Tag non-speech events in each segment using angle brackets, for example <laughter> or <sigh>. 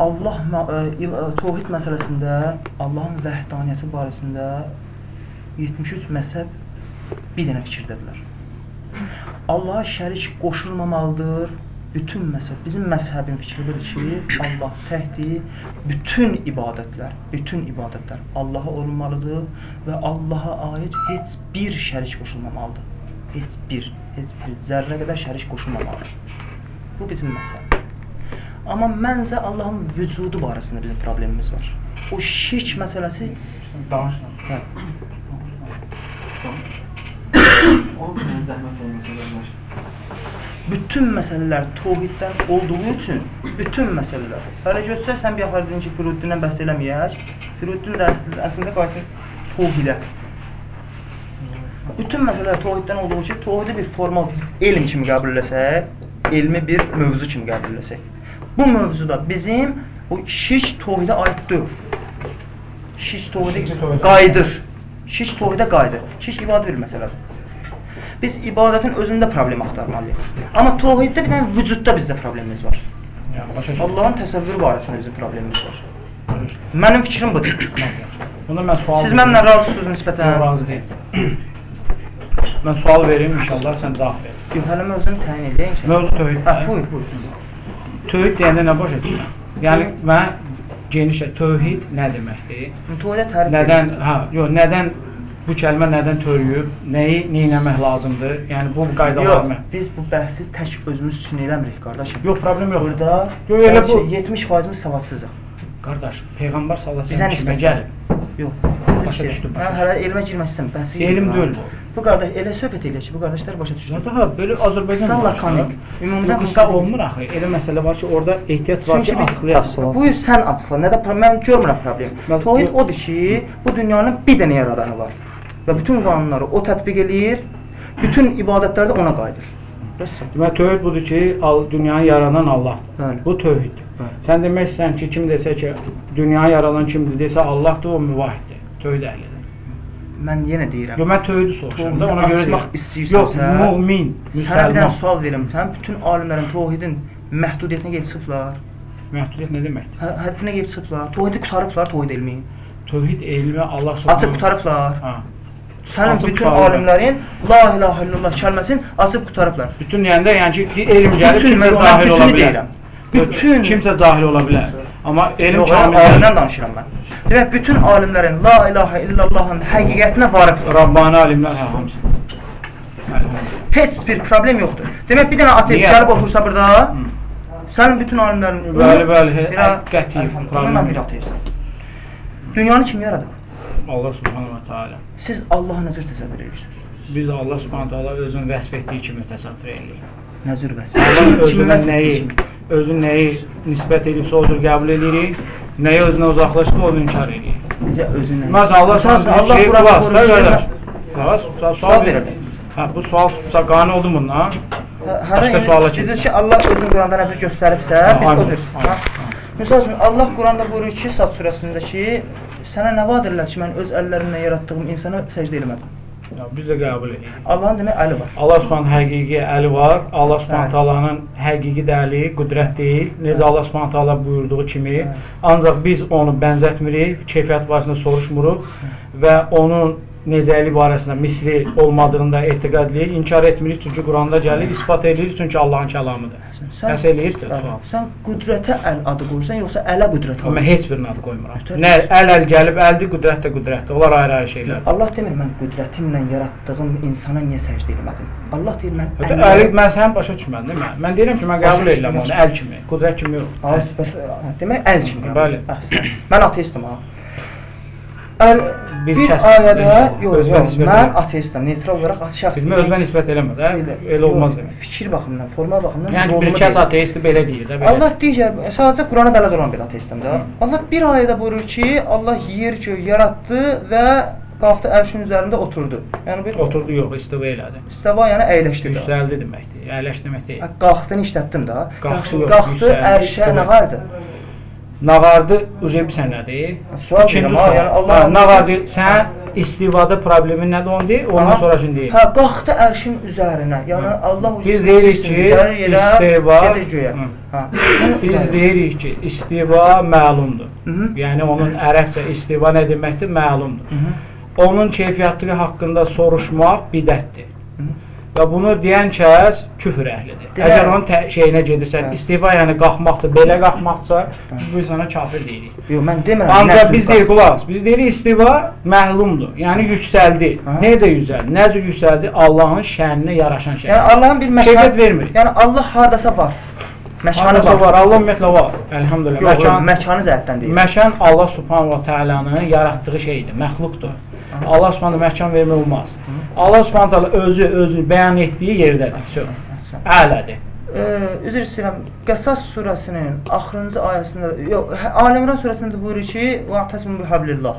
Allah təvhid məsələsində Allahın vəhdaniyyəti barəsində 73 məzhəb bir dənə fikirdədirlər. Allaha şərik qoşulmamalıdır. Bütün məzhəb, bizim məzhəbin fikri budur ki, Allah təhdi bütün ibadətlər, bütün ibadətlər Allaha olunmalıdır və Allaha aid heç bir şərik qoşulmamalıdır. Heç bir, heç bir zərrə qədər şərik qoşulmamalıdır. Bu bizim məzhəb. Amma məncə Allahın vücudu barəsində bizim problemimiz var. O şirk məsələsi danışın. Hə. <coughs> O bir zəhmət olmasa bütün məsələlər təvhiddən olduğu üçün bütün məsələlər. Hələ götürsək sən bir yaxar dedin ki, Firuddindən bəhs eləməyək. Firuddin də əslində, əslində qayıtır təvhidə. Bütün məsələlər təvhiddən olduğu üçün təvhidi bir formal elm kimi qəbul eləsək, elmi bir mövzu kimi qəbul eləsək. Bu mövzuda bizim o şirk təvhidə aid deyil. Şirk təvhidə qayıdır. Şirk təvhidə qayıdır. Şirk ibadə bir məsələdir. Biz ibadətin özündə problem axtarmalıyıq. Amma təvhiddə bir dənə vücudda bizdə problemimiz var. Allahın təsəvvürü barəsində bizim problemimiz var. Mənim fikrim budur. Bunda mən sual Siz mənlə razısınız nisbətən? Yox, razı deyil. mən sual verim, inşallah sən cavab ver. Yox, hələ mövzunu təyin edək inşallah. Mövzu tövhid. Hə, buyur, buyur. Tövhid deyəndə nə başa düşürsən? Yəni mən geniş tövhid nə deməkdir? Mütəvidə tərif Nədən, hə, yox, nədən bu kəlmə nədən törüyüb, nəyi neynəmək lazımdır? Yəni bu qaydalar mı? biz bu bəhsi tək özümüz üçün eləmirik qardaşım. Yox, problem yox. Burada Yox, elə bu 70%-imiz savadsızıq. qardaş, peyğəmbər sallallahu əleyhi və səlləm kimə gəlib? Yox. Başa düşdüm, Mən hələ elmə girmək istəmirəm. Bəhsi Elm deyil bu. Bu qardaş elə söhbət eləyir ki, bu qardaşlar başa düşsün. Zaten ha belə Azərbaycan lakonik. Ümumda qısa olmur axı. Elə məsələ var ki, orada ehtiyac var ki, açıqlayasan. Buyur sən açıqla. Nə də mən görmürəm problem. Tohid odur ki, bu dünyanın bir dənə yaradanı var. Və bütün qanunları o tətbiq eləyir. Bütün ibadətlər də ona qayıdır. Demək tövhid budur ki, al, dünyanı yaradan Allahdır. Bəli. Bu tövhiddir. Bəli. Sən demək istəsən ki, kim desə ki, dünyanı yaradan kimdir desə Allahdır, o müvahhiddir. Tövhid əhlidir. Mən yenə deyirəm. Yox, mən tövhidi soruşuram da ona görə deyirəm. istəyirsənsə, Yox, mümin, Sənə bir müsəlman. sual verim. Sən bütün alimlərin tohidin məhdudiyyətinə gəlib çıxıblar. Məhdudiyyət nə deməkdir? Hə- Həddinə gəlib çıxıblar. Tohidi qutarıblar, tohid elmi. Tövhid elmi Allah Açıb subhanahu qutarıblar. Ha. Sənin Açıb bütün qutarıblar. alimlərin la ilahə illallah kəlməsini açıb qutarıblar. Bütün deyəndə yəni ki, elm gəlib kimsə cahil ola bilər. deyirəm. Bütün kimsə cahil ola bilər. Amma elm Yox, kamil alimdən danışıram mən. Demək bütün alimlərin la ilahə illallahın həqiqətinə varıblar. Rabbani alimlər hə hamısı. Heç bir problem yoxdur. Demək bir dənə ateist gəlib otursa burada, sənin bütün alimlərin Bəli, bəli, Bira- qəti problem bir ateist. Dünyanı kim yaradıb? Allah subhanahu wa taala. Siz Allahı necə təsəvvür edirsiniz? Biz Allah subhanahu taala özünün vəsf etdiyi kimi təsəvvür edirik. Nə cür Kimi özünə nəyi, özün nəyi nisbət edibsə o cür qəbul edirik. Nəyi özünə uzaqlaşdı, onu inkar edirik. Necə özünə? Məsələn Allah subhanahu Allah qulaq, buyurur ki, qardaş. Qulaq, sual verir. Hə, bu sual tutsa qane oldu bundan. Hə- Başqa yəni suala Dedir keçsin. ki, Allah özün Quranda nəzər göstəribsə, Hə, biz aynen, o cür. ha? Misal üçün Allah Quranda buyurur ki, Sad surəsində ki, sənə nə vadirlər ki, mən öz əllərimlə yaratdığım insana səcdə etmədim. Ya, Biz də qəbul edirik. Allahın demək əli var. Allah Subhanahu həqiqi əli var. Allah Subhanahu taalanın həqiqi dəli, qüdrət deyil. Necə Allah Subhanahu taala buyurduğu kimi, Bəli. ancaq biz onu bənzətmirik, keyfiyyət barəsində soruşmuruq və onun necəlik barəsində misli olmadığını da etiqad edirik. İnkar etmirik çünki Quranda gəlir, isbat edirik çünki Allahın kəlamıdır. Sən, Nəsə eləyirsən sual. sən qüdrətə əl adı qoyursan, yoxsa ələ qüdrət adı? heç birini adı qoymuram. Nə əl-əl gəlib əldir, qüdrət də qüdrətdir. Onlar ayrı-ayrı şeylər. Allah demir mən qüdrətimlə yaratdığım insana niyə səcdə etmədim. Allah deyir mən əllə- əli mən sənin başa düşmədim. Mən, mən deyirəm ki, mən qəbul edirəm onu əl kimi, qüdrət kimi yox. Bəs, demək əl kimi. Bəli. Mən ateistəm ha. Əl Bir bir, ayədə yox, yox, mən ateistəm. Neytral olaraq şəxs. Bilmə özünə nisbət eləmə də. Elə olmaz demək. Fikir baxımından, forma baxımından. Yəni bir kəs ateisti belə deyir də belə. Allah digər sadəcə Qurana bələd olan bir ateistəm də. Allah bir ayədə buyurur ki, Allah yer göy yaratdı və qalxdı ərşin üzərində oturdu. Yəni bir oturdu yox, istiva elədi. İstava yəni əyləşdi. Yüksəldi deməkdir. Əyləş demək deyil. Hə, Qalxdını işlətdim də. Qalxdı qalxdı ərşə istiva. nə vardı? Nağardı uje bir sənədir. Sual İkinci sual. yəni Allah- Ha, Nağardı sən istivada problemin nədir onu deyir, ondan sonra şimdi deyir. Hə, qalxdı ərşin üzərinə. Yəni Allah Biz deyirik ki, istiva. Hə. Biz deyirik ki, istiva məlumdur. Hı -hı. Yəni onun ərəbcə istiva nə deməkdir? Məlumdur. Hı -hı. Onun keyfiyyəti haqqında soruşmaq bidətdir. Və bunu deyən kəs küfr əhlidir. Demək- Əgər onun şeyinə gedirsən, Hə. istiva yəni qalxmaqdır, belə qalxmaqsa, biz bu insana kafir deyirik. Yox, mən demirəm. Ancaq biz deyirik qulaq, biz deyirik istiva məhlumdur. Yəni yüksəldi. Hə. Necə yüksəldi? Necə yüksəldi? Allahın şəninə yaraşan şey. Yəni Allahın bir məkanı vermir. Yəni Allah hardasa var. Məkanı var. var, Allah ümumiyyətlə var. Elhamdülillah. Yox, Məkan, məkanı zəhətdən deyil. məkan Allah Subhanahu va Taala'nın yaratdığı şeydir, məxluqdur. Allah Subhanahu məkan vermək olmaz. Allah Subhanahu özü özü bəyan etdiyi yerdədir. Əladır. Ee, üzr istəyirəm. Qəsas surəsinin axırıncı ayəsində, yox, hə- Ali İmran surəsində buyurur ki: "Va'tasimu bihablillah."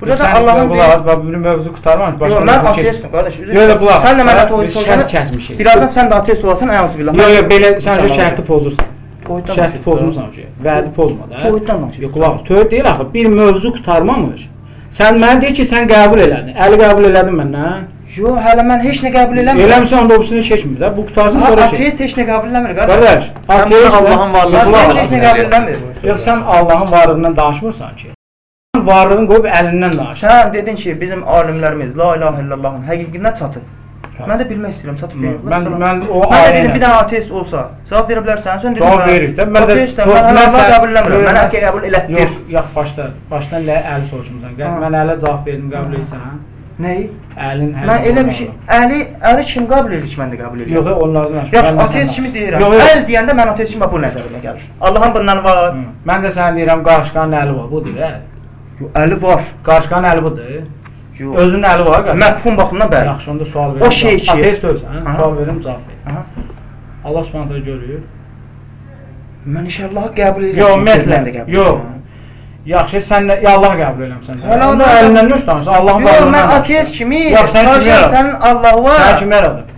Burada da Allahın qulaq, bax bir mövzu qurtarmamış, Yox, başqa mən mövzu ateistim, qardaş. Üzr Yox, yox, istəyirəm. qulaq. Sən də mənə Biz toyuc şərt kəsmişik. Birazdan sən də ateist olasan, əvəz billah. Yox, yox, belə sən şərti pozursan. Şərti pozmusan ki, vədi pozma da. Toyuqdan danışırıq. Yox, qulaq, toyuq deyil axı, bir mövzu qurtarmamış. Sən mənə deyir ki, sən qəbul elədin. Əli qəbul elədin məndən. Yox, hələ mən heç nə qəbul eləmirəm. Eləmirsən onda obusunu keçmir də. Bu qutarsın sonra şey. Ateist heç nə qəbul eləmir, Qardaş, ateist Allahın varlığını heç nə qəbul eləmir. Yox, sən Allahın varlığından danışmırsan ki. Varlığını qoyub əlindən danış. Sən dedin ki, bizim alimlərimiz la ilahe illallahın həqiqətinə çatıb. Mən də bilmək istəyirəm, çatıb Mən- yox. mən- mən o Mən də dedim bir dənə ateist olsa, cavab verə bilərsən? Sən dedin. Cavab mən veririk də. Mən də ateistəm, mən hələ sən- qəbul eləmirəm. Yox, Mən mən- qəbul elətdir. Yox, yox, başda, başdan lə əli soruşmusan. Mən ələ cavab verdim, qəbul edirsən, hə? Nəyi? Əlin hər Mən elə bir şey, Əli, Əli kim qəbul edir ki, mən də qəbul edirəm? Yox, onlardan danış. Yaxşı, Mən ateist kimi deyirəm. Əl deyəndə mən ateist kimi bu nəzərimə gəlir. Allahın bundan var. Mən də sənə deyirəm, qarışqanın əli var, budur, hə? Yox, Əli var. Qarışqanın əli budur. Yox. Özünün əli var, qardaş. Məfhum baxımından bəli. Yaxşı, onda sual verim. O şey ki- Ateist ölsən, hə? Sual verim, cavab ver. Aha. Allah Subhanahu taala görür. Mən inşallah qəbul edirəm. Yox, ümumiyyətlə. qəbul Yox. Yaxşı, sən də ya Allah qəbul eləmsən. Hələ Onda Allah- əlindən nə tutarsan? Allahın Yox, varlığından mən ateist kimi. Yox, sən kimi yaradın? Sənin Allah var. Sən kim yaradıb?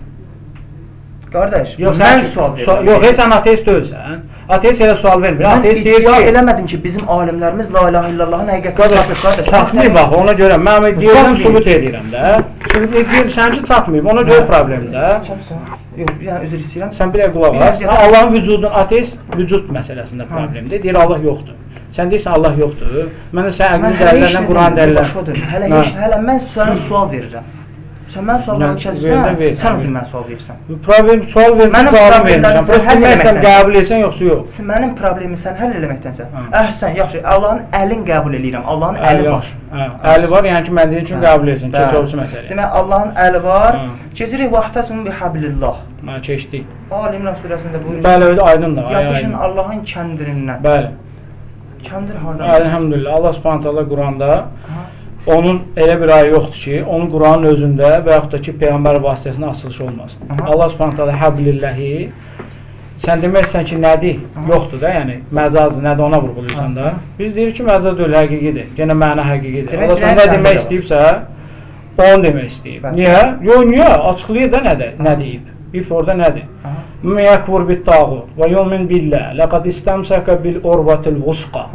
Qardaş, Yox, mən sual verirəm. Yox, sən ateist deyilsən. Ateist elə sual vermir. Mən Ateist deyir ki, eləmədim ki, bizim alimlərimiz la ilahe illallahın həqiqətini qardaş. çatmayıb bax, ona görə mən deyirəm, sübut edirəm də. Sübut edirəm, səninki çatmayıb. Ona görə problemdir də. Çapsa. Yox, yəni üzr istəyirəm. Sən bir qulaq as. Allahın vücudun ateist vücud məsələsində problemdir. Deyir Allah yoxdur. Sən deyirsən Allah yoxdur. Mən də sən Mən əqli hələ heç dəlillərlə nə Quran deyirəm, dəlillər. başa dön. Hələ Hə. heç hələ mən sənə sual verirəm. Sən mən Mən verdim, verdim. sən özün mən sual verirsən. Problem sual verdim, Mənim cavab vermişəm. Prosta eləməkdən- qəbul etsən yoxsa yox. Sən mənim problemimi sən həll eləməkdənsə, Hə. əhsən, yaxşı, Allahın əlin qəbul eləyirəm. Allahın əli var. Hə, əli var, yəni ki, mən deyim üçün Hə. qəbul etsin. Keç olsun məsələ. Demək Allahın əli var. Hə. Keçirik vahtasun bihablillah. Hə, keçdik. Ali İmran surəsində buyurur. Bəli, aydındır. ay, Yapışın. Allahın kəndirindən. Bəli. Kəndir hardan? Elhamdülillah. Allah Subhanahu taala Quranda Aha. Onun elə bir ayı yoxdur ki, onun Quranın özündə və yaxud da ki, peyğəmbər vasitəsilə açılışı olmaz. Aha. Allah Subhanahu taala Həblillahi sən deməksən ki, nədir? Aha. Yoxdur da, yəni məcazdır, nədir ona vurğulayırsan da. Biz deyirik ki, məcaz deyil, həqiqidir. Yenə məna həqiqidir. Allah ki, Subhanahu nə demək istəyibsə, onu demək istəyib. Bəli. Niyə? Yox, niyə? Açıqlayır da nədir? Nə deyib? İf orada nədir? Yakfur bit tağut və yu'min billah laqad istamsaka bil urvatil vusqa.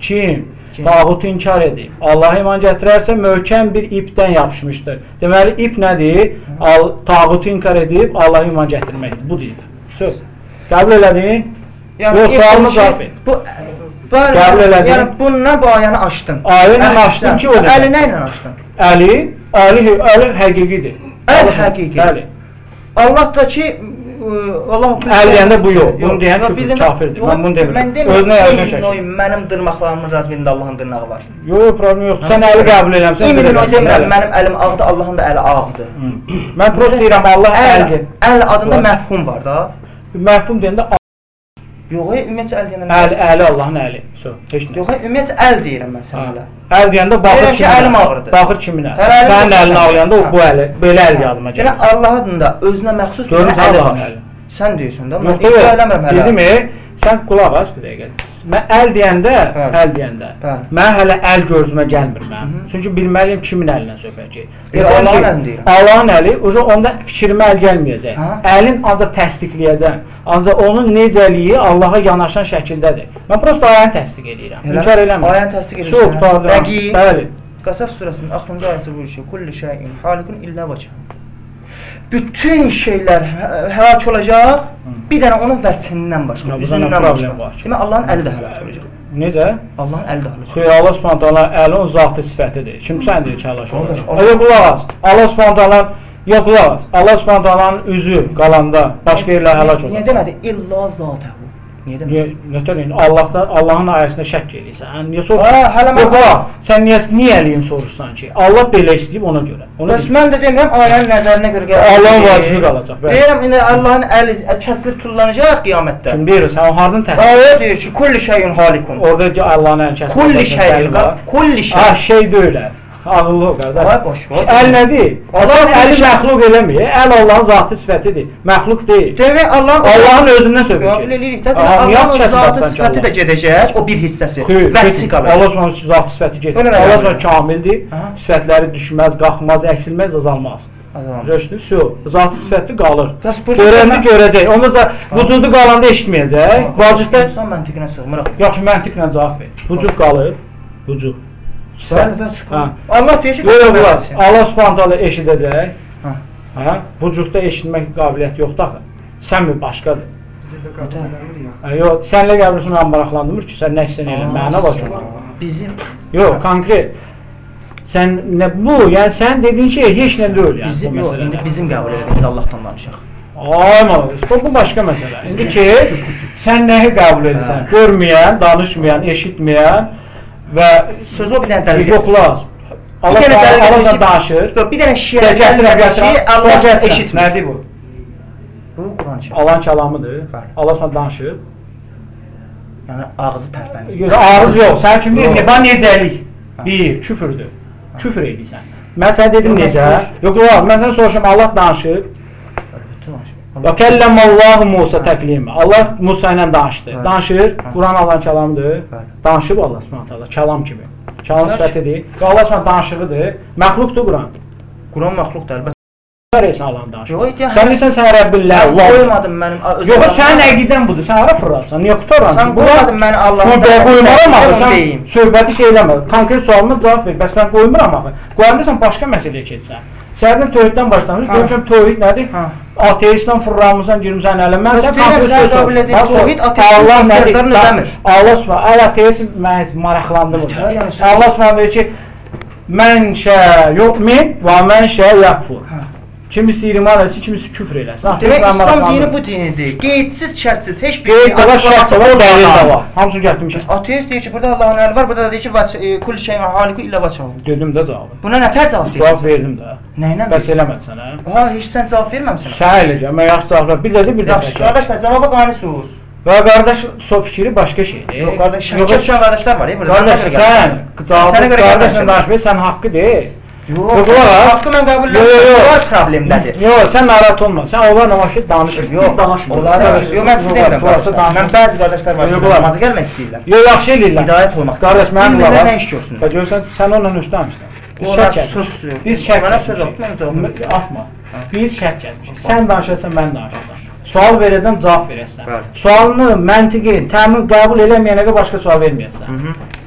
Kim Kim? tağut inkar edib, Allaha iman gətirərsə möhkəm bir ipdən yapışmışdır. Deməli ip nədir? Al, tağutu inkar edib Allaha iman gətirməkdir. Bu deyib. Söz. Qəbul elədin? Yox, ilk sualını cavab et. Bu Qəbul elədin? Yəni bununla bu ayəni açdın. Ayə ilə Əhsən. açdın ki, o demək. Əli nə ilə açdın? Əli, əli, əli həqiqidir. Əl Allah- həqiqi. Bəli. Allah da ki Allah Əl deyəndə bu yox. Bunu deyən bildim- kafirdir. yox, Mən bunu demirəm. Mən demirəm. Özünə yaşa çək. Mənim dırnaqlarımın razvilində Allahın dırnağı var. Yox, problem yoxdur. Sən əli qəbul eləmsən. Ol qəbul demirəm, mənim əlim ağdır, Allahın da əli ağdır. Mən prosta deyirəm Allah əldir. Əl adında məfhum var da. Məfhum deyəndə Yox, ey, ümumiyyətcə əl deyəndə əl, əli Allahın əli. So, heç nə. Yox, ey, ümumiyyətcə əl deyirəm mən sənə hələ. Əl deyəndə baxır ki, əlim ağrıdır. Baxır kiminə. Sənin əlin ağrıyanda o bu əli, belə əl yadıma Yəni gəlir. Allahın da özünə məxsus bir əli var. Sən deyirsən də, mən iddia eləmirəm hələ. Dedim, e, sən qulaq as bir dəqiqə. Mən əl deyəndə, Bəli. əl deyəndə, Bəli. mən hələ əl gözümə gəlmir mənim. Çünki bilməliyəm kimin əlindən söhbət gedir. E, Allahın ki. Allahın əli, oja onda fikrimə əl gəlməyəcək. Hə? Əlin ancaq təsdiqləyəcəm. Ancaq onun necəliyi Allaha yanaşan şəkildədir. Mən prosta ayəni təsdiq eləyirəm. Elə? İnkar eləmirəm. Ayəni təsdiq edirsən. Dəqiq. Bəli. Qasas surəsinin axırıncı ayəsi buyurur ki, "Kullu şeyin halikun illə vəchə." Bütün şeylər hə- həlak olacaq, bir dənə onun vəcihindən başqa, üzündən başqa. Demək Allahın əli də həlak olacaq. Necə? Allahın əli də həlak olacaq. Xeyr, Allah Subhanahu taala əli onun zatı sifətidir. Kim sən deyir ki, Qardaş, olacaq? Yox, qulaq as. Allah Subhanahu taala yox, qulaq as. Allah Subhanahu taalanın üzü qalanda başqa yerlər həlak Niyə olur. demədi illa zatəhu? Niyə demədi? Niyə nətər Allahdan Allahın ayəsində şəkk eləyirsən? Hə, niyə soruşursan? Ha, hələ mən- qulaq. Sən niyə niyə eləyin soruşsan ki? Allah belə istəyib ona görə. Ona Bəs mən də demirəm ayənin nəzərinə görə qəbul Allahın edir. vacibı qalacaq, bəli. Deyirəm indi Allahın əli kəsilib tullanacaq qiyamətdə. Kim deyir, sən hardan təhlil? Ayə deyir ki, kulli şeyin halikun. Orada ki Allahın əli kəsmə. Kulli şeyin, kulli şey. Ah, şey deyil. Ağıllı ol qardaş. Əl nədir? Sən əli məxluq eləmir. Əl Allahın zatı sifətidir. Məxluq deyil. Demək Allahın Allahın özündən söhbət Qəbul gedir. eləyirik də. Allahın o zatı sifəti də gedəcək, o bir hissəsi. Getmir. qalır. Allah Subhanahu zatı sifəti gedir. Allah? Subhanahu kamildir. Sifətləri düşməz, qalxmaz, əksilməz, azalmaz. Adam. Rəştdir, şu, zatı sifəti qalır. Bəs burada Görəndə görəcək. Onda vücudu qalanda eşitməyəcək. Vacibdə insan məntiqinə sığmırıq. yaxşı məntiqlə cavab ver. Vücud qalır. Vücud. Sən vəs Hə. Allah deyir ki, Yox, yox, qulaq. etsin. Allah Subhanahu taala eşidəcək. Hə. Hə? Vücudda eşitmək qabiliyyəti yoxdur axı. Sən mi başqadır? Yox, sənlə qəbirsin onu maraqlandırmır ki, sən nə istəyirsən elə, mənə bax ona. Bizim Yox, konkret. Sən nə bu, yəni sən dediyin şey heç nə deyil yəni bizim bu yox, məsələdə. indi bizim qəbul etdiyimiz Allahdan danışaq. Ay bu, bu başqa məsələ. İndi keç, sən nəyi qəbul edirsən? Görməyən, danışmayan, eşitməyən və Söz o bir dənə dəlil. yoxlar. Allah Bir dənə dəlil danışır. Bir dənə şiə Gəl gətirə ki. Allah eşitmir. Nədir bu? Bu Quran şərif. Allahın kəlamıdır. Allah sonra danışır. Yəni ağzı tərpənir. Yox, Arız yox. Sən kimi deyir, bax necəlik? Bir, küfürdür. Küfür edirsən. Mən sənə dedim necə? mən Yox, yox, mən sənə soruşum, Allah danışır. Danışır. Və kəlləmallahu Musa təklimi. Allah Musa ilə danışdı. Bəli. Danışır. Quran Allahın kəlamıdır. Bəli. Danışıb Allah Subhanahu taala kəlam kimi. Kəlam sifətidir. Və Allah Subhanahu danışığıdır. Məxluqdur Quran. Quran məxluqdur əlbəttə. Görəsən Allahın danışığı. Yox, ya- Sən deyirsən sən Rəbbillah, Sən Allah. qoymadın mənim. Yox, sənin əqidən budur. Sən hara fırlatsan? Niyə qutarsan? Sən qoymadın məni Allahın tərəfindən, qoymuram axı. Sən söhbəti şey eləmə. Konkret sualıma cavab ver. Bəs mən qoymuram axı. Qoyanda sən başqa məsələyə keçsən. Sənə tövhiddən başlamış. Görmüşəm tövhid nədir? Ha. Ateistdən fırlanmısan, girmisən ələ. Mən sən Bax, tövhid ateistin Allah nədir? Allah Subhanahu əl ateist məni maraqlandırmır. Allah Subhanahu deyir ki, mən şə yu'min və mən şə yakfur. Ha. Kimisi iman etsin, kimisi küfr eləsin. Demək İslam dini bu dinidir. Qeydsiz, şərtsiz, heç bir Qeyd qala şərt var, dəlil də var. Hamısını gətirmişik. Ateist deyir ki, burada Allahın əli var, burada da deyir ki, e, kul şeyin haliku illə vaçahu. Dedim də cavabı. Buna nə tər cavab Cavab deyirsən? verdim də. Nəylə? Bəs eləmədi sənə. Ha, heç sən cavab verməmisən. Sən eləcə, mən yaxşı cavab ver. Bir də de, bir də Yaxşı, qardaşlar, cavaba qanisusunuz. Və qardaş, so fikri başqa şeydir. Yox, qardaş, şəkil qardaşlar var, burada. Qardaş, sən cavabı Sənə qardaşla danışmaya sən haqqı de. Yox, qulaq as. haqqı mən qəbul edirəm. Var problemdədir. Yox, sən narahat olma. Sən onlarla vəbsə danışır. Yox, Biz danışmırıq. Yox, mən sizə demirəm. Mən bəzi qardaşlar var Yox, ki, namaza gəlmək istəyirlər. Yox, yaxşı eləyirlər. Hidayət olmaq Qardaş, mənim qulaq nə as. iş görsünlər. Və görsən, sən onunla üstə danışdın. Biz söz çəkmişik. Biz şək Mənə söz atma, mən cavab. Atma. Biz şək çəkmişik. Sən danışırsan, mən danışacağam. Sual verəcəm, cavab verəsən. Sualını məntiqi, təmin qəbul eləməyənə başqa sual verməyəsən.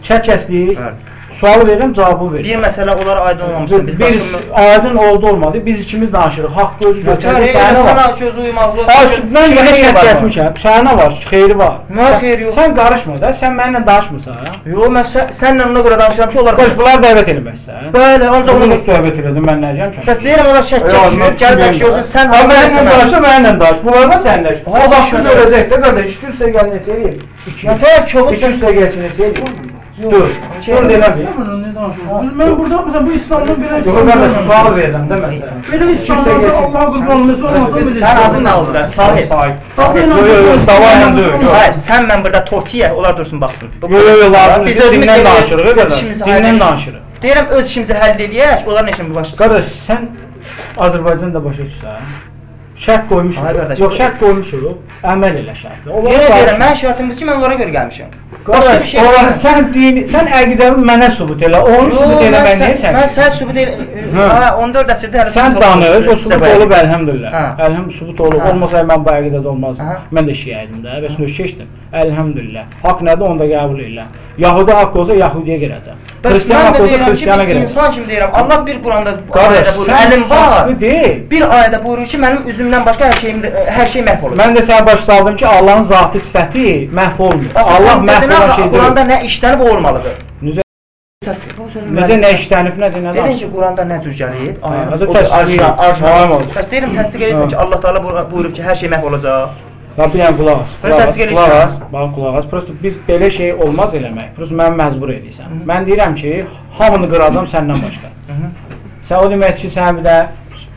Çək kəslik. Bəli. Sualı verirəm, cavabı verirəm. Bir məsələ onlara aydın olmamışdır. Bir, Biz başqa aydın oldu olmadı. Biz ikimiz danışırıq. Haqqı özü Götür, götürür. Sənə var. sana göz uymaq Ay, mən yenə şərt kəsmişəm. Sənə var, xeyri var. Nə xeyri yox? Sən qarışma da, sən mənimlə danışmırsan. Yox, mən sə- səninlə ona görə danışıram ki, onlar Qoş, bunlar dəvət eləməzsən. Bəli, ancaq da dəvət elədim, mən nə deyəcəm ki? Bəs deyirəm ona şək çəkir, gəlmək görsən sən Ha hazır mənimlə etsən. danışsa mənimlə danış. Bunlarla sənlə. Ha, O şöyle. görəcək də qardaş. 200 dəqiqə gəl neçə eləyir? 200. Nətər çoxu 200 dəqiqə neçə eləyir? Dur. Dur nə danışırsan? Mən burada məsələn bu İslamdan belə Yox qardaş, sual verirəm də mən sənə. Belə İslamdan Allah qurban olsun olmasın bilirsən. Sən adın nə oldu? Sahib. Sahib. Yox, davayla deyil. yox. Hayır, sən mən burada tortiyə, onlar dursun baxsın. Yox, yox, lazım Biz deyil. özümüz Dindən eləyək, danışırıq, qardaş. Dindən danışırıq. Deyirəm öz işimizi həll eləyək, onların işini başlasın. Qardaş, sən Azərbaycanda başa düşsən? Şərt qoymuşuq. Yox, şərt qoymuşuq. Əməl elə şərtlə. Yenə deyirəm, mən şərtim budur ki, mən onlara görə gəlmişəm. Başqa bir şey olar sən dini, sən əqidəni mənə sübut elə. Onu sübut eləmək mən, niyə sən- mən sən sübut elə. Hə. Ha, 14 əsrdə hələ Sən danış, o sübut olub bəyan. əlhəmdülillah. Hə. Sübut olub. Hə. Olmasa mən bu əqidədə olmazdım. Mən də şiəydim də və sünnet keçdim. Əlhəmdülillah. Haqq nədir onu da qəbul elə. Yahudi haqq olsa Yahudiyə girəcəm. Bəs Xristian haqq olsa Xristiyana girəcəm. insan kimi deyirəm. Allah bir Quranda ayədə buyurur, əlim var. Bir ayədə buyurur ki, mənim üzümdən başqa hər şeyim hər şey məhv olacaq. Mən də sənə baş saldım ki, Allahın zati sifəti məhv olmur. Allah məhv Quranda deyil. nə işlənib o olmalıdır. Necə necə nə işlənib, nədir, nə Dedin danışır? ki, Quranda nə cür özü o təsdiq oldu. Bəs deyirəm təsdiq edirsən ki, Allah Taala buyur- buyurub ki, hər şey məhv olacaq. Ya bir dənə qulaq as. Qulaq as. Bax qulaq as. Prosta biz belə şey olmaz eləmək. Prosta məni məcbur edirsən. Mən deyirəm ki, hamını qıracam səndən başqa. Sən o deməkdir ki, sən bir də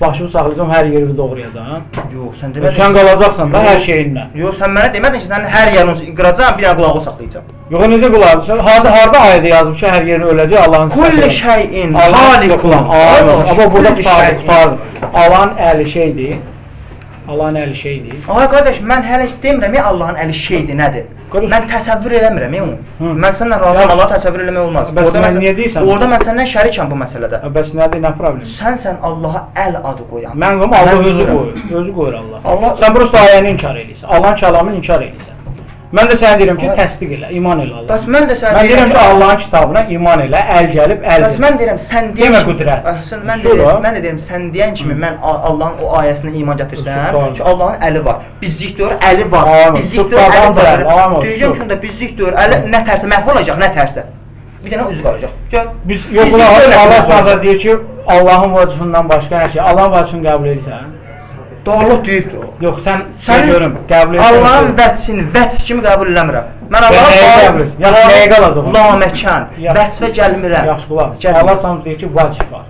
başımı saxlayacam, hər yerini doğrayacam. Yox, sən demədin. Sən qalacaqsan da hər şeyinlə. Yox, sən mənə demədin ki, sənin hər yerini qıracağam, bir dənə qulağı saxlayacağam. Yox, necə qulaq? Sən harda harda ayədə yazıb ki, hər yerini öləcək Allahın Kulli sifəti. şeyin halikun. Amma burada Kulli tutardı, şeyin. tutardı. Allahın əli şeydir. Allahın əli şeydir. Ay qardaş, mən hələ demirəm ya Allahın əli şeydir, nədir? Qardaş- Mən təsəvvür eləmirəm onu. Hı. Mən səndən razıyam. Allah təsəvvür eləmək olmaz. Bəs Orada mən niyə deyirsən? Orada mən səndən şərikəm bu məsələdə. Bəs nədir, nə problem? Sənsən Allaha əl adı qoyan. Mən qoyum Allah özü qoyur. Özü qoyur Allah. Allah- Sən prosta ayəni inkar edirsən. Allahın kəlamını inkar edirsən. Mən də sənə deyirəm ki, təsdiq elə, iman elə Allah. Bəs mən də sənə Mən deyirəm ki, Allahın kitabına iman elə, əl gəlib, əl Bəs mən deyirəm sən deyən Demə qüdrət. Əhsən, mən deyirəm, mən də deyirəm sən deyən kimi mən Allahın o ayəsinə iman gətirsən Doğru. ki, Allahın əli var. Bizlik deyir, əli var. Bizlik deyir, əli var. Deyəcəm ki, onda bizlik deyir, əli nə tərsə məhv olacaq, nə tərsə. Bir dənə üzü qalacaq. Gör. Biz yox Allah olacaq. deyir ki, Allahın vacibından başqa hər şey. Allahın vacibini qəbul edirsən? Doğruluq deyibdir o. Yox, sən sən görüm, qəbul edirsən. Allahın vəçini vəç kimi qəbul eləmirəm. Mən nəyə Allahın qəbul edirsən? Yaxşı, nəyə qalacaq? La məkan, vəsfə gəlmirəm. Yaxşı qulaq. Allah Subhanahu deyir ki, vacib var.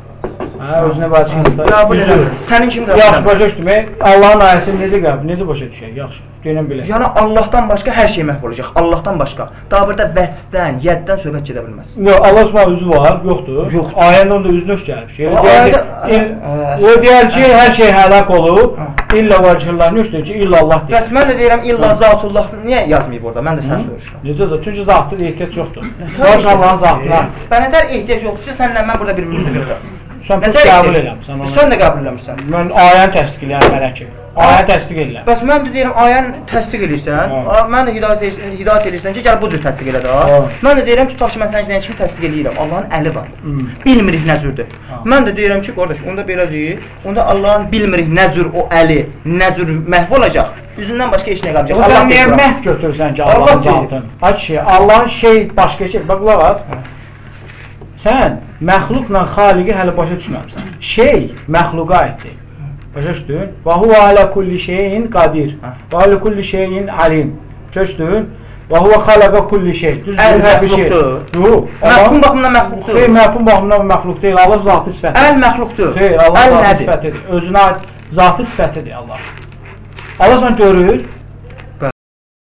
Hə, özünə vacib Qəbul Üzür. eləmirəm. Sənin kimi qəbul Yaxşı başa düşdüm. Allahın ayəsini necə qəbul, necə başa düşək? Yaxşı. Deyirəm belə. Yəni Allahdan başqa hər şey məhv olacaq. Allahdan başqa. Daha burada vəçdən, yəddən söhbət gedə bilməz. Yox, Allah Subhanahu üzü var, yoxdur. Yoxdur. Ayəndə onda üzünə hoş gəlib. Şey, O deyər ki, Hə. hər şey həlak olub. İlla vəcihullah, yoxdur ki, illa Allah deyir. Bəs mən də deyirəm illa zatullah niyə yazmayıb orada? Mən də sən soruşuram. Necə zat? Çünki zatı ehtiyac yoxdur. Baş Allahın zatına. Bənədər ehtiyac yoxdur sənlə mən burada bir-birimizi qırırıq. Sən Nətər qəbul eləmirsən. Sən də qəbul eləmirsən. Mən ayəni təsdiqləyirəm mələki. Ayəni təsdiq elə. Bəs mən də deyirəm ayəni təsdiq edirsən. Mən də hidayət hidayət edirsən ki, gəl bu cür təsdiq elə də. Mən də deyirəm tutaq ki, mən sənin kimi təsdiq eləyirəm. Allahın əli var. Bilmirik nə cürdür. Mən də deyirəm ki, qardaş, onda belə deyil. Onda Allahın bilmirik nə cür o əli, nə cür məhv olacaq. Üzündən başqa heç nə qalmayacaq. Sən niyə məhv götürürsən ki, Allah Allahın zatını? Ay kişi, Allahın şey başqa şey. Bax qulaq as. Sən məxluqla xaliqi hələ başa düşməmisən. Şey məxluqa aiddir. Başa düşdün? Və huve alə kulli şeyin qadir. Və alə kulli şeyin alim. Başa düşdün? Və huve xalaqa kulli şey. Düz Əl hər bir şey. Yox. Məfhum baxımından məxluqdur. Xeyr, məfhum baxımından məxluq deyil. Allah zatı sifətidir. Əl məxluqdur. Xeyr, Allah zatı sifətidir. Özünə zatı sifətidir Allah. Allah sən görür.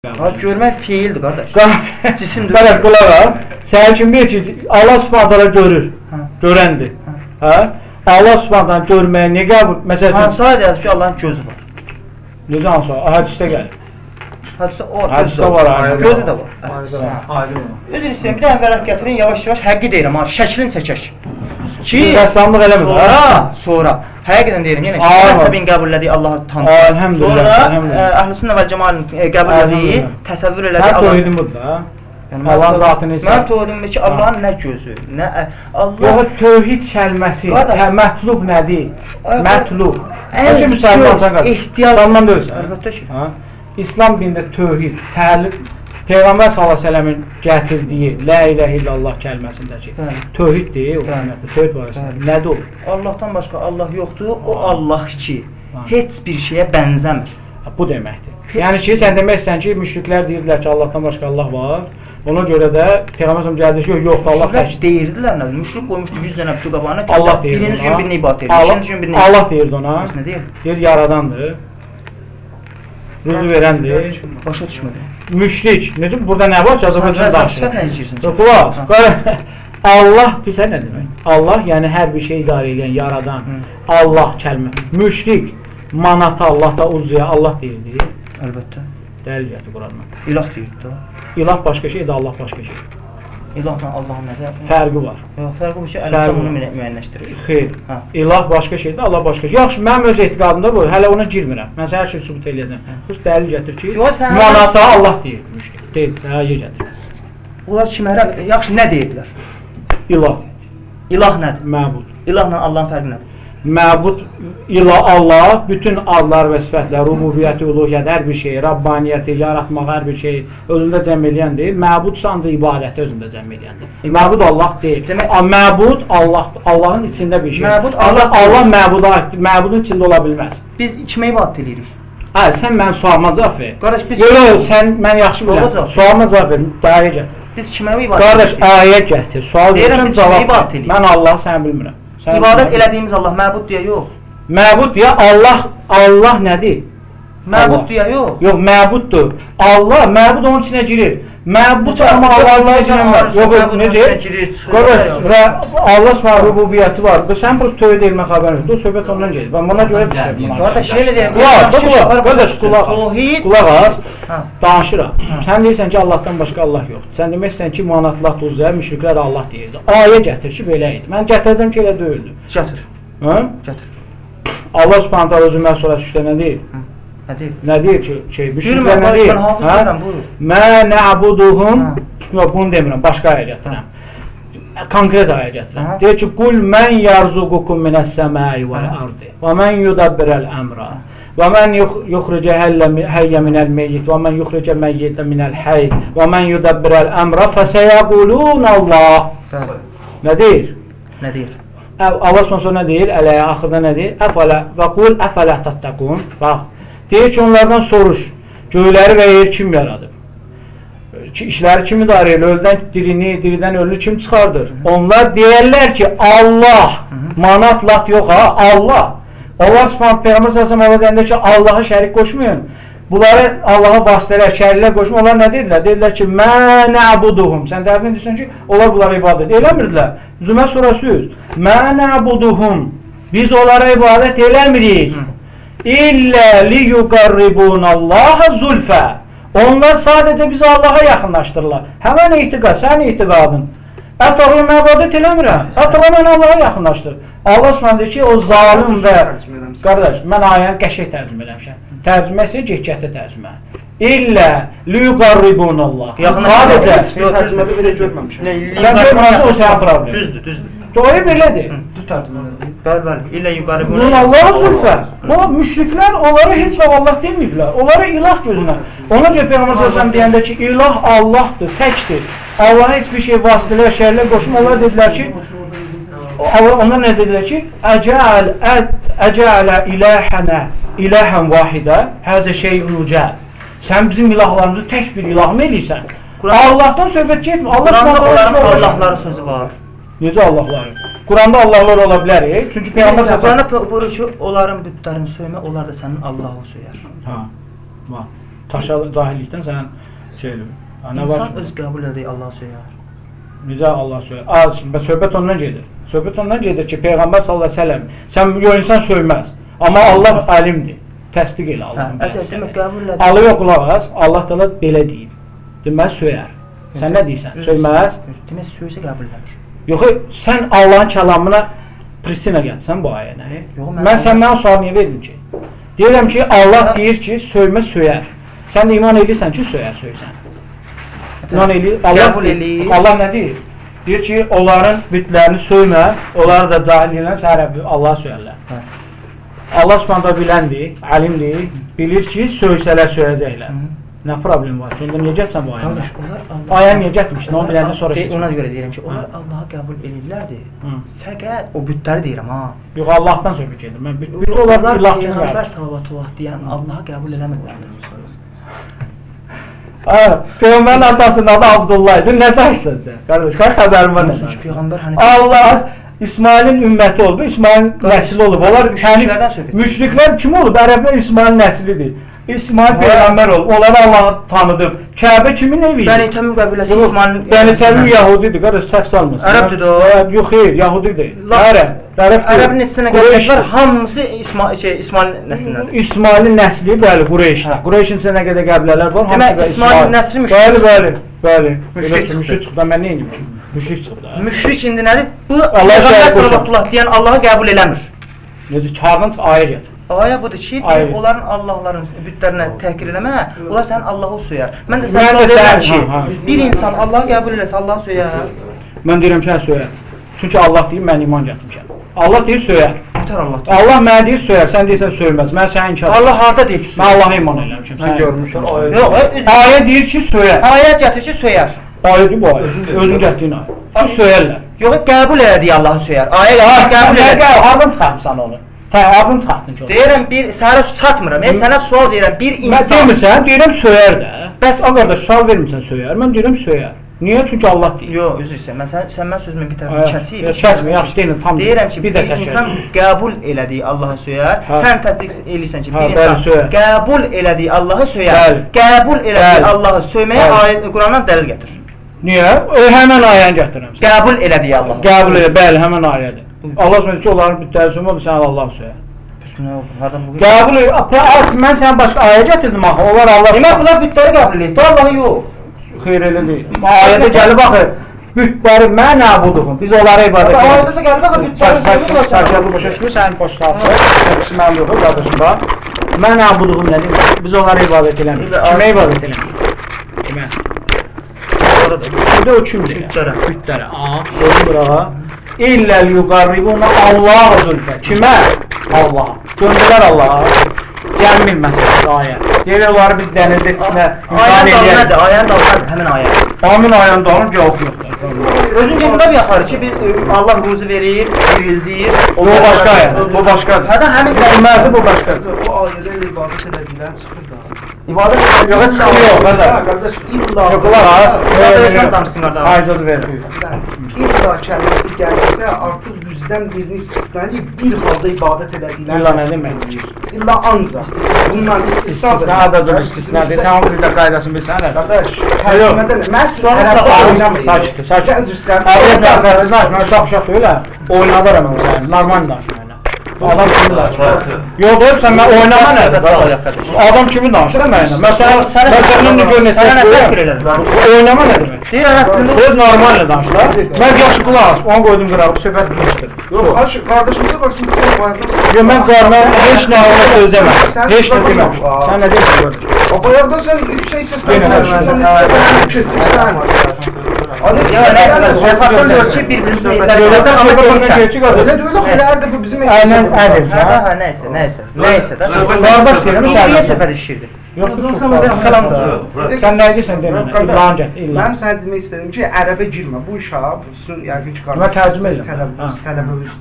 Ha, görmək feildir, qardaş. <laughs> Cisimdir. Qardaş qulaq as. Sən kim bilir ki, Allah Subhanahu görür. Hə. Görəndir. Hə? Allah Subhanahu görməyə nə qəbul? Məsəl üçün Hansı ayədə yazıb ki, Allahın gözü var. necə hansı? Hədisdə gəlir. Hədisdə o də var, Gözü də var. Aydın. Üzr istəyirəm, bir dənə vərəq gətirin, yavaş-yavaş həqqi deyirəm ha, şəklin çəkək. Ki, Rəssamlıq eləmir, Sonra, ha? sonra, həqiqətən deyirəm, yenə nəsəbin qəbul elədiyi Allahı tanır. Elhamdülillah, Sonra, elhamdülillah. ə, Əhl-i və Cəmalin ə, qəbul elədiyi, təsəvvür elədiyi Sən Allah. tohidin budur da. Yəni, Allahın zatını isə- Mən tohidimdir ki, Allahın nə gözü, nə Allah Yox, tövhid kəlməsi, hə, mətlub nədir? Mətlub. Hətta müsəlmansan qardaş. ehtiyac- Müsəlman deyilsən. Əlbəttə ki. İslam dinində tövhid, təlim Peyğəmbər sallallahu əleyhi və səlləmin gətirdiyi la ilahe illallah kəlməsindəki Bəli. tövhiddir, o ümumiyyətlə tövhid barəsində. Bəli. Nədir o? Allahdan başqa Allah yoxdur, o. Allah ki, heç bir şeyə bənzəmir. Bu deməkdir. Yəni ki, sən demək istəyirsən ki, müşriklər deyirdilər ki, Allahdan başqa Allah var. Ona görə də Peyğəmbər səlləm gəldi ki, yoxdur, Allah tək. deyirdilər nə? Müşrik qoymuşdu 100 dənə bütün qabağına. Allah deyir. Birinci gün birini ibadət edir, ikinci gün birini. Allah deyirdi ona. Bəs nə deyir? Deyir yaradandır. Ruzu verəndir. Başa düşmədim. Müşrik. Necə burada nə var ki, Azərbaycan danışır. qulaq. Qara- <laughs> Allah bilirsən nə demək? Allah yəni hər bir şey idarə edən, yaradan. Allah kəlmə. Müşrik manata Allah da uzuya Allah deyirdi. Əlbəttə. Dəlil gətir Qurandan. İlah deyir də. İlah başqa şeydir, Allah başqa şey. İlahla Allahın nəzər. Fərqi var. Yox, fərqi bu ki, var. bunu müəyyən- müəyyənləşdirir. Xeyr. Hə. İlah başqa şeydir, Allah başqa şey. Yaxşı, mənim öz etiqadımda bu. Hələ ona girmirəm. Mən sənə hər şey sübut eləyəcəm. Bu dəlil gətir ki, manata Allah deyirmiş. Deyil, hə, yer gətir. Onlar kimərə yaxşı nə deyirlər? İlah, İlah nədir? məbud. İlahla Allahın fərqi nədir? Məbud ilah Allah bütün adlar və sifətlər, rububiyyəti, uluhiyyət, hər bir şey, Rabbaniyyəti, yaratmaq hər bir şey özündə cəm eləyəndir. Məbud ancaq ibadəti özündə cəm eləyəndir. Məbud Allah deyil. Demək- məbud Allah Allahın içində bir şey. Məbud ancaq Allah deyil. məbuda. Məbudun içində ola bilməz. Biz içməyi ibadət eləyirik. Hə, sən mənim sualıma cavab ver. Qardaş biz Yox, yox, sən mən yaxşı bilirəm. Sualıma cavab ver. Dəyə gətir. biz kimə ibadət Qardaş, eləyirik? ayə gətir. Sual verirəm, cavab ver. Mən Allah səni bilmirəm. İbadət elədiyimiz Allah məbud deyə yox. Məbud deyə Allah Allah nədir? Məbud deyə yox. Yox, məbuddur. Allah, məbud onun içinə girir. Məbud Bu amma Allah bu var. Yox, necə? Qardaş, Allah Subhanahu rububiyyəti var. Bu sən tövhid elmə xəbərin yoxdur. O söhbət ondan gedir. Ben buna görə bilmirəm. Qardaş, elə deyirəm. Qulaq Qardaş, qulaq. Qulaq as. Hə. Danışıram. Sən deyirsən ki, Allahdan başqa Allah yoxdur. Sən deməksən ki, manatlar, tuzlar, müşriklər Allah deyirdi. Ayə gətir ki, belə idi. Mən gətirəcəm ki, elə deyildi. Gətir. Hə? Gətir. Allah Subhanahu Zümər surəsi 3-də nə deyir? Nə deyir? Nə deyir ki, şey, Bilmə, müşriklər nə qardaş, deyir? mən hafız Hə? deyirəm, buyur. Mə nə'buduhum Hə. Yox, bunu demirəm, başqa ayə gətirəm. Konkret ayə gətirəm. Hə. Deyir ki, "Qul men yarzuqukum mine's-semai vel-ardi və men yudabbiral əmra və men yuxricu hayya minel-meyyit və men yuxricu meyyita minel-hayy və men yudabbiral əmra fasayaqulun Allah." Bəli. Nə deyir? Nə deyir? Əv- Allah Subhanahu sonra nə deyir? Ələyə axırda nə deyir? Əfələ və qul əfələ təttəqun. Bax. Deyir ki, onlardan soruş. Göyləri və yeri kim yaradıb? Ki, işləri kim idarə edir? Ölüdən dirini, diridən ölünü kim çıxardır? Onlar deyərlər ki, Allah. Manat lat yox ha, Allah. Allah Subhanahu Peyğəmbər və səlləm deyəndə ki, Allah'a şərik qoşmayın. Bunları Allaha vasitələr, şəriklər qoşma. Onlar nə dedilər? Dedilər ki, "Mə na'buduhum." Sən tərəfindən deyirsən ki, onlar bunlara ibadət eləmirdilər. Zümər surəsi 100. "Mə na'buduhum." Biz onlara ibadət eləmirik. İllə liyuqarribunallaha zulfə. Onlar sadəcə bizi Allaha yaxınlaşdırırlar. Həmən etiqad, sənin etiqadın. Ətağı məbadət eləmirəm. Ətağı mən Allaha yaxınlaşdır. Allah Subhanahu deyir ki, o zalim və. Qardaş, mən ayəni qəşəng tərcümə eləmişəm. Tərcümə isə getgətə tərcümə. İllə liyuqarribunallah. Sadəcə Heç bir tərcümədə belə görməmişəm. Sən görmürsən, o sənin problem. Düzdür, düzdür. Doğru belədir. Düz tərcümədə. Bəli, bəli. İllə yuqarı Bunun Allah zülfə. O müşriklər onlara heç vaxt Allah deməyiblər. Onlara ilah gözünə. Ona görə Peyğəmbər sallallahu deyəndə ki, ilah Allahdır, təkdir. Allah heç bir şey vasitələr, şərlər qoşma. Onlar dedilər ki, Allah onlar nə dedilər ki, əcəl əcələ ilahənə ilahən vahidə həzə şeyun ucəl. Sən bizim ilahlarımızı tək bir ilah mı eləyirsən? Allahdan söhbət getmir. Allah Subhanahu onların taala Allahları sözü var. Necə Allahları? Quranda Allahlar ola bilər. e? Çünki Peyğəmbər sallallahu əleyhi buyurur ki, onların bütlərini söymə, onlar da sənin Allahını söyər. Ha. Var. Taşa cahillikdən sən şey eləyir. Ha, nə var? İnsan öz qəbul edir, Allah söyər. Necə Allah söyür? A, şimdi söhbət ondan gedir. Söhbət ondan gedir ki, Peyğəmbər sallallahu əleyhi və səlləm sən insan söyməz. Amma Allah alimdir. Təsdiq elə Hə, Allahın edir. Alıya qulaq as. Allah təala belə deyib. Deməli söyər. Sən nə deyirsən? Söyməz. Demək söysə qəbul edir. Yox, sən Allahın kəlamına prisina gəlsən bu ayəni. Yox, mən, mən- mən səndən sual niyə verdim ki? Deyirəm ki, Allah deyir ki, söymə söyər. Sən də iman edirsən ki, söyər söysən. İman eləyir. Allah deyir-. Allah nə deyir? Deyir ki, onların bütlərini söymə, onları da cahilliklə səhərə Allah söyərlər. Hə. Allah Subhanahu biləndir, alimdir, bilir ki, söysələr söyəcəklər. Hı. Nə problem var? Onda niyə getsən bu ayəni? Qardaş, onlar Allah Ayəni niyə getmişdin? Onu biləndə sonra keçin. Ona görə deyirəm ki, onlar Allahı qəbul edirlərdi. Hı. Fəqət o bütləri deyirəm ha. Yox, Allahdan söhbət gedir. Mən büt, büt onlar ilah kimi Peyğəmbər sallallahu deyən Allahı qəbul eləmirlər. Ha, Peyğəmbərin atasının adı Abdullah idi. Nə danışsan sən? Qardaş, kaç xəbərin var nə danışsan? Peyğəmbər hani Allah İsmailin ümməti olub, İsmailin nəsli olub. Onlar Müşriklərdən söhbət. Müşriklər kim olub? Ərəblər İsmailin nəslidir. İsmail peyğəmbər olub, onları Allah tanıdıb. Kəbə kimin evi idi? Bəni Təmim qəbiləsi İsmailin Bəni Təmim Yahudidir, qardaş səhv salmasın. Ərəbdir o. Yox, xeyr, Yahudi deyil. Ərəb. Ərəb. Ərəb nəslinə qəbilələr hamısı İsmail şey İsmail nəslindədir. İsmailin nəsli bəli Qureyşdir. Hə. Qureyşin nə qədər qəbilələr var, hamısı da İsmailin İsmail. nəsli müşrik Bəli, bəli, bəli. Müşrik çıxdı. Mən nə edim? Müşrik çıxdı. Müşrik indi nədir? Bu Allah Peyğəmbər şəhid qoşar. sallallahu deyən Allahı qəbul eləmir. Necə kardan çıx ayə budur ki, Ayə. onların Allahların bütlərinə təhqir eləmə, onlar sənin Allahı söyər. Mən də Mən sənə sən- ki, ha, ha. bir insan Allahı qəbul eləsə Allahı söyər. Mən deyirəm ki, hə söyər. Çünki Allah deyir, mən iman gətirmişəm. Allah deyir söyər. Nətər Allah deyir. Allah mənə deyir söyər, sən deyirsən söyməz. Mən sənin inkar. Allah harda deyir ki, Mən söyər? Allaha iman eləmişəm. Mən görmüşəm. Yox, Ayə deyir ki, söyər. ayət gətir ki, söyər. Ayədir bu ayə. Özün gətirdiyin ayə. Ki söyərlər. Yox, qəbul elədiyi Allahı söyər. Ayə qəbul Qəbul elə. Hardan çıxarmısan onu? Hardan çıxartdın ki? Deyirəm bir sənə çatmıram. Mən sənə sual verirəm. Bir Mən insan demirsən, deyirəm söyər də. Bəs- Bəs a qardaş, sual vermirsən söyər. Mən deyirəm söyər. Niyə? Çünki Allah deyir. Yox, üzr istəyirəm. Mən sən sən mən sözümü bir tərəfə Hə, kəsib. kəsmə, yaxşı deyilin, tam Deyirəm ki, bir bir, insan qəbul elədiyi Allahı söyər. Hə. Sən təsdiq eləyirsən ki, Hə, bir insan söyər. qəbul elədiyi Allahı söyər. Bəli. Qəbul elədiyi Bəli. Allahı söyməyə ayət Qurandan dəlil gətir. Niyə? O həmin ayəni gətirəm. sən. Qəbul elədiyi Allahı. Qəbul elə, bəli, həmin ayədir. Allah Subhanahu ki, onların bütləri söymür, sən Allah bu? Qəbul as mən sənə başqa ayə gətirdim axı. Onlar Allah Demək bunlar bütləri qəbul edir. Allahı yox. xeyr elə deyil. Ayədə gəlib baxır. Bütləri mən nəbuduhum. Biz onlara ibadət edirik. Ayətdə gəldi bax bütləri Sən sən bu başa düşmür, sən boş salsın. Hepsi mənim yox, qardaşım bax. Mən nəbuduhum nə demək? Biz onlara ibadət eləmirik. Kimə ibadət eləmirik? Kimə? Bir də o kimdir? Bütlərə. Bütlərə. Aha, qoyun bura. İlləl yuqarribuna Allah zülfə. Kimə? Allah. Döndülər Allaha. Gəlmir məsələsi ayə. Deyirlər onları biz dənizdə Ayənin dalı edəyək. nədir? Ayənin dalı nədir? Həmin ayə. Amin ayəndə onun cavab yoxdur. Özün cəmdə bir yaxarı ki, biz Allah ruzu verir, dirildir. O başqa ayə. Bu başqadır. Hə də həmin Bilmərdi bu başqadır. O ayədə ibadət elədikdən çıxır da. ibadət Yox, çıxmıyor, Mesela qardaş. illa Yox, qulaq as. Sadəcə danışsınlar da. Aycaz verin. illa kəlməsi gəlirsə artıq yüzdən birini istisna edib bir halda ibadət elədiklərini İlla nə deməkdir? İlla ancaq. Bundan. İstisna da dur, istisna deyil. Sən o dildə qaydasını bilsən hə? Qardaş, tərcümədə nə? Mən Sualı ərəbdə da- oynamayım. Sakit, sakit. Üzr istəyirəm. Qardaş, mən şax elə oynadıram mən səni. Normal danış mənə. Adam kimi danış. Yox, deyirsən mən oynama nədir? qardaş? Adam kimi danış da mənə. Məsələn, məsələn də gör neçə Sənə nə təkfir qoyur. edir? Oynama nə demək? Deyir ərəb dilində Söz normal danış da. Mən yaxşı qulaq as. Onu qoydum qırağa. Bu söhbət bitmişdir. Yox, qardaş, qardaşımıza bax kimsə bayaqdan Yox, mən qarmən heç nə ona söz demədim. Heç nə deməmişəm. Sən nə deyirsən qardaş? Bayaqdan sən yüksək səslə Yenə də- danışırsan, necə keçirsən? Eyibləri Yox, olacaq, amma söhbət ondan deyirsən. gəlir ki, qardaş. Elə deyil, elə hər dəfə bizim Aynen, aynen. Hə, hə, hə, nəysə, nəysə. Nəysə də. Qardaş deyirəm, sən- Niyə Yoxdur çox Salam, qardaş. Da. Sən nə edirsən demə. Gəl, illan. Mənim sənə demək istədim ki, ərəbə girmə. Bu işə, bu sizin yəqin ki, Mən tərcümə edirəm. Tələbəz.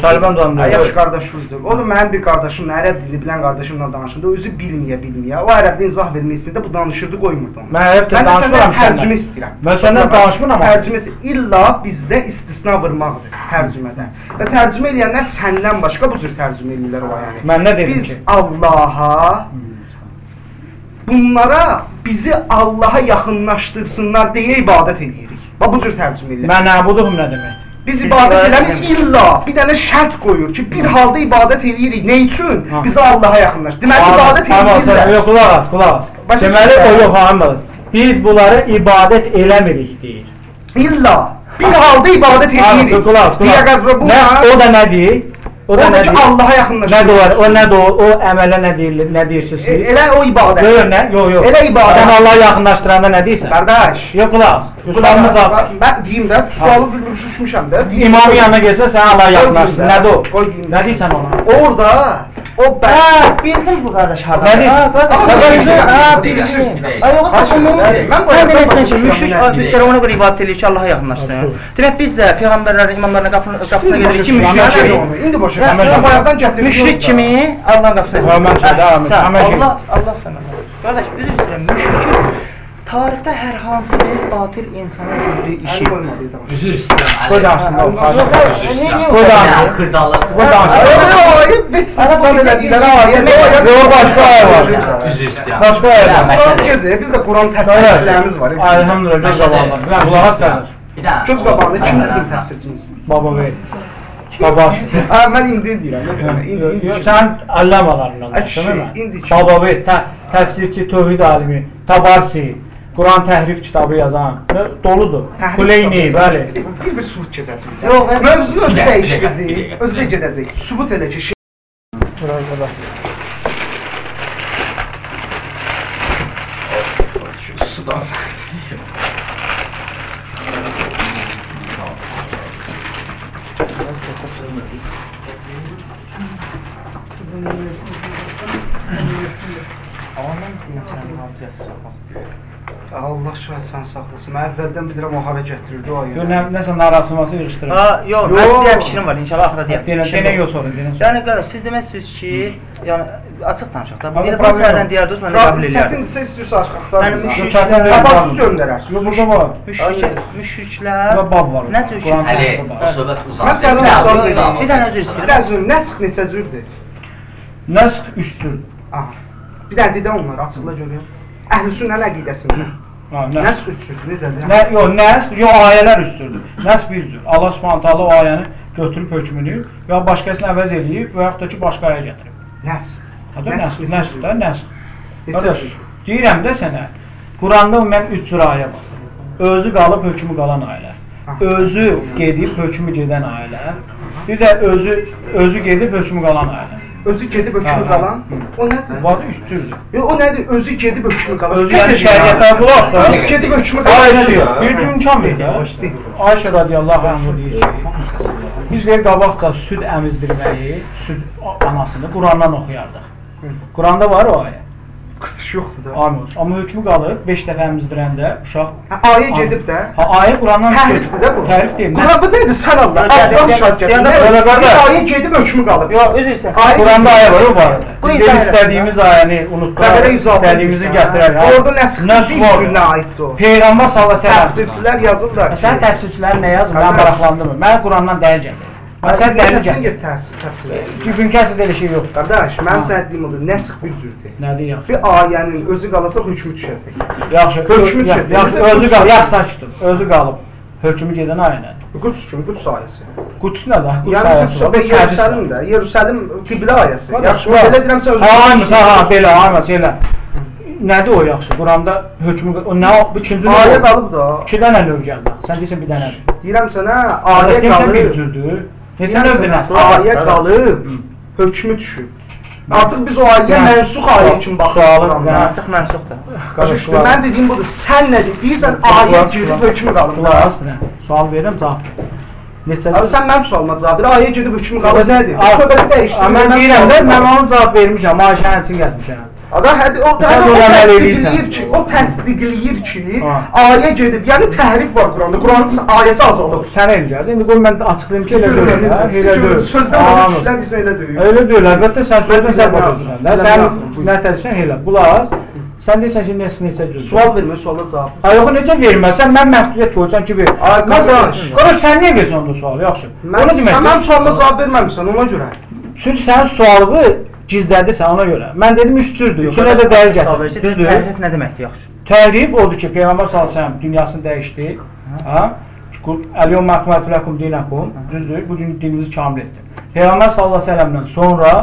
Taliban da Ay, yaxşı qardaşınızdır. O da mənim bir qardaşımla ərəb dilini bilən qardaşımla danışanda özü bilməyə bilməyə. O ərəbdən izah vermək istəyəndə bu danışırdı, qoymurdu onu. Mən ərəb səndən danışmıram tərcümə istəyirəm. Mən səndən danışmıram amma. Tərcüməsi illa bizdə istisna vurmaqdır tərcümədə. Və tərcümə edənlər səndən başqa bu cür tərcümə edirlər o ayəni. Mən nə dedim Biz ki? Allaha bunlara bizi Allaha yaxınlaşdırsınlar deyə ibadət eləyirik. Bax bu cür tərcümə edilir. Mən nəbuduhum nə demək? Biz ibadət eləmir illa bir dənə şərt qoyur ki, bir halda ibadət eləyirik. Nə üçün? Bizi Allaha yaxınlaş. Deməli ibadət eləyirlər. yox qulaq as, qulaq as. Deməli o yox anladınız. Biz bunları ibadət eləmirik deyir. İlla bir halda ibadət eləyirik. qulaq as, qulaq as. qədər bu Nə, o da nə deyir? O da nə ki? Allaha Nə yaxınlaşır. doğar? O nə doğar? O əmələ nə deyilir? Nə deyirsiniz E, siz? Elə o ibadət. Yox, nə? Yox, yox. Elə ibadət. Sən Allah'a yaxınlaşdıranda nə deyirsən? Qardaş. Yox, qulaq. Sualını cavab. Ben deyim də, sualı bilmişmişəm də. İmamın yanına gəlsə sən Allah'a də, Nədir o? qoy deyim. Nə deyirsən ona? Orada o ben Hə, bildim bu qardaş? Ha, qardaş, ha, bildim. Ay, yox, mən Sən deməsən ki, müşrik bütlərə ona görə ibadət eləyir ki, Allaha yaxınlaşsın. Demək biz də peyğəmbərlərin, imamların qapısına başa gedirik ki, müşrik kimi. İndi başa düşürəm. bayaqdan gətirdim. Müşrik kimi Allahın qapısına. Allah Allah sənə. Qardaş, üzr istəyirəm, müşriki tarixdə hər hansı bir qatil insana gördüyü işi. Üzr istəyirəm. Qoy niyə Qoy qədər? Xırdalıq. Qoy dansın. Ayı veçnistan elədilər ayı. Yox, başqa ay var. Üzr istəyirəm. Başqa ay var. Quran gecə bizdə Quran təfsirçilərimiz var. Elhamdülillah. Mən qulaq as qardaş. Göz qabağında kimdir bizim təfsirçimiz? Baba ver. Baba. Hə, mən indi deyirəm, məsələn, indi indi. Sən allamalarından indi ki- Baba tə, təfsirçi, tövhid alimi, Tabarsi, Quran təhrif kitabı yazan doludur. Kitabı. bəli. Bir bir sübut keçəcək. Yox, Mövzunu özü dəyişdirdi. Özü də gedəcək. Sübut elə ki, şey Bura, bura. Sudan. Allah şahid sən saxlasın. Mən əvvəldən bilirəm o hara gətirirdi o Yox, ayını. nə, nəsə narazılması yığışdırır. Ha, yox, Yox. mən bir dənə fikrim var, inşallah axıra deyəm. Denə, Fikrim denə yox. yox sonra, denə. Yəni qardaş, siz deməksiniz ki, yəni açıq danışaq da. Sərdən yox. deyərdiniz, mən qəbul edirəm. Çətindirsə istəyirsə açıq axtarın. Müşrik- Yox, çətin verə Tapasız göndərərsiniz. Yox, burada var. Müşrik, müşriklər bab var. Nə tür Quran Əli, o söhbət uzandı. Mən səndən Bir dənə, sual bir dənə. Bir Bir istəyirəm. zün, nəsx neçə cürdür? Nəsx üstür. Aha. Bir dənə dedə onlar açıqla görüm. Əhlüsünnə əqidəsində. Ha, nəsx. Nəsx üç cürdür, necədir? Nə, yox, nəsx, yox, ayələr üstürdür. Nəsx bir cür. Allah Subhanahu taala o ayəni götürüb hökmünü ya başqasını əvəz eləyib və yaxud da ki, başqa ayə gətirib. Neçə nəsx cür? da, nəsx. Neçə Qardaş, deyirəm də sənə. Quranda mən 3 cür ayə var. Özü qalıb hökmü qalan ayələr. Özü gedib hökmü gedən ayələr. Bir də özü özü gedib hökmü qalan ayələr. Özü gedib hökmü qalan. O nədir? Bu adı 3 cürdür. Yo, o nədir? Özü gedib hökmü qalan. Özü yəni şəriətə qulaq as. Özü gedib hökmü qalan. bir gün imkan ver də. Ayşə radiyallahu anhu deyir ki, biz deyir qabaqca süd əmizdirməyi, süd anasını Qurandan oxuyardıq. Quranda var o ayə. Qıtış yoxdur da. Amin. Amma hökmü qalıb 5 dəfə əmizdirəndə uşaq Ha, ayə gedib də. Ha ayə Qurandan Tərifdir də bu. Tərif deyil. Quran bu nədir sən Allah? Allah yox, yox. Ayə gedib hökmü qalıb. Yox, istəyirəm. Ayə Quranda ayə var o barədə. Biz istədiyimiz ayəni unutduq. Qəbərə 106. İstədiyimizi gətirərik. Ha. Orada nəsx cürünə aiddir o. Peyğəmbər sallallahu əleyhi və səlləm. Təfsirçilər yazırlar ki, Sən təfsirçilər nə yazır? Mən maraqlandım. Mən Qurandan gətirir. Mən sən dəlil Sən gətir. get təfsir təfsirə. Bugün kəsdə elə şey yox. Qardaş, mən sənə deyim odur, nəsx bir cürdür. Nədir yaxşı? Bir ayənin özü qalacaq, hökmü düşəcək. Yaxşı. Hökmü düşəcək. yaxşı, özü Quds qalıb. Yaxşı sakit ol. Özü qalıb. Hökmü gedən ayə nədir? Quds kimi, Quds ayəsi. Quds nədir? Quds Yəni ayəsi. Quds hədis var. Yerusəlim də, Yerusəlim qiblə ayəsi. Yaxşı, var. belə deyirəm sən özün. Ha, ha, ha, belə, aymış, elə. Nədir o yaxşı? Quranda hökmü o nə ikinci növ? Ayə qalıb da. 2 dənə növ gəldi. Sən deyirsən bir dənədir. Deyirəm sənə, Ayə deyirsən bir qalıb. cürdür. Neçə növdür? Ayə qalıb, hökmü düşüb. Artıq biz o ayəyə mənsux ayə kimi baxırıq. Mənsux mənsuxdur. Başa? Mən dediyim budur. Sən nə deyirsən? Ayə gedib hökmü dənə. Sual verirəm, cavab ver. Neçə Abi sən mənim sualıma cavab ver. Ayə gedib hökmü qalıb nədir? Bu söhbəti dəyişdir. Mən deyirəm də, mən onun cavab vermişəm, Ayşənin üçün gəlmişəm. Ada hədi o Sən hədi o təsdiqləyir ki, o təsdiqləyir ki, ayə gedib, yəni təhrif var Quranda. Quranın ayəsi azalıb. Sən elə gəldin. İndi qoy mən açıqlayım ki, elə deyil. Elə deyil. Sözdən düşdən deyirsən elə deyil. Elə deyil, əlbəttə sən sözdən sən başa düşürsən də. Elə Sən nə tərsən elə. Qulaq. Sən deyirsən ki, neçə neçə cür. Sual vermə, suala cavab. Ay yox, necə verməsən? Mən məhdudiyyət qoysan ki, bir. Ay, Məsələn, qardaş. sən niyə versən onda sual? Yaxşı. Onu sən demək. mənim sualıma cavab verməmisən ona görə. Çünki sənin sualını gizlədirsən ona görə. Mən dedim üç cürdür. Üçünə də dəlil gətir. Düzdür? Təhrif nə deməkdir yaxşı? Təhrif odur ki, Peyğəmbər sallallahu əleyhi və səlləm dünyasını dəyişdi. Ha? Əl-yevmə əkməltu ləkum dinakum. Düzdür? Bu gün dininizi kamil etdim. Peyğəmbər sallallahu əleyhi və səlləmdən sonra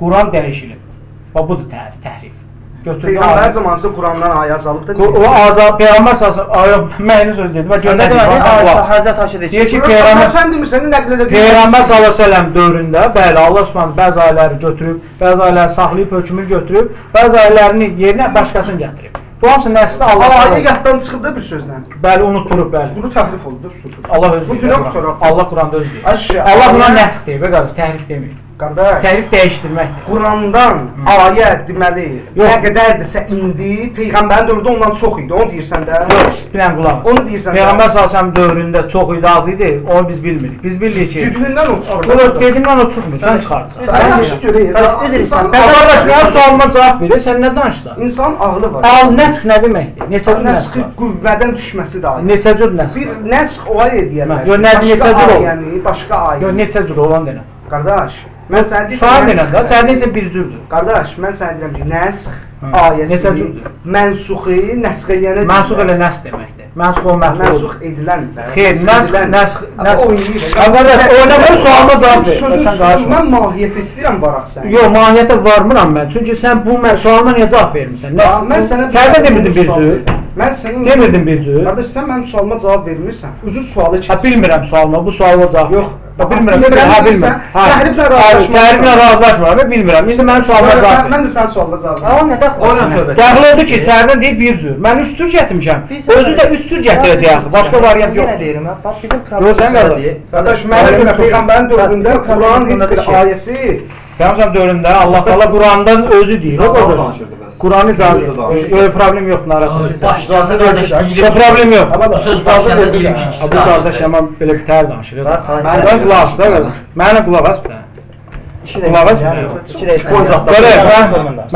Quran dəyişilib. Və budur təhrif. təhrif. Götürdü. Peyğəmbər zamanında Qurandan ayə azalıb da. O azad Peyğəmbər sallallahu ayı söz dedi və göndərdi. Həzrət Ayşə deyir ki, Peyğəmbər sən demirsən nəql edə Peyğəmbər sallallahu əleyhi və səlləm dövründə bəli Allah Subhanahu bəzi ayələri götürüb, bəzi ayələri saxlayıb hökmünü götürüb, bəzi ayələrini yerinə başqasını gətirib. Bu hamısı nəsli Allah. Ayə yaddan çıxıb da bir sözlə. bəli unutturub bəli. Bunu təhrif oldu da usuldur. Allah öz Bu günah Quran. Allah Quranda öz deyir. Allah buna ayə- nəsx deyir, qardaş, təhrif demir. Qardaş, Tərif dəyişdirməkdir. Qurandan ayə deməli, Yox. nə qədərdirsə indi peyğəmbərin dövründə ondan çox idi. Onu deyirsən də. Yox, bilən qulaq. Onu deyirsən. Peyğəmbər sallallahu dövründə çox idi, az idi. Onu biz bilmirik. Biz bilirik ki, Düdüyündən o çıxır. bunu dedimdən o çıxmır. Sən çıxarsan. Qardaş, üzr istəyirəm. Mən qardaş, mənim sualıma cavab ver. Sən nə danışsan? İnsan ağlı var. Al nəsx nə deməkdir? Neçə cür nəsx? Qüvvədən düşməsi də. Neçə cür nəsx? Bir nəsx o ay deyirlər. Yox, nə- neçə cür olur? Yəni başqa ay. Yox, neçə cür olan denə. Qardaş, mən sənə deyirəm. Sual denən də, sənin isə bir cürdür. Qardaş, mən sənə deyirəm ki, nəsx Hə. ayəsi mənsuxi nəsx eləyənə Mənsux elə nəsx deməkdir. Mənsux o məful. Mənsuq edilən. Xeyr, nəsx, nəsx, nəsx. Qardaş, oynamır sualıma cavab ver. Sözün mən mahiyyəti istəyirəm varaq sən. Yox, mahiyyətə varmıram mən. Çünki sən bu sualıma niyə cavab vermirsən? Nəsx? mən sənə Sən də demirdin bir cür. Mən sənin Demirdin bir cür. Qardaş, sən mənim sualıma cavab vermirsən. Özün sualı Ha keç. bilmirəm sualıma, bu sualıma cavab. Yox. Bilmirəm. Bilmirəm Ha bilmirəm. Ha. təhriflə Ha, razılaşmazsan. Təhriflə razılaşmıram. Bilmirəm. İndi mənim sualıma cavab mən, ver. mən də sənin sualına cavab Ha, o nə dəxli? O nə söhbət? Dəxil oldu ki, sərdən deyib bir cür. Mən üç cür gətirmişəm. Özü də üç cür gətirəcək. Başqa variant yox. Yenə deyirəm, bax bizim qardaş. nədir? Qardaş, Qardaş, mən Sənin də çox- peyğəmbərin dövründə Sən- Quran sən- heç bir ayəsi Peyğəmbər dövründə Allah Taala Qurandan özü deyir. Quranı danışırdı. Yox, problem yox, narahat olma. Başlansa qardaş Yox, deyirəm. problem yox. Bu söz başlayanda deyirəm ki, Bu qardaş amma belə bir tər danışır. Mən qulaq as da. Mənə qulaq as bir Qulaq as bir. Belə,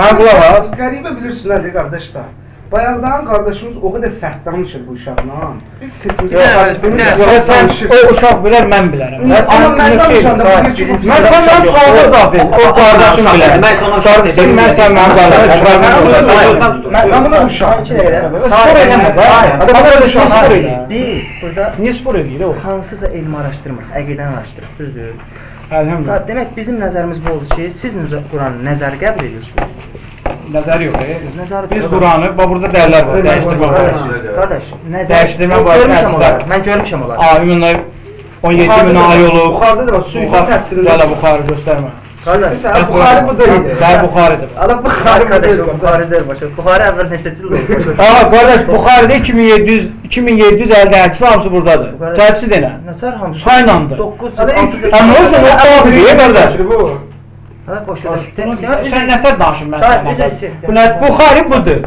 mən- qulaq as. Qəribə bilirsən nədir qardaş da? Bayaqdan qardaşımız o qədər sərt danışır bu uşaqla. Biz Yox, sən o uşaq bilər, mən bilərəm. Amma mən danışanda bilir ki, Mən səndən suala cavab ver. O qardaşım bilər. Mən sana uşaq dedim. mən sən mənim qardaşım. Mən- bunu uşaq. Spor eləmə də. Hadi bakalım uşaq spor eləyir. Biz burada Niyə spor eləyir o? hansısa elmi araşdırmırıq, əqidəni araşdırırıq, düzdür? Əlhəmdülillah. Sa- Demək bizim nəzərimiz bu oldu ki, siz Quranı nəzər qəbul edirsiniz. Nəzər yox. e. Nəzər Biz Quranı, bax burada dərlər var, dəyişdirmə var. Qardaş, nəzər Dəyişdirmə Mən var, Görmüşəm onları. Mən görmüşəm onları. Ayımınla 17 min ay olub. Buxarda da suyun təfsirində. Gələ Buxarı göstərmə. Qardaş, Buxarı bu deyil. Sən Buxarıdır. Ala Buxarı bu Qardaş. Buxarıdır başa. Buxarı əvvəl neçə il oldu başa. Aha, qardaş Buxarıda 2700 2750 hədis hamısı burdadır. Təcrid elə. Nətər hamısı? Saylandı. 9 Ala il, ilk 6 il. Amma olsun, o cavab verir qardaş. Bu. Ha, boş ver. Sən nətər danışın mən sənə? Bu nə? Buxarı budur.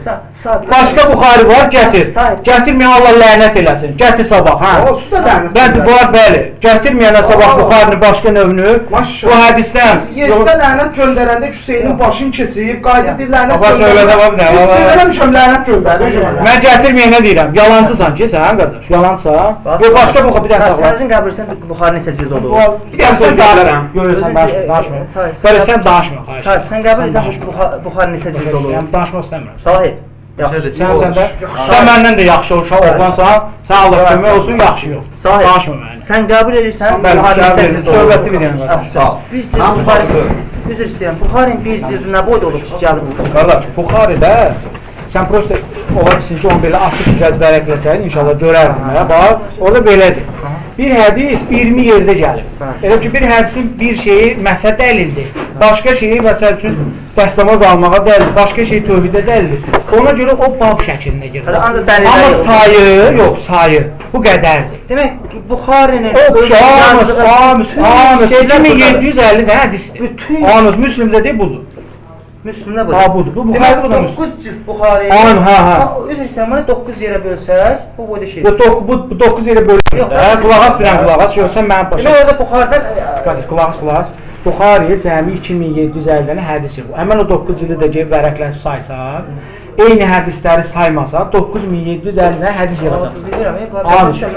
Başqa Buxarı var, gətir. Gətirməyən Allah lənət eləsin. Gətir sabah, hə. O sus da. Bəli, var, bəli. Gətirməyənə sabah Aa. Buxarının başqa növünü bu hədisdən Yezdə lənət göndərəndə Hüseynin başını kesib, qayıdır lənət Baba söylədə bax baba. söyləməmişəm lənət göndərmişəm. Mən gətirməyənə deyirəm. Yalancısan ki, sən qardaş. Yalansan. Yox, başqa Buxarı bir dənə Sən saxla. özün qəbirsən Buxarı neçə cildə oldu? Bir dənə danışma. Görürsən, danışma. Belə sən- danışma, xahiş. Sahib, sən qəbul Sən etsən danışma. Buxa- Buxarı neçə cildə oldu? Yəni danışmaq istəmirəm. Sahib. Yaxşı. Sən səndə sən məndən də yaxşı uşaq oğlansan, sən Allah kömək olsun, yaxşı yox. Sahib. Danışma mənimlə. Sən qəbul edirsən Bəli, Buxarı neçə oldu? söhbəti bir dənə qardaş. Sağ ol. Bir cild Buxarı. Üzr istəyirəm. Buxarın bir cildi nə boyda olub ki, gəlib bu? Qardaş, Buxaridə sən prosta ola bilsin ki, onu belə açıq biraz vərəqləsən, inşallah görərdin. Hə, bax, orada belədir. Bir hədis 20 yerdə gəlir. Bəli. Elə ki, bir hədisin bir şeyi məsəl dəlildir. Başqa şeyi məsəl üçün dəstəmaz almağa dəlildir. Başqa şey tövhidə dəlildir. Ona görə o bab şəklində dəlillər Amma sayı, yox, sayı. Bu qədərdir. Demək ki, Buxarinin Amus şeylər buradadır. 2750 də hədisdir. Bütün- Amus Müslimdə də budur. Müslümdə budur. Ha, budur. Bu Buxarı, bu da Müslüm. 9 cilt Buxari. Aynen, ha, ha. Üzr istəyirəm, bunu 9 yerə bölsək, bu boyda şey. Bu 9 bu, bu 9 yerə bölünür qardaş, Qulaq as bilən qulaq as. Yox, sən mənim başa. Demək orada Buxardan Qardaş, qulaq as, qulaq as. Buxari cəmi 2750 dənə hədis yox. Həmin o 9 cildi də gəlib vərəqlənib saysan, eyni hədisləri saymasan 9750 dənə hədis yığacaqsan. Bilirəm,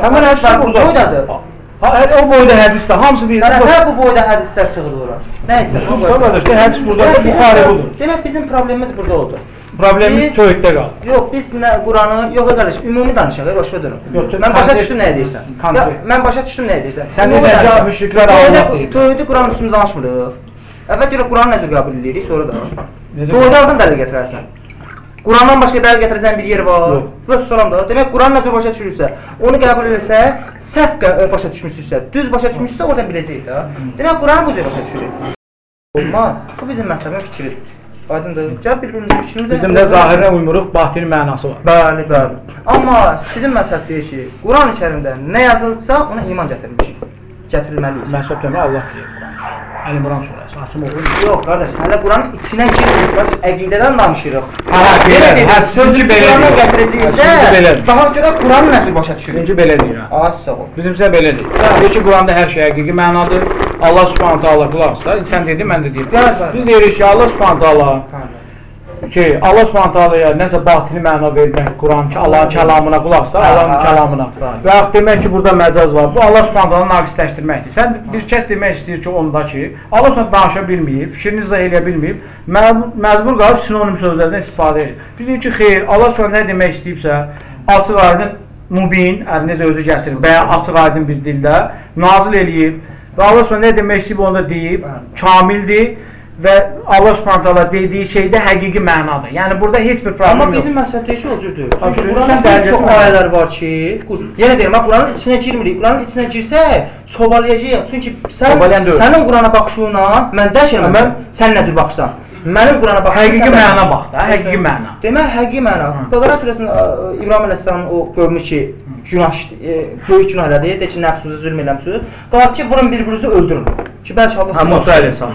həmin hədislər burada. Hər- o boyda hədisdə hamısı bir Yəni hə bu boyda hədislər sığır ora. Nəysə, boyda. qardaş, hədis burada, Buxari budur. Demək bizim problemimiz burada oldu. Problemimiz söyüddə qaldı. Yox, biz Quranı, yox qardaş, ümumi danışaq, başa dönüm. Mən başa düşdüm nə deyirsən. Ya, mən başa düşdüm nə deyirsən. Sən deyirsən ki, müşriklər deyir. Tövhidi Quran üstündə danışmırıq. Əvvəl görə Quranı necə qəbul edirik, sonra da. Necə hardan dəlil gətirərsən? Qurandan başqa dəlil gətirəcən bir yer var. Yox. Və soram da. Demək Quran necə başa düşürsə, onu qəbul eləsə, səhv qə- başa düşmüsünüzsə, düz başa düşmüsünüzsə, oradan biləcəyik də. Demək Quranı bu cür başa düşürük. Olmaz. Bu bizim məsələnin fikridir. Aydındır. Gəl bir-birimizin fikrimizə. Bizim də zahirinə uymuruq, batini mənası var. Bəli, bəli. Amma sizin məsəl deyir ki, Quran-ı Kərimdə nə yazılsa, ona iman gətirmişik. Gətirilməliyik. Mən söhbətimi Allah deyir. Əli İmran surəsi. Açım oxuyun. Yox, qardaş, hələ Quranın içinə girmirik. Qardaş, əqidədən danışırıq. Hə, hə, belə. Hə, sizinki belə Sizinki belədir. daha görə Quranı cür başa düşürük? Birinci belə deyirəm. Az sağ ol. Bizimsə belədir. Deyir ki, Quranda hər şey həqiqi mənadır. Allah Subhanahu taala qulaq asda. Sən dedin, mən də deyirəm. Bəli, bəli. Biz deyirik ki, Allah Subhanahu taala ki, Allah Subhanahu taalaya nəsə batini məna vermək, Quran Allahın kəlamına qulaq Hə, Allahın kəlamına. Və yaxud demək ki, burada məcaz var. Bu Allah Subhanahu taala naqisləşdirməkdir. Sən bir kəs demək istəyir ki, onda ki, Allah Subhanahu danışa bilməyib, fikrini izah edə bilməyib, mə- məcbur qalıb sinonim sözlərdən istifadə edir. Biz deyirik ki, xeyr, Allah Subhanahu nə demək istəyibsə, açıq aydın mubin, necə özü gətirir, bəyan açıq aydın bir dildə nazil eləyib və Allah Subhanahu nə demək istəyib onu da deyib, kamildir və Allah Subhanahu dediyi şeydə həqiqi mənadır. Yəni burada heç bir problem Amma yox. bizim məzhəbdə isə o cürdür. Abi, Çünki dərc çox ayələr var ki, yenə deyirəm, Quranın içinə girmirik. Quranın içinə girsək, sobalayacağıq. Çünki sən deyil. sənin Qurana baxışınla mən dəyişirəm. Mən- sən nə cür baxırsan? Mənim Qurana baxışım Həqiqi məna bax da, həqiqi məna. Demək həqiqi məna. Bəqərə surəsində İbrahim əleyhissalamın o qövmü ki, günah e, böyük günah elədi, de ki, nəfsünüzə zülm eləmisiniz. Qaldı ki, vurun bir-birinizi öldürün. Ki bəlkə Allah Hə, əleyhissalam,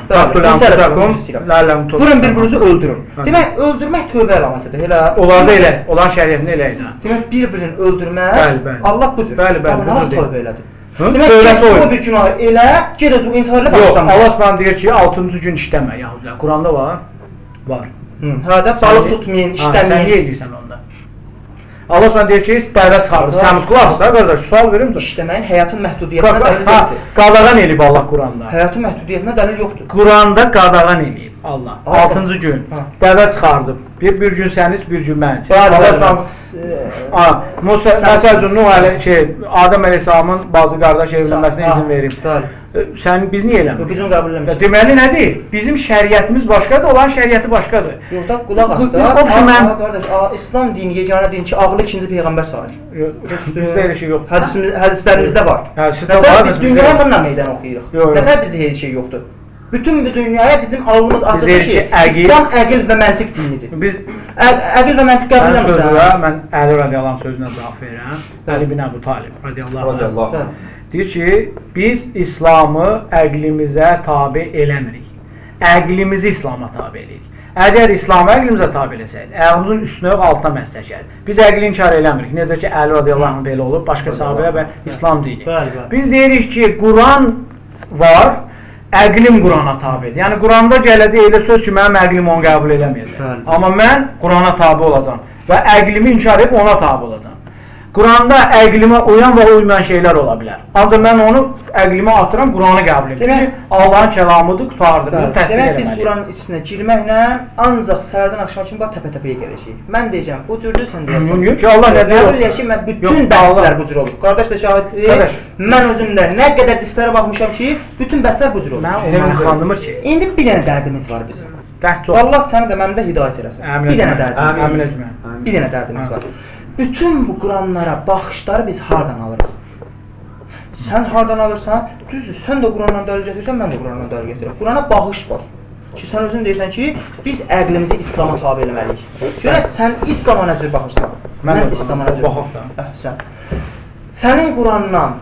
anfusakum, istəyirəm. la'allahum turhamun. Vurun bir-birinizi öldürün. Hə. Demək, öldürmək tövbə əlamətidir. Elə Onlarda elə, olan şəriətində elə idi. Demək bir-birini öldürmək Bəli, bəli. Allah bu cür. Bəli, bəli, Amma tövbə elədi? Demək Tövbəsi o bir günah elə, özü intiharla Yox, başlamış. Allah Subhanahu deyir ki, 6-cı gün işləmə Yahudilər. Quranda var. Var. Hı, Hədə balıq tutmayın, Ha, Sən niyə işləməyin. edirsən onda? Allah Subhanahu deyir ki, çıxardı. Qardaş, Səmit qulaq da qardaş, sual verim də. İşləməyin həyatın məhdudiyyətinə dəlil yoxdur. qadağan eləyib Allah Quranda. Həyatın məhdudiyyətinə dəlil yoxdur. Quranda qadağan eləyib Allah. Allah. 6-cı gün Ha. dəvət çıxardıb. Bir bir gün səniz, bir gün mən. Bəli, Allah Musa məsəl üçün Nuh ələ şey Adəm əleyhissalamın bazı qardaş evlənməsinə izin verib. Bəli. Sən biz niyə Yox, eləmirik? Biz onu qəbul eləmişik. Deməli nədir? Bizim şəriətimiz başqadır, olan şəriəti başqadır. Yox da qulaq as da. mən- qardaş, aa, İslam dini yeganə din ki, ağlı ikinci peyğəmbər sayır. Bizdə elə şey yoxdur. Hədisimiz, hədislərimizdə var. Hə, sizdə var, biz dünyaya bununla meydan oxuyuruq. Nətər bizdə heç şey yoxdur. Bütün bu dünyaya bizim alnımız açıqdır ki, ki, əqil- İslam əqil və məntiq dinidir. Biz Əq- Əqil və məntiq qəbul Mən sözünə, eləmirsən. mən Əli radiyallahu anh sözünə cavab verirəm. Əli bin Əbu Talib radiyallahu anh. Deyir ki, biz İslamı əqlimizə tabe eləmirik. Əqlimizi İslama tabe eləyirik. Əgər İslamı əqlimizə tabe eləsəydik, ayağımızın üstünə yox altına məhz çəkərdik. Biz əqli inkar eləmirik. Necə ki Əli radiyallahu anh belə olub, başqa sahabələr və İslam bəli. Biz deyirik ki, Quran var, əqlim Qurana tabedir. Yəni Quranda gələcək elə söz ki, mənim əqlim onu qəbul eləməyəcək. Amma mən Qurana tabe olacağam və əqlimi inkar edib ona tabe olacağam. Quranda əqlimə uyan və uymayan şeylər ola bilər. Ancaq mən onu əqlimə atıram, Quranı qəbul edirəm. Çünki Allahın kəlamıdır, qutardır. Bunu təsdiq Demək biz etməliyik. Quranın içinə girməklə ancaq səhərdən axşama kimi bax təpə-təpəyə gələcəyik. Mən deyəcəm, bu cürdür, sən deyəcəksən. Yox ki, Allah nə deyir? Qəbul ki, mən bütün Allah- bu cür olub. Qardaş da şahiddir. Qardaş. Mən özüm də nə qədər disklərə baxmışam ki, bütün bəhslər bu cür olub. Mən onu xandımır ki. İndi bir dənə dərdimiz var bizim. Dərd çox. Allah səni də məni də hidayət eləsin. Bir dənə dərdimiz var. Bir dənə dərdimiz var. Bütün bu Quranlara baxışları biz hardan alırıq? Sən hardan alırsan, düzdür, sən də Qurandan dəlil gətirirsən, mən də Qurandan dəlil gətirirəm. Qurana baxış var. Ki sən özün deyirsən ki, biz əqlimizi İslam'a tabe eləməliyik. Görə sən İslam'a nə cür baxırsan? Mən Mən, İslam'a nə cür da. Əhsən. Sənin Qurandan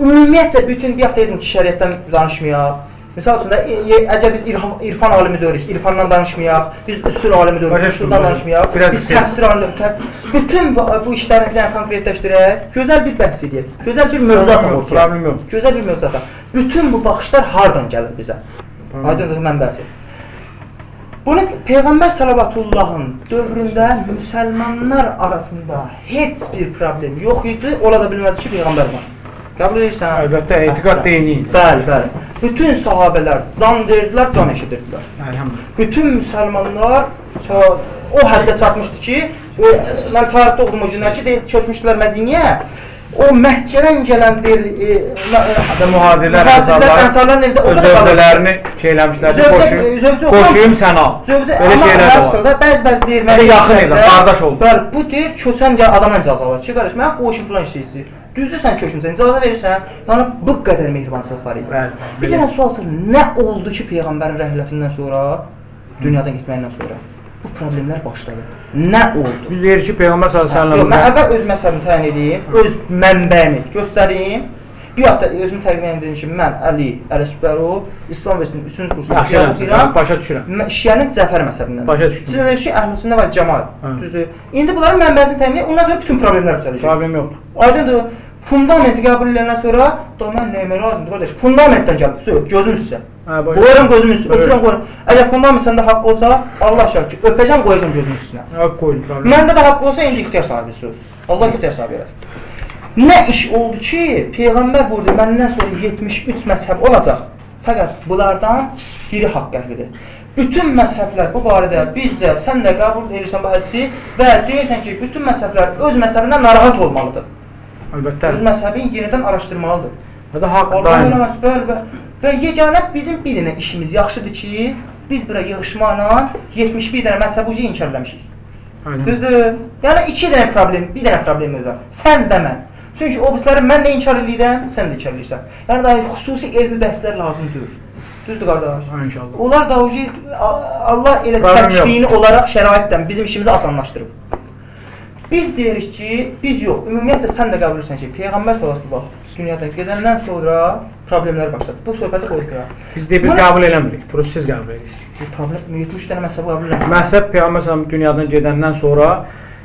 ümumiyyətcə bütün bir dedim ki, şəriətdən danışmayaq. Misal üçün də e, e, əgər biz irfan, irfan alimi deyirik, irfandan danışmayaq, biz usul alimi deyirik, düşdüm, danışmayaq, biz təfsir alimi deyirik. Bütün bu, bu işləri bir dənə konkretləşdirək, gözəl bir bəhs edək, gözəl bir mövzu ataq ortaya. problem yox. Gözəl bir mövzu ataq. Bütün bu baxışlar hardan gəlir bizə? Aydındır mənbəsi. Bunu Peyğəmbər sallallahu dövründə müsəlmanlar arasında heç bir problem yox idi. Ola da bilməz ki, peyğəmbər var. Qəbul edirsən? Əlbəttə, etiqad dini. Bəli, bəli. Bütün sahabelər can verdilər, can eşidirdilər. Əlhamdülillah. Bütün müsəlmanlar o həddə çatmışdı ki, o, mən tarixdə oxudum o günlər ki, deyil, köçmüşdülər Mədiniyə. O Məkkədən gələn deyil, e, e, mühacirlər, ənsarların evdə o qədər zövcələrini şey eləmişlər, qoşuyum, zövcə- qoşuyum sən al. Zövcə, Belə şeylər də var. bəzi-bəzi deyir, Hətta yaxın idi, qardaş oldu. Bəli, bu deyir, köçən gəl adamla icazə alır ki, qardaş, mən işin filan işləyirsən. Düzdür sən köçmüsən, icazə verirsən. Yəni bu qədər mehribançılıq var idi. Bəli, Bir dənə sual sor, nə oldu ki, peyğəmbərin rəhlətindən sonra, dünyadan getməyindən sonra bu problemlər başladı? Nə oldu? Biz deyirik ki, Peyğəmbər sallallahu əleyhi və Yox, mən səlləm əvvəl öz məsələmi təyin edeyim, öz mənbəyimi göstərim. Bir hafta özümü təqdim edirəm ki, mən Əli Ələkbərov İslam Universitetinin 3-cü kursunda şiə oxuyuram. Başa düşürəm. Şiənin Cəfər məzhəbindən. Başa düşdüm. Siz ki, Əhlüsünnə və Cəmaət. Hə. Düzdür. İndi bunların mənbəsini təmin edin, ondan sonra bütün problemlər düzələcək. Problem yoxdur. Aydındır. Fundamenti qəbul edəndən sonra da mən nəyimə lazımdır qardaş? Fundamentdən gəlib. Söz, gözün üstə. Hə. Qoyuram gözümün üstə. Öpürəm qoyuram. Əgər fundament səndə haqq olsa, Allah şahid ki, öpəcəm qoyacam gözümün üstünə. Hə, qoyun problem. Məndə də haqq olsa indi ixtiyar sahibi söz. Allah ixtiyar sahibi elər. Nə iş oldu ki, peyğəmbər buyurdu, məndən sonra 73 məzhəb olacaq. Fəqət bunlardan biri haqq əhlidir. Bütün məzhəblər bu barədə biz də sən də qəbul edirsən bu hədisi və deyirsən ki, bütün məzhəblər öz məzhəbindən narahat olmalıdır. Əlbəttə. Öz məzhəbin yenidən araşdırmalıdır. Və də haqq daim. bəli, bəli. Və yeganə bizim bir dənə işimiz yaxşıdır ki, biz bura yığışmaqla 71 dənə məzhəbi ucu inkar eləmişik. Düzdür? Yəni iki dənə problem, bir dənə problemimiz var. Sən və mən. Çünki o birisləri mən də inkar eləyirəm, sən də inkar eləyirsən. Yəni daha xüsusi elmi bəhslər lazımdır. Düzdür qardaş? İnşallah. Onlar da ucu Allah elə təkvini olaraq şəraitdən bizim işimizi asanlaşdırıb. Biz deyirik ki, biz yox, ümumiyyətcə sən də qəbul edirsən ki, Peyğəmbər sallallahu dünyadan gedəndən sonra problemlər başladı. Bu söhbəti qoyduq. Biz de biz Buna- qəbul eləmirik. Bunu siz qəbul edirsiniz. Bir problem 73 dənə məsələ qəbul edirəm. Məhsəb Peyğəmbər sallallahu dünyadan gedəndən sonra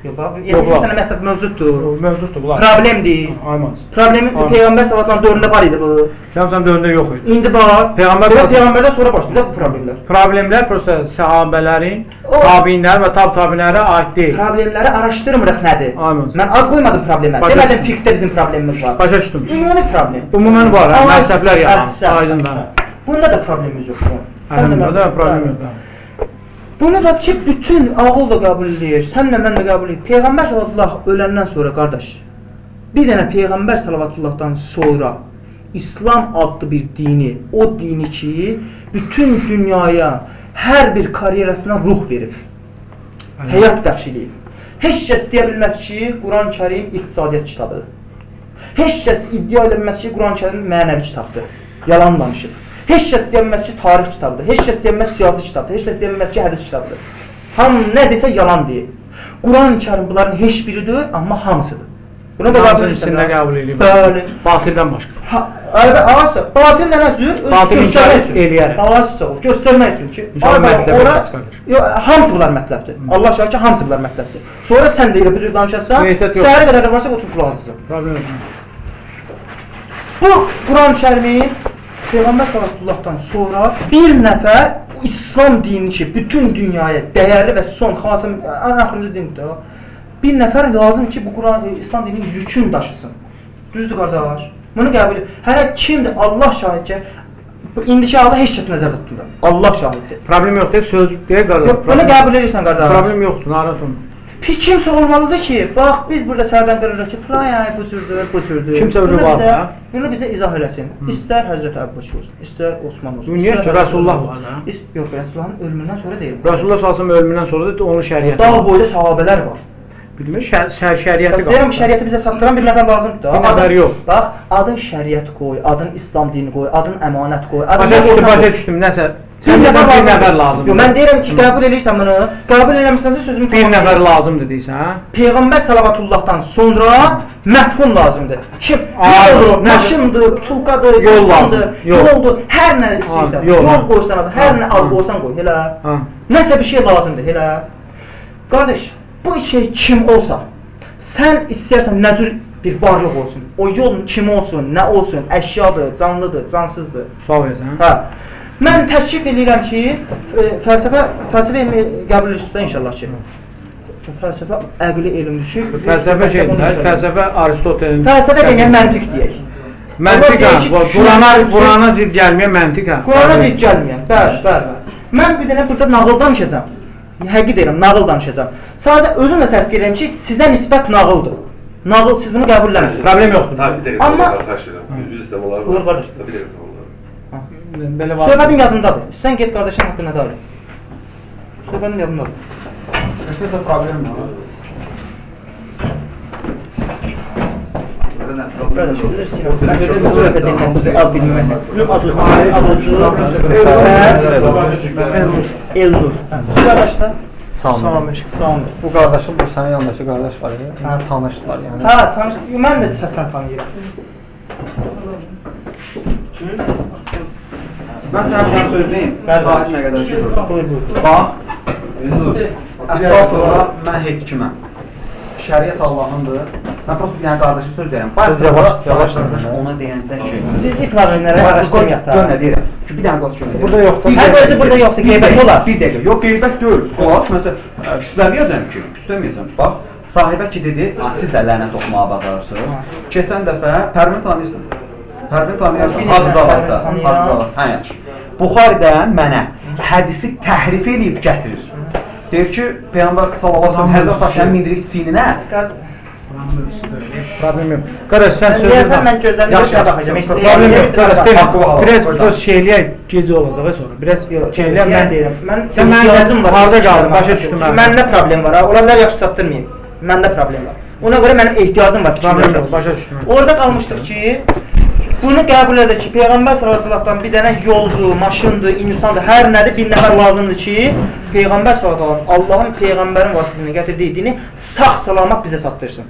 Yox, bax, 73 dənə məsələ mövcuddur. mövcuddur bunlar. Problemdir. Aymaz. Problemin Aynen. Peyğəmbər sallallahu dövründə var idi bu. Peyğəmbər dövründə yox idi. İndi var. Peyğəmbər Və Peyğəmbərdən sonra başladı bu problemlər. Problemlər prosta səhabələrin, tabinlər və tab tabinlərə aid deyil. Problemləri araşdırmırıq nədir? Aynen. Mən ad qoymadım problemə. Demədim fiqhdə bizim problemimiz var. Başa düşdüm. Ümumi problem. Ümumən var, hə, məzhəblər yaranır. Hə, sən- Aydın da. Bunda da problemimiz yox. Sən də mən- Həmin problem Bəli. Bunu da ki bütün ağıl da qəbul edir, sən də mən də qəbul edir. Peyğəmbər sallallahu öləndən sonra qardaş, bir dənə peyğəmbər sallallahu sonra İslam adlı bir dini, o dini ki bütün dünyaya hər bir karyerasına ruh verir. Həyat bəxş eləyir. Heç kəs deyə bilməz ki, Quran-Kərim iqtisadiyyat kitabıdır. Heç kəs iddia edə bilməz ki, Quran-Kərim mənəvi kitabdır. Yalan danışır. Heç kəs deyə bilməz ki, tarix kitabıdır. Heç kəs deyə bilməz siyasi kitabdır. Heç kəs deyə bilməz ki, hədis kitabıdır. Hamı nə desə yalan deyir. Quran-Kərim bunların heç biri deyil, amma hamısıdır. Bunu da edirsən. içində qəbul edirəm. Bəli. Batildən başqa. Ha, əlbə, ağası, batil nə? Öz Batil göstərmək üçün. sağ ol, göstərmək üçün ki, ora-. Yox, hamısı bunlar mətləbdir. Allah şahid ki, hamısı bunlar mətləbdir. Sonra sən də elə bu cür yox. səhərə qədər də varsa oturub qulaq asacaq. Problem yox. Bu Quran-Kərimin Peyğəmbər sallallahu sonra bir nəfər İslam dini ki, bütün dünyaya dəyərli və son xatım ən axırıncı dindir o. Bir nəfər lazım ki, bu Quran İslam dininin yükünü daşısın. Düzdür qardaş? Bunu qəbul et. Hələ kimdir? Allah şahid ki, indiki halda heç kəs nəzərdə tutmur. Allah şahiddir. Problem yoxdur, söz deyə qardaş. Yox, bunu qəbul edirsən qardaş. Problem yoxdur, narahat olma. Peki kimsə olmalıdır ki, bax biz burada sərdən qırırıq ki, filan ay bu cürdür, bu cürdür. Kimsə Bunu var bizə-. Bunu bizə izah eləsin. İstər Həzrət Əbbas olsun, istər Osman olsun. Həzrət Rasulullah Ömər var. İst- Yox, Rasulullahın ölümündən sonra deyil. Rasulullah sallallahu ölümündən sonra da onun şəriəti. Dağ boyda sahabelər var. Bilmir, şər, şər şəriəti Bəs deyirəm şəriəti bizə satdıran bir nəfər lazımdır da. Bir nəfər yox. Bax, adın şəriət qoy, adın İslam dini qoy, adın əmanət qoy. Adın Başa düşdüm, başa düşdüm. Nəsə, sən desən bir nəfər lazımdır. Yox, mən deyirəm ki, qəbul edirsən bunu. Qəbul eləmirsənsə sözümü bir tamam nəfər lazımdır deyirsən? Peyğəmbər salavatıllahdan sonra məfhum lazımdır. Kim? Yoldur, maşındır, butulkadır, Yol insandır, lazım, yol. yoldur, hər nə istəyirsən. yol, Yol qoysan adı, hər Hə, nə ad qoysan qoy, elə. Nəsə bir şey lazımdır, elə. Qardaş, bu şey kim olsa, sən istəyirsən nə cür bir varlıq olsun. O yolun kim olsun, nə olsun, əşyadır, canlıdır, cansızdır. Sual versən. Hə. Mən təklif edirəm ki, fəlsəfə fəlsəfə elmi qəbul edirsən inşallah ki. Fəlsəfə əqli elmdir ki, Fəlsəfə şeydir, fəlsəfə Aristotelin. Fəlsəfə deməyən məntiq deyək. Məntiq ha, Qurana Qurana zidd gəlməyən məntiq ha. Qurana zidd gəlməyən. Bəli, bəli. Mən bir dənə burada nağıl danışacağam. Həqiqət deyirəm, nağıl danışacağam. Sadəcə özüm də təsdiq edirəm ki, sizə nisbət nağıldır. Nağıl siz bunu qəbul eləmirsiniz. Problem yoxdur. Amma- karşılayıram. Yüz istemalar var. Buyur qardaş. Sabit dəqiqə. Belə var. Söhbətin yadındadır. Sən get qardaşın haqqında da öyrən. Söhbətin yadındadır. Nəsə problem var. Qardaş, çox bu söhbət edirəm, bu ad bilməklə. Sizin adınız, adınız Elnur. Elnur. Bu qardaş da Samir. Samir. Bu qardaşım bu sənin yanındakı qardaş var ya. Onlar tanışdılar yəni. Hə, tanış. Mən də sifətdən tanıyıram. Mən sənə bir dənə söz deyim. Bəli. Sahib nə qədər şey buyur. Bax, əstəğfurullah, mən heç kiməm. Şəriət Allahındır. Mən prosta bir dənə qardaşa söz deyirəm. Söz yavaş- yavaş qardaş danış. ona deyəndə ki, Siz ifadələri araşdırmayaq da. Gör nə deyirəm. Ki, bir dənə qoz görün. Burada yoxdur. Hər özü burada yoxdur, qeybət olar. Bir dəqiqə. Yox, qeybət deyil. Qulaq, məsələn, pisləməyəcəm ki, pisləməyəcəm. Bax, sahibə ki dedi, "A, siz də lənət oxumağa bacarırsınız." Keçən dəfə Pərvin tanıyırsan. Pərvin tanıyırsan. Tanıyıram. Hacızavat. Hə, yaxşı. Buxaridən mənə hədisi təhrif eləyib gətirir. Deyir ki, Peyğəmbər sallallahu əleyhi və səlləm Həzrət Ayşənin mindirik çiyninə Problem yox. Qardaş sən Deyəsən mən görə baxacağam. Problem yox. Qardaş Haqqı var. deyil. Biraz biraz şeyliyə gecə olacaq sonra. Biraz şeyliyə mən mən deyirəm. Mən Sən mənə ehtiyacım var. harda qaldın? Başa düşdüm mən. Məndə problem var ha. Ola bilər yaxşı çatdırmayım. Məndə problem var. Ona görə mənim ehtiyacım var yox, başa düşdüm. Orada qalmışdıq ki, bunu qəbul edir ki, Peyğəmbər sallallahu bir dənə yoldur, maşındır, insandır, hər nədir bir nəfər lazımdır ki, Peyğəmbər sallallahu Allahın peyğəmbərin vasitəsilə gətirdiyi dini sağ-salamat bizə çatdırsın.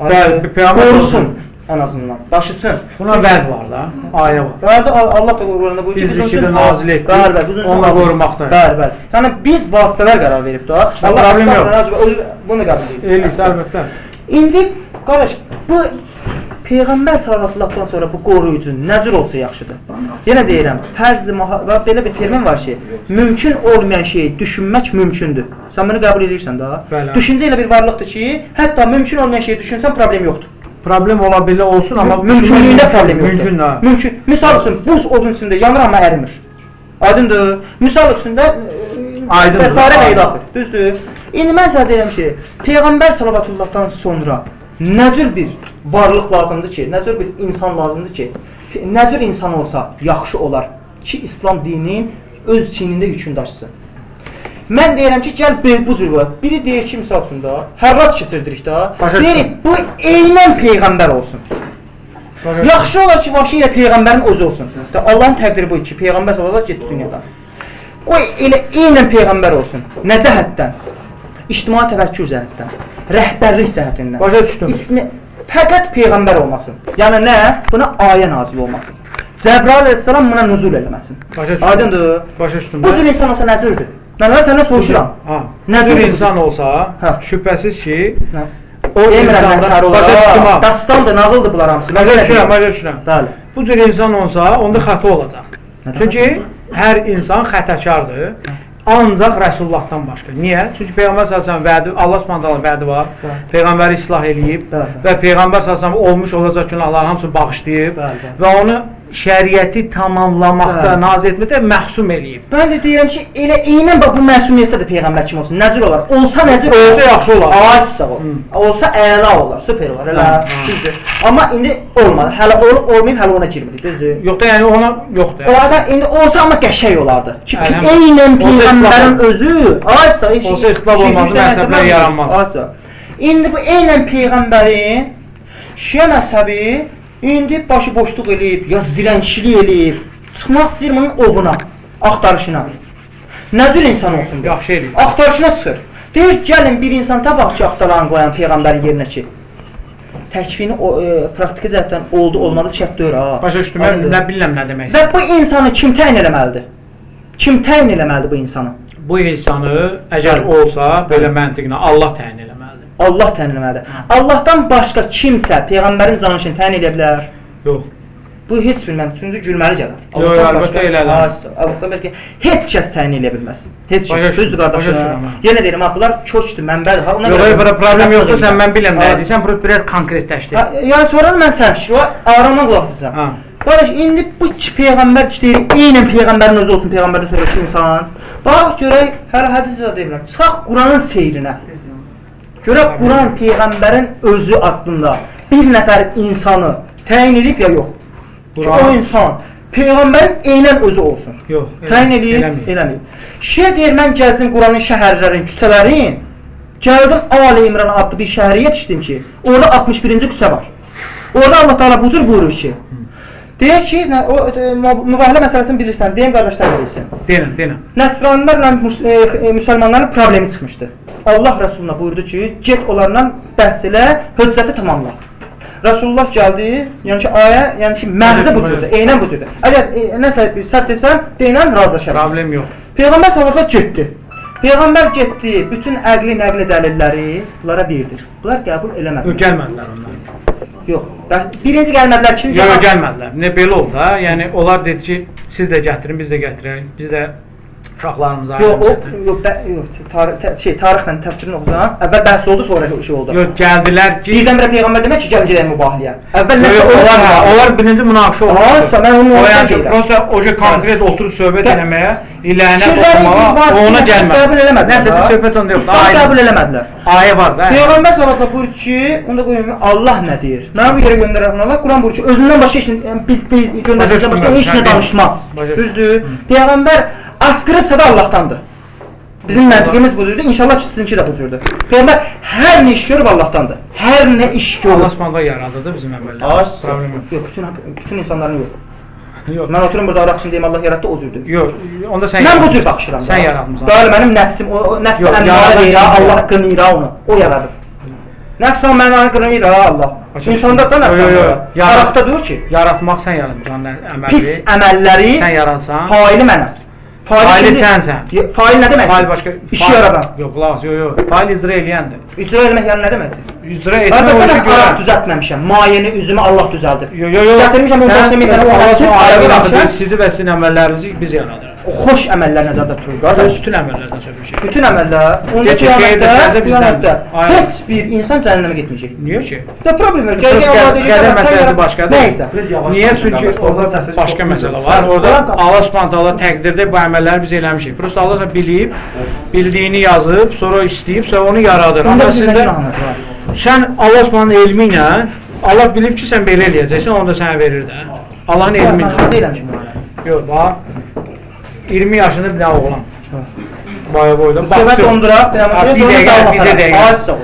Bəli, qorusun ən azından, daşısın. Buna vəd var da, ayə var. Bəli, Allah da Quranda buyurur ki, biz zikri nazil etdik, Bəli, bəli, biz nazil- qorumaqdayıq. Bəli, bəli. Yəni biz vasitələr qərar verib də. Allah problem yox. özü bunu qəbul edir. Əlbəttə. İndi qardaş, bu Peyğəmbər sallallahu sonra bu qoruyucu nə cür olsa yaxşıdır. Yenə deyirəm, fərz və belə bir termin var ki, mümkün olmayan şeyi düşünmək mümkündür. Sən bunu qəbul edirsən də. Bəli. Düşüncə elə bir varlıqdır ki, hətta mümkün olmayan şeyi düşünsən problem yoxdur. Problem ola bilər olsun amma mümkünlüyündə problem yoxdur. Mümkün ha. Mümkün. Misal üçün buz odun içində yanır amma ərimir. Aydındır. Misal üçün də Aydındır. Vesairə və Aydın. ilaxır. Düzdür? İndi mən sənə deyirəm ki, Peyğəmbər sallallahu sonra nə cür bir varlıq lazımdır ki, nə cür bir insan lazımdır ki, nə cür insan olsa yaxşı olar ki, İslam dininin öz çiynində yükünü daşısın. Mən deyirəm ki, gəl bu cür qoyaq. Biri deyir ki, misal üçün də, hərrat keçirdirik də. Deyirik, bu eynən peyğəmbər olsun. Başa- Yaxşı olar ki, vəşi ilə peyğəmbərin özü olsun. Və Allahın təqdiri bu ki, peyğəmbər sallallahu getdi dünyadan. Qoy elə eynən peyğəmbər olsun. Nə cəhətdən? İctimai təvəkkül cəhətdən, rəhbərlik cəhətindən. Başa düşdüm. İsmi fəqət peyğəmbər olmasın. Yəni nə? Buna ayə nazil olmasın. Cəbrail əleyhissalam buna nüzul eləməsin. Başa düşdüm. Aydındır? Başa düşdüm. Bu cür insan olsa nə cürdür? Mən elə səndən soruşuram. Ha. Nə cür insan olsa, Hə. şübhəsiz ki, Hə. o Demirəm insanda nətər olar. başa düşdüm. Dastandır, nağıldır bunlar hamısı. Başa düşürəm, başa düşürəm. Bəli. Bu cür insan olsa, onda xəta olacaq. Çünki hər insan xətəkardır. Ancaq Rəsullahdan başqa. Niyə? Çünki Peyğəmbər sallallahu vədi, Allah Subhanahu vədi var. Bəli. Peyğəmbəri islah eləyib Bəli. və Peyğəmbər sallallahu olmuş olacaq günahların hamısını bağışlayıb Bəli, bəli. və onu şəriəti tamamlamaqda, Bəli. nazil etməkdə məhsum eləyib. Mən də deyirəm ki, elə eynən bax bu məsuliyyətdə də peyğəmbər kim olsun? Nəcür olar? Olsa nəcür olar? Olsa yaxşı olar. Ay sağ ol. Olsa əla olar, super olar. Elə düzdür. Amma indi olmadı. Hələ olub olmayıb hələ ona girmirik, düzdür? Yox da yəni ona yoxdur. O adam indi olsa amma qəşəng olardı. Ki eynən peyğəmbərin özü, ay sağ ol. Olsa ixtilaf olmazdı, məzhəblər yaranmazdı. Ay sağ ol. İndi bu eynən peyğəmbərin Şiə məzhəbi indi başı boşluq eləyib, ya zilənçilik eləyib, çıxmaq istəyir bunun ovuna, axtarışına. Nə cür insan olsun? Yaxşı eləyib. Axtarışına çıxır. Deyir, gəlin bir insan tapaq ki, axtaran qoyan peyğəmbərin yerinə ki. Təkvini o e, praktiki cəhətdən oldu, olmadı şərt deyil ha. Başa düşdüm. Mən nə bilirəm nə demək Və bu insanı kim təyin eləməlidir? Kim təyin eləməlidir bu insanı? Bu insanı əgər olsa belə məntiqlə Allah təyin. Allah təyin eləməlidir. Allahdan başqa kimsə peyğəmbərin canını təyin edə bilər? Yox. Bu heç bir mən çünki gülməli gəlir. Yox, əlbəttə elələr. Ha, Allahdan başqa heç kəs təyin edə bilməz. Heç kim. Düzdür qardaşım. Yenə deyirəm, ha, bunlar köçdür, mənbədir. Ha, ona Yox, görə- bura problem yoxdur. Sən mən biləm nə deyirsən, biraz konkretləşdir. Yəni sonra mən sən fikir, o aramdan qulaq asırsan. Ha. Qardaş, indi bu ki peyğəmbər işləyir, eynən peyğəmbərin özü olsun, peyğəmbərdən sonraki insan. Bax görək, hələ hədis də demirəm. Çıxaq Quranın seyrinə. Görək Quran peyğəmbərin özü haqqında bir nəfər insanı təyin edib ya yox. Ki o insan peyğəmbərin eynən özü olsun. Yox. Təyin eləyib, eləməyib. Şiə deyir, mən gəzdim Quranın şəhərlərin, küçələrin. Gəldim Ali İmran adlı bir şəhərə yetişdim ki, orada 61-ci küçə var. Orada Allah Taala bu cür buyurur ki, deyir ki, nə, o e, müb- mübahilə məsələsini bilirsən, deyim qardaşlar bilirsin. Deyirəm, deyirəm. Nəsranilərlə müs- e, e, müsəlmanların problemi çıxmışdı. Allah Rəsuluna buyurdu ki, get onlarla bəhs elə, höccəti tamamla. Rasulullah gəldi, yəni ki, ayə, yəni ki, məhzə bu cürdür, eynən bu cürdür. Əgər e, nəsə bir səhv desəm, deyilən razılaşaram. Problem yox. Peyğəmbər sallallahu getdi. Peyğəmbər getdi, bütün əqli nəqli dəlilləri bunlara verdi. Bunlar qəbul eləmədilər. gəlmədilər onlar. Yox. Birinci gəlmədilər, ikinci Yox, yox, gəlmədilər. Ne belə oldu da. Yəni onlar dedi ki, siz də gətirin, biz də gətirək. Biz də uşaqlarımıza Yox, o yox, bə, yox, tarix tə, şey, tarixlə təfsirini oxusan, əvvəl bəhs oldu, sonra şey oldu. Yox, gəldilər ki, Birdən-birə peyğəmbər demək ki, gəlin gedək mübahiləyə. Əvvəl nəsə onlar, hə, onlar birinci münaqişə oldu. Asa, mən onu O oradan yəni ki, prosta o ki konkret oturub söhbət eləməyə, ilənə Fikirləri toxumağa, vasitə o ona qəbul gəlmədi. eləmədilər. Nəsə bir söhbət onda yox. Ayə, qəbul eləmədilər. ayə var da. Peyğəmbər sallallahu buyurur ki, onda qoyun Allah nə deyir? Mənə bu yerə göndərən Allah Quran buyurur ki, özündən başqa heç yəni biz deyil, göndərdikdən başqa heç nə danışmaz. Düzdür? Peyğəmbər asqırıbsa da Allahdandır. Bizim məntiqimiz bu cürdür. İnşallah ki sizinki də bu cürdür. Peyğəmbər hər nə iş görüb Allahdandır. Hər nə iş Allah görüb. Subhanahu yaradırdı bizim əvvəllər. Az. Problem yox. Yox, bütün bütün insanların yox. <laughs> Yox. Mən oturum burada araq üçün deyim Allah yarattı o cürdür. Yox, onda sən Mən bu cür baxışıram. Sən yaratmısan. Bəli, mənim nəfsim, o, o nəfs Yox, əmmarə yaradan deyir, kim Allah yaratdı? qınıyır onu. O yaradır. Nəfs əmmarə qınıyır Allah. İnsanda da nəfs Araqda deyir ki, Yaratmaq sən yaratmısan əməli. pis əməlləri Sən yaratsan. faili mənəm. Faili kimdir? sənsən. Ye- Fail nə deməkdir? Fail başqa. İşi fail- yaradan. Yox, qulaq, yox, yox. Fail icra eləyəndir. İcra etmək yəni nə deməkdir? İcra etmə o Əlbəttə işi mən araq görən. düzəltməmişəm. Mayəni, üzümü Allah düzəldir. Yox, yox, yox. Gətirmişəm onun başına bir dənə Allah açıb, Subhanahu araq taala eləmişəm. sizi və sizin əməllərinizi biz yaradırıq. O xoş əməllər nəzərdə tutulur, qardaş. Bütün əməllərdən söhbət Bütün əməllər, onda Geçir, xeyir qiyamətdə, desənsə bizdən. qiyamətdə Aynen. heç bir insan cəhənnəmə getməyəcək. Niyə ki? Ya problem yox. Qədər məsələsi başqadır. Nəysə. Niyə? Çünki orada başqa məsələ var. Orada Allah Subhanahu taala təqdirdə bu əməlləri biz eləmişik. Prosta Allah da bilib, bildiyini yazıb, sonra istəyib, sonra onu yaradır. Əslində sən Allah Subhanahu elmi ilə Allah bilib ki, sən belə eləyəcəksən, onu da sənə verir də. Allahın elmi ilə. Yox, bax. 20 yaşında bir dənə oğlan. Baya boyda. Bu söhbət onduraq, Ha, bir dəqiqə, bizə dəqiqə. Az sağ ol.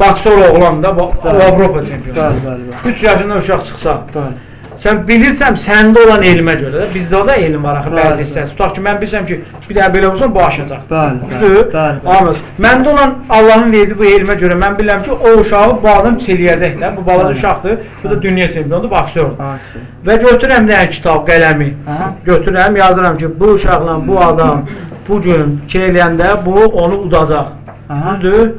Boksor oğlan da, bu Avropa çempionu. Bəli, bəli, bəli. 3 yaşında uşaq çıxsa, Bəli. Sən bilirsən səndə olan elmə görə də bizdə da elm var axı bəzi hissəsi. Tutaq ki, mən bilsəm ki, bir dənə belə olsa bu aşacaq. Bəli, Düzdür? Anladınız? Məndə olan Allahın verdiyi bu elmə görə mən bilirəm ki, o uşağı bu adam çeləyəcək də. Bu balaca uşaqdır. Bu da dünya çempionudur, boksyordur. Az. Və götürürəm nə kitab, qələmi. Götürürəm, yazıram ki, bu uşaqla bu adam bu gün çeləyəndə bu onu udacaq. Düzdür?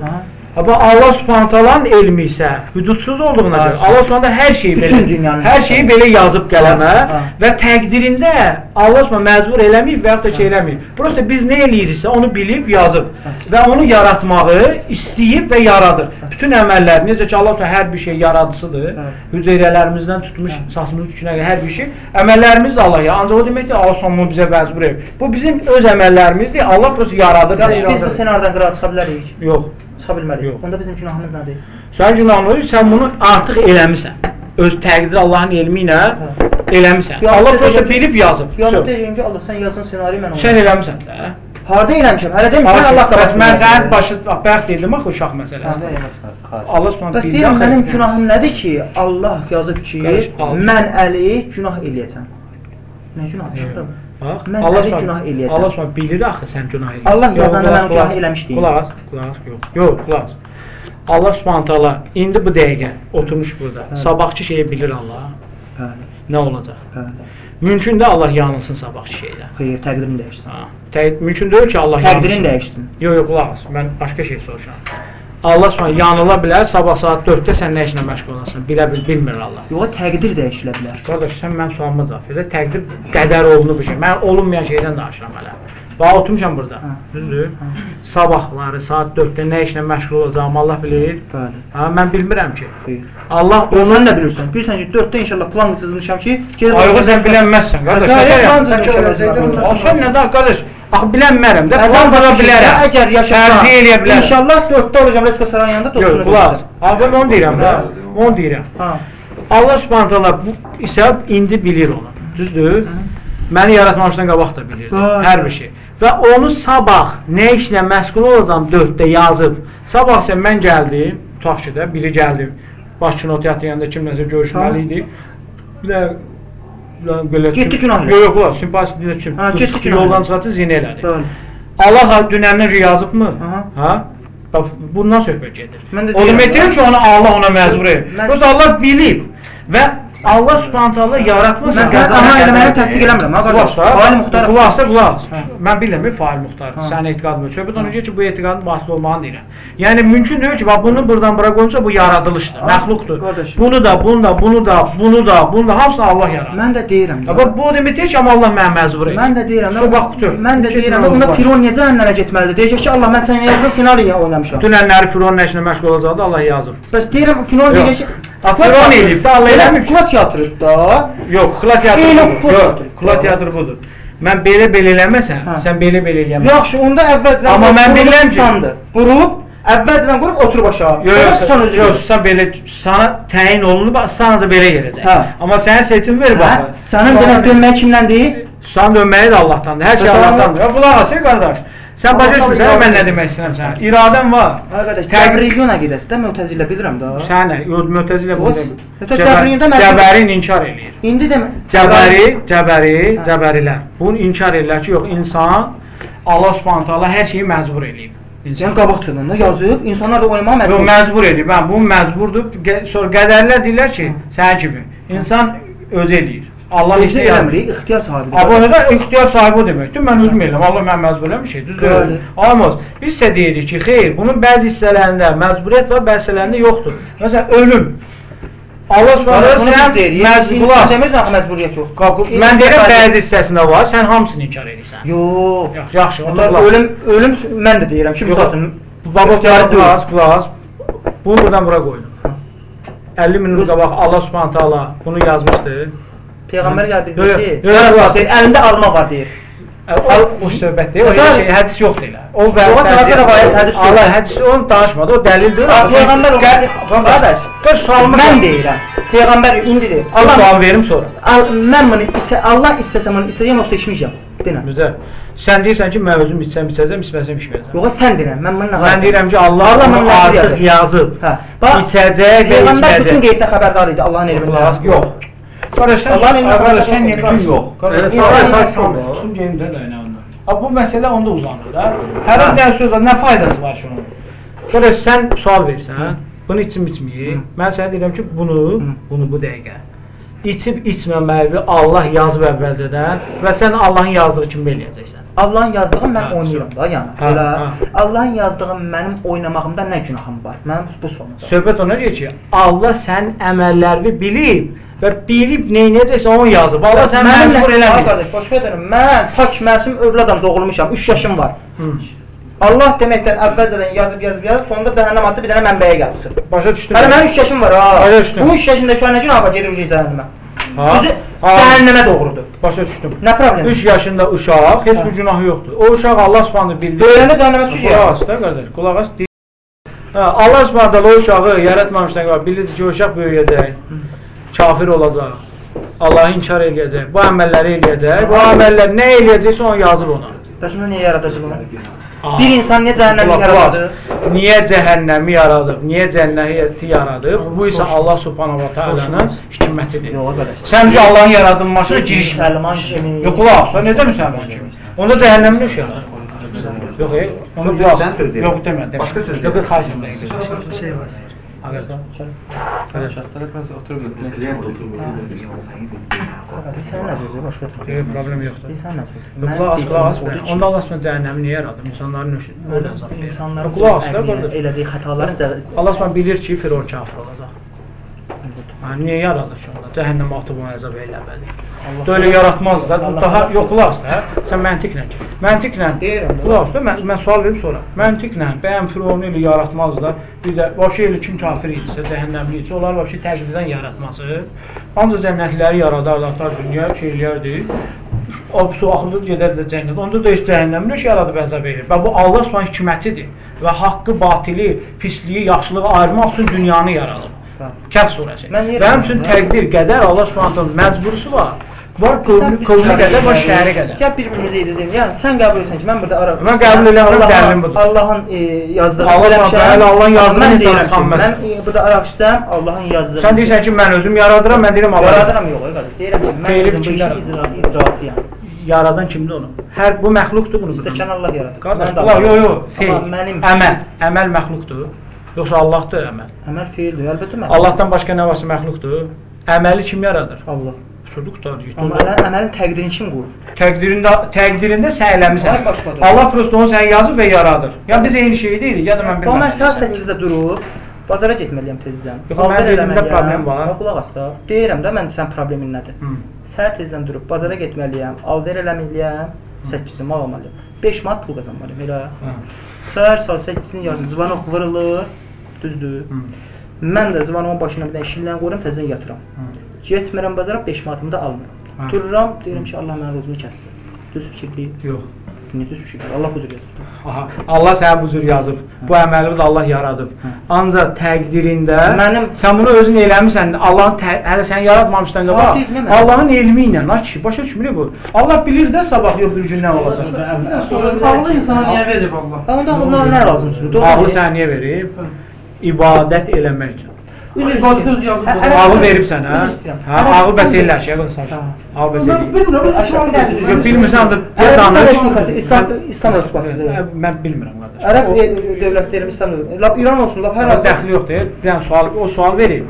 Amma Allah Subhanahu elmi isə hüdudsuz olduğuna görə. Allah Subhanahu hər şeyi Bütün belə dünyanın hər şeyi belə yazıb Bəli, və təqdirində Allah Subhanahu məcbur eləməyib və yaxud da şey eləməyib. Prosta biz nə eləyiriksə onu bilib yazıb və onu yaratmağı istəyib və yaradır. Bütün əməllər necə ki Allah Subhanahu hər bir şey yaradıcısıdır. Hüceyrələrimizdən tutmuş saçımızı tükünə qədər hər bir şey əməllərimiz də Allah ya. Ancaq o deməkdir Allah Subhanahu bizə məcbur edib. Bu bizim öz əməllərimizdir. Allah prosta yaradır. Bizi biz bu senaryodan qırağa çıxa bilərik. Yox. Çıxa bilmərik. Yox. Onda bizim günahımız nədir? Sən günahını sən bunu artıq eləmisən. Öz təqdir Allahın elmi ilə eləmisən. Ya, Allah prosta bilib yazıb. Yəni Söz. deyəcəm ki, Allah sən yazın ssenariyo mən onu. Sən eləmisən də. harda eləmişəm? Hələ demirəm Bəs Allah bəs mən qabaqda. sənin başı bəxt dedim axı uşaq məsələsi. Allah Subhanahu Bəs deyirəm mənim günahım nədir ki, Allah yazıb ki, mən Əli günah eləyəcəm. Nə günah? Bax, Mən Allah Subhanahu- günah eləyəcəm. Allah Subhanahu bilir axı sən günah eləyirsən. Allah qulaq, mən günah qulaq. eləmiş deyil. Qulaq, qulaq, yox. Yox, qulaq. Allah Subhanahu taala indi bu dəqiqə oturmuş burada. Sabahçı şeyi bilir Allah. Bəli, Nə olacaq? bəli. Mümkün də Allah yanılsın sabahçı şeydə. Xeyr, təqdirin dəyişsin. Ha. Tə- mümkün deyil ki Allah Təqdirin yanılsın. dəyişsin. Yox, yox, qulaq as. Mən başqa şey soruşuram. Allah Subhanahu yanıla bilər, sabah saat 4-də sən nə işlə məşğul olasan? Bilə bil, bilmir Allah. Yox, təqdir dəyişilə bilər. Qardaş, sən mənim sualıma cavab ver. Təqdir qədər olunub bir şey. Mən olunmayan şeydən danışıram hələ. Bax oturmuşam burada. Düzdür? Sabahları saat 4-də nə işlə məşğul olacağımı Allah bilir. Bəli. Ha, mən bilmirəm ki. Xeyr. Allah Onu sən də bilirsən. Bilirsən ki, 4-də inşallah plan çizmişəm ki, gedib Ayığı sən bilənməzsən, qardaş. Hə, Nə nə də qardaş? Axı bilənmərəm də. Plan cıra bilərəm. Əgər yaşasam, Tərcih eləyə bilərəm. İnşallah 4-də olacağam Respublika sarayının yanında Yox, 9-da qulaq. Abi mən onu deyirəm də. Onu deyirəm. Ha. Allah Subhanahu taala bu isə indi bilir onu. Düzdür? Məni yaratmamışdan qabaq da bilirdi. Bəli. Hər bir şey. Və onu sabah nə işlə məşğul olacağam 4-də yazıb. Sabah isə mən gəldim, tutaq ki də biri gəldi. Baş kino teatrı yanında kimləsə görüşməli idi. Bir də belə Getdi günah. Yox, yox, qulaq, simpati dinə kim? Ha, getdi günah Yoldan çıxartdı, zinə elədi. Bəli. Allah dünəndən yazıbmı? Ha? Bax bundan söhbət gedir. O demək deyil ki, onu Allah ona məcbur edir. Yoxsa Allah bilib və Allah Subhanahu Mən sənə amma eləməni təsdiq eləmirəm. Fail muxtar. Qulaq as, qulaq as. Mən bilirəm fail muxtar. Sənin etiqadın var. Söhbət ona gəlir ki, bu etiqadın batıl olmağını deyirəm. Yəni mümkün deyil ki, bax bunu burdan bura qoymusa bu yaradılışdır, məxluqdur. qardaş. Bunu da, bunu da, bunu da, bunu da, bunu da hamısını Allah yaradır. Mən də deyirəm. Bax bu demək deyil ki, amma Allah mənə məcbur edir. Mən də deyirəm. Bax qutu. Mən də deyirəm. Onda Firon necə cəhənnəmə getməlidir? Deyəcək ki, Allah mən sənin yazdığın ssenariyə oynamışam. Dünənləri Firon nə işlə məşğul olacaqdı, Allah yazıb. Bəs deyirəm Firon deyəcək ki, Ha, Firon eləyib də, Allah eləmir. Kukla teatrıdır da. Yox, kukla teatrı budur. kukla teatrı. kukla teatrı budur. Mən belə belə eləməsən, Hə. sən belə belə eləyəməzsən. Yaxşı, onda əvvəlcədən Amma mən bilirəm ki-. Qurub, əvvəlcədən qurub oturub aşağı. Yox, sən özün. yox, sən belə sana təyin olunub, sanca belə gələcək. Hə. Amma sənə seçim ver bax. sənin demək dönmək kimdəndir? Sən dönməyi də Allahdandır. Hər şey. Allahdandır. Qulaq as, qardaş. Sən başa iradə mən nə demək istəyirəm sənə. İradən var. Təqdir- Cəbriyyon əqidəsi də Mötəzilə bilirəm də. Sən nə? Yox, Mötəzilə. Yox, Mötə- Cəbriyində mən- Cəbərin inkar eləyir. İndi demə. Cəbəri, Cəbəri. Cəbərilər. Bunu inkar edirlər ki, yox, insan Allah Subhanahu taala hər şeyi məcbur eləyib. Yəni İnsan. qabaqçından da yazıb, insanlar da oynamağa Yox, məcbur. məcbur eləyib. Hə, bu məcburdur. Sonra qədərlər deyirlər ki, sənin kimi insan özü eləyir. Allah istəyir. eləmirik, ixtiyar sahibidir. Abonədə ixtiyar sahibi o deməkdir. Mən özüm eləm. Allah mən məcbur eləmişik. Düzdür? Olmaz. Biz isə deyirik ki, xeyr, bunun bəzi hissələrində məcburiyyət var, bəzi hissələrində yoxdur. Məsələn, ölüm. Allah Subhanahu sən məcbur demirik axı məcburiyyət yox. Mən deyirəm bəzi hissəsində var, sən hamısını inkar edirsən. Yox. Yaxşı, qulaq. ölüm ölüm mən də deyirəm ki, Yox. məsəl üçün Baba ixtiyarı deyil. qulaq, qulaq. Bunu buradan bura qoyun. 50 minut qabaq Allah Subhanahu taala bunu yazmışdı. Peyğəmbər gəlib dedi ki, yox, yox, "Qardaş, deyir, əlində alma var" deyir. O boş söhbət deyil. O şey hədis yoxdur elə. O və Yox, Peyğəmbər rəvayət hədis deyil. Allah hədis onu danışmadı. O dəlildir. Peyğəmbər o qardaş. Qır sualımı Mən deyirəm. Peyğəmbər indi deyir. Allah sual verim sonra. mən bunu içə Allah istəsəm bunu istəyəcəm yoxsa içməyəcəm. Denə. Müdə. Sən deyirsən ki, mən özüm içsəm içəcəm, içməsəm içməyəcəm. Yox, sən deyirəm. Mən bunu Mən deyirəm ki, Allah, Allah bunu artıq yazıb. Hə. Bax, İçəcək və Peyğəmbər bütün içməyəcək. qeyddə xəbərdar idi Allahın elmindən. Yox. Qardaş, sən Allahın elmi qardaş, sən xəbərdar niyə yox. qarışıyorsun? Qardaş, Evet, İnsan sağ- insan- sağ- Üçün gerimdə də nə onda? Bu məsələ onda uzanır da. Hər bir dənə söz var, nə faydası var ki onun? Qardaş, sən sual versən, bunu içim içməyib. Mən sənə deyirəm ki, bunu, bunu bu dəqiqə içib içməməyi Allah yazıb əvvəlcədən və sən Allahın yazdığı kimi eləyəcəksən. Allahın yazdığı mən Hə, oynayıram da, yəni. Hə, Elə hə. Allahın yazdığı mənim oynamağımda nə günahım var? Mənim bu sualım. Söhbət ona gəlir ki, Allah sənin əməllərini bilib və bilib nə edəcəksə onu yazıb. Allah səni məcbur eləmir. qardaş, başqa deyirəm. Mən pak məsum övladam doğulmuşam. 3 yaşım var. Allah deməkdən əvvəlcədən yazıb yazıb yazıb, sonunda cəhənnəm adlı bir dənə mənbəyə gəlsin. Başa düşdün? Hələ mənim 3 yaşım var ha. Başa düşdüm. Bu 3 yaşında şu an günah var gedir ucu cəhənnəmə. Özü cəhənnəmə doğrudur. Başa düşdüm. Nə problem? 3 yaşında uşaq, heç bir günahı yoxdur. O uşaq Allah Subhanahu bildi. Böyüyəndə cəhənnəmə düşür. Qulaq as da qardaş, qulaq as. Hə, Allah Subhanahu o uşağı yaratmamışdan qabaq bilirdi ki, o uşaq böyüyəcək. Kafir olacaq. Allahı inkar eləyəcək. Bu əməlləri eləyəcək. Bu əməllər nə eləyəcəksə onu yazıb ona. Bəs onu niyə yaradırdı bunu? Aa. Bir insan niyə cəhənnəmi qulaq. Niyə cəhənnəmi yaradıb? Niyə cənnəti yaradıb? Bu isə Allah Subhanahu va Taala'nın hikmətidir. Sən Allahın yaradılmasına girişmə. Müsəlman kimi. Yox, qulaq, sən necə müsəlman kimi? Onda cəhənnəmdə iş yarar. Yox, ey. Onu qulaq. sən söz deyirəm. Yox, demə, demə. Başqa söz Yox, deyirəm. xahiş edirəm. Bir şey var. Ağırda. Sən nə deyirsən? Başqa. Yox, problem yoxdur. Sən nə deyirsən? Yox, Qulaq as, qulaq as. Onda Allah Subhanahu cəhənnəmi niyə yaradıb? İnsanların öyle əzab verir. insanların Qulaq as da qardaş. elədiyi xətaların cəza Allah Subhanahu bilir ki, Firon kafir olacaq. Niyə yaradır ki onda? Cəhənnəmə atıb onu əzab eləməli. Böyle yaratmaz da. Daha yox qulaq as da. Sən məntiqlə. Məntiqlə. Qulaq as da. Mən, mən sual verim sonra. Məntiqlə bəyəm Firon ilə yaratmaz da. Bir də vəbşə elə kim kafir idisə, cəhənnəmli idisə, onlar vəbşə təqdirdən yaratması. Ancaq cənnətləri yaradarlar, ta dünya şeylərdir. O su axırda gedər də cənnət. Onda da heç cəhənnəmli iş yaradıb əzab edir. Və bu Allah Subhanahu hikmətidir və haqqı, batili, pisliyi, yaxşılığı ayırmaq üçün dünyanı yaradıb. Kəhf surəsi. Mən deyirəm, Mənim üçün hə? təqdir qədər Allah Subhanahu məcburusu var. Var qövmü, qövmü qədər, var şəhəri qədər. Gəl bir-birimizi edəcəyim. Yəni sən qəbul edirsən ki, mən burada ara. Mən qəbul edirəm, dəlilim budur. Allahın e, yazdığı Allah. Subhanahu Allahın yazdığı insana çıxanmaz. Mən e, burada araq istəyəm, Allahın yazdığı. Sən deyirsən ki, mən özüm yaradıram, mən deyirəm Allah. Yaradıram yox, qardaş. Deyirəm ki, mən özüm bu işin icra icrasıyam. yaradan kimdir onu? Hər bu məxluqdur bunu. İstəkən Allah yaradır. Qardaş, Allah Allah yo yo, yaradım. feil. Mənim Əməl, əməl məxluqdur. Yoxsa Allahdır əməl. əməl feildir. Əlbəttə mən. Allahdan başqa nə varsa məxluqdur. Əməli kim yaradır? Allah. Qutardı getdi. Amma ələ, əməlin təqdirini kim qurur? Təqdirində təqdirində sən eləmisən. Allah prosta onu sən yazıb və yaradır. Ya biz eyni şey deyilik, ya da mən Bax mən saat bilmirəm. 8-də durub bazara getməliyəm tezdən. Yox, mənim dediyimdə problem var. Bax qulaq as da. Deyirəm də mən sən problemin nədir? Hı. Səhər tezdən durub bazara getməliyəm, alver eləməliyəm, 8-imi almalıyam. 5 manat pul qazanmalıyam elə. Hə. Səhər saat 8-in yarısı zvanok vurulur. Düzdür? Hı. Mən də zvanokun başına bir dənə şillə qoyuram, təzədən yatıram. Getmirəm bazara 5 manatımı da almıram. Hə. Dururam, deyirəm ki, Allah mənim ruzumu kəssin. Düz fikir deyil. Yox. Fikir? deyil? Allah bu cür yazıb. Aha, Allah sənə bu cür yazıb. Bu əməli də Allah yaradıb. Ancaq təqdirində Mənim- sən bunu özün eləmisən. Allahın tə- hələ səni yaratmamışdan Ha, qabaq. mən- Allahın elmi ilə, ay kişi, başa düşmürük bu. Allah bilir də sabah yox bir gün nə olacaq. Ağlı insana niyə verib Allah? Ha, onda bundan nə lazımdır? Ağlı sənə niyə verib? İbadət eləmək üçün. Üzr öz yazıb istəyirəm. verib sənə. Hə, ağıl bəs ellər şey qılsan. Ha. Ağıl bəs eləyir. bilmirəm, dənə verir. Yox, bilmirsən də danış. Respublikası İslam İslam Respublikasıdır. Hə, Mən bilmirəm qardaş. Ərəb dövlət deyirəm İslam dövləti. Lap İran olsun, lap hər halda. dəxli yoxdur. Bir dənə sual, o sual vereyim.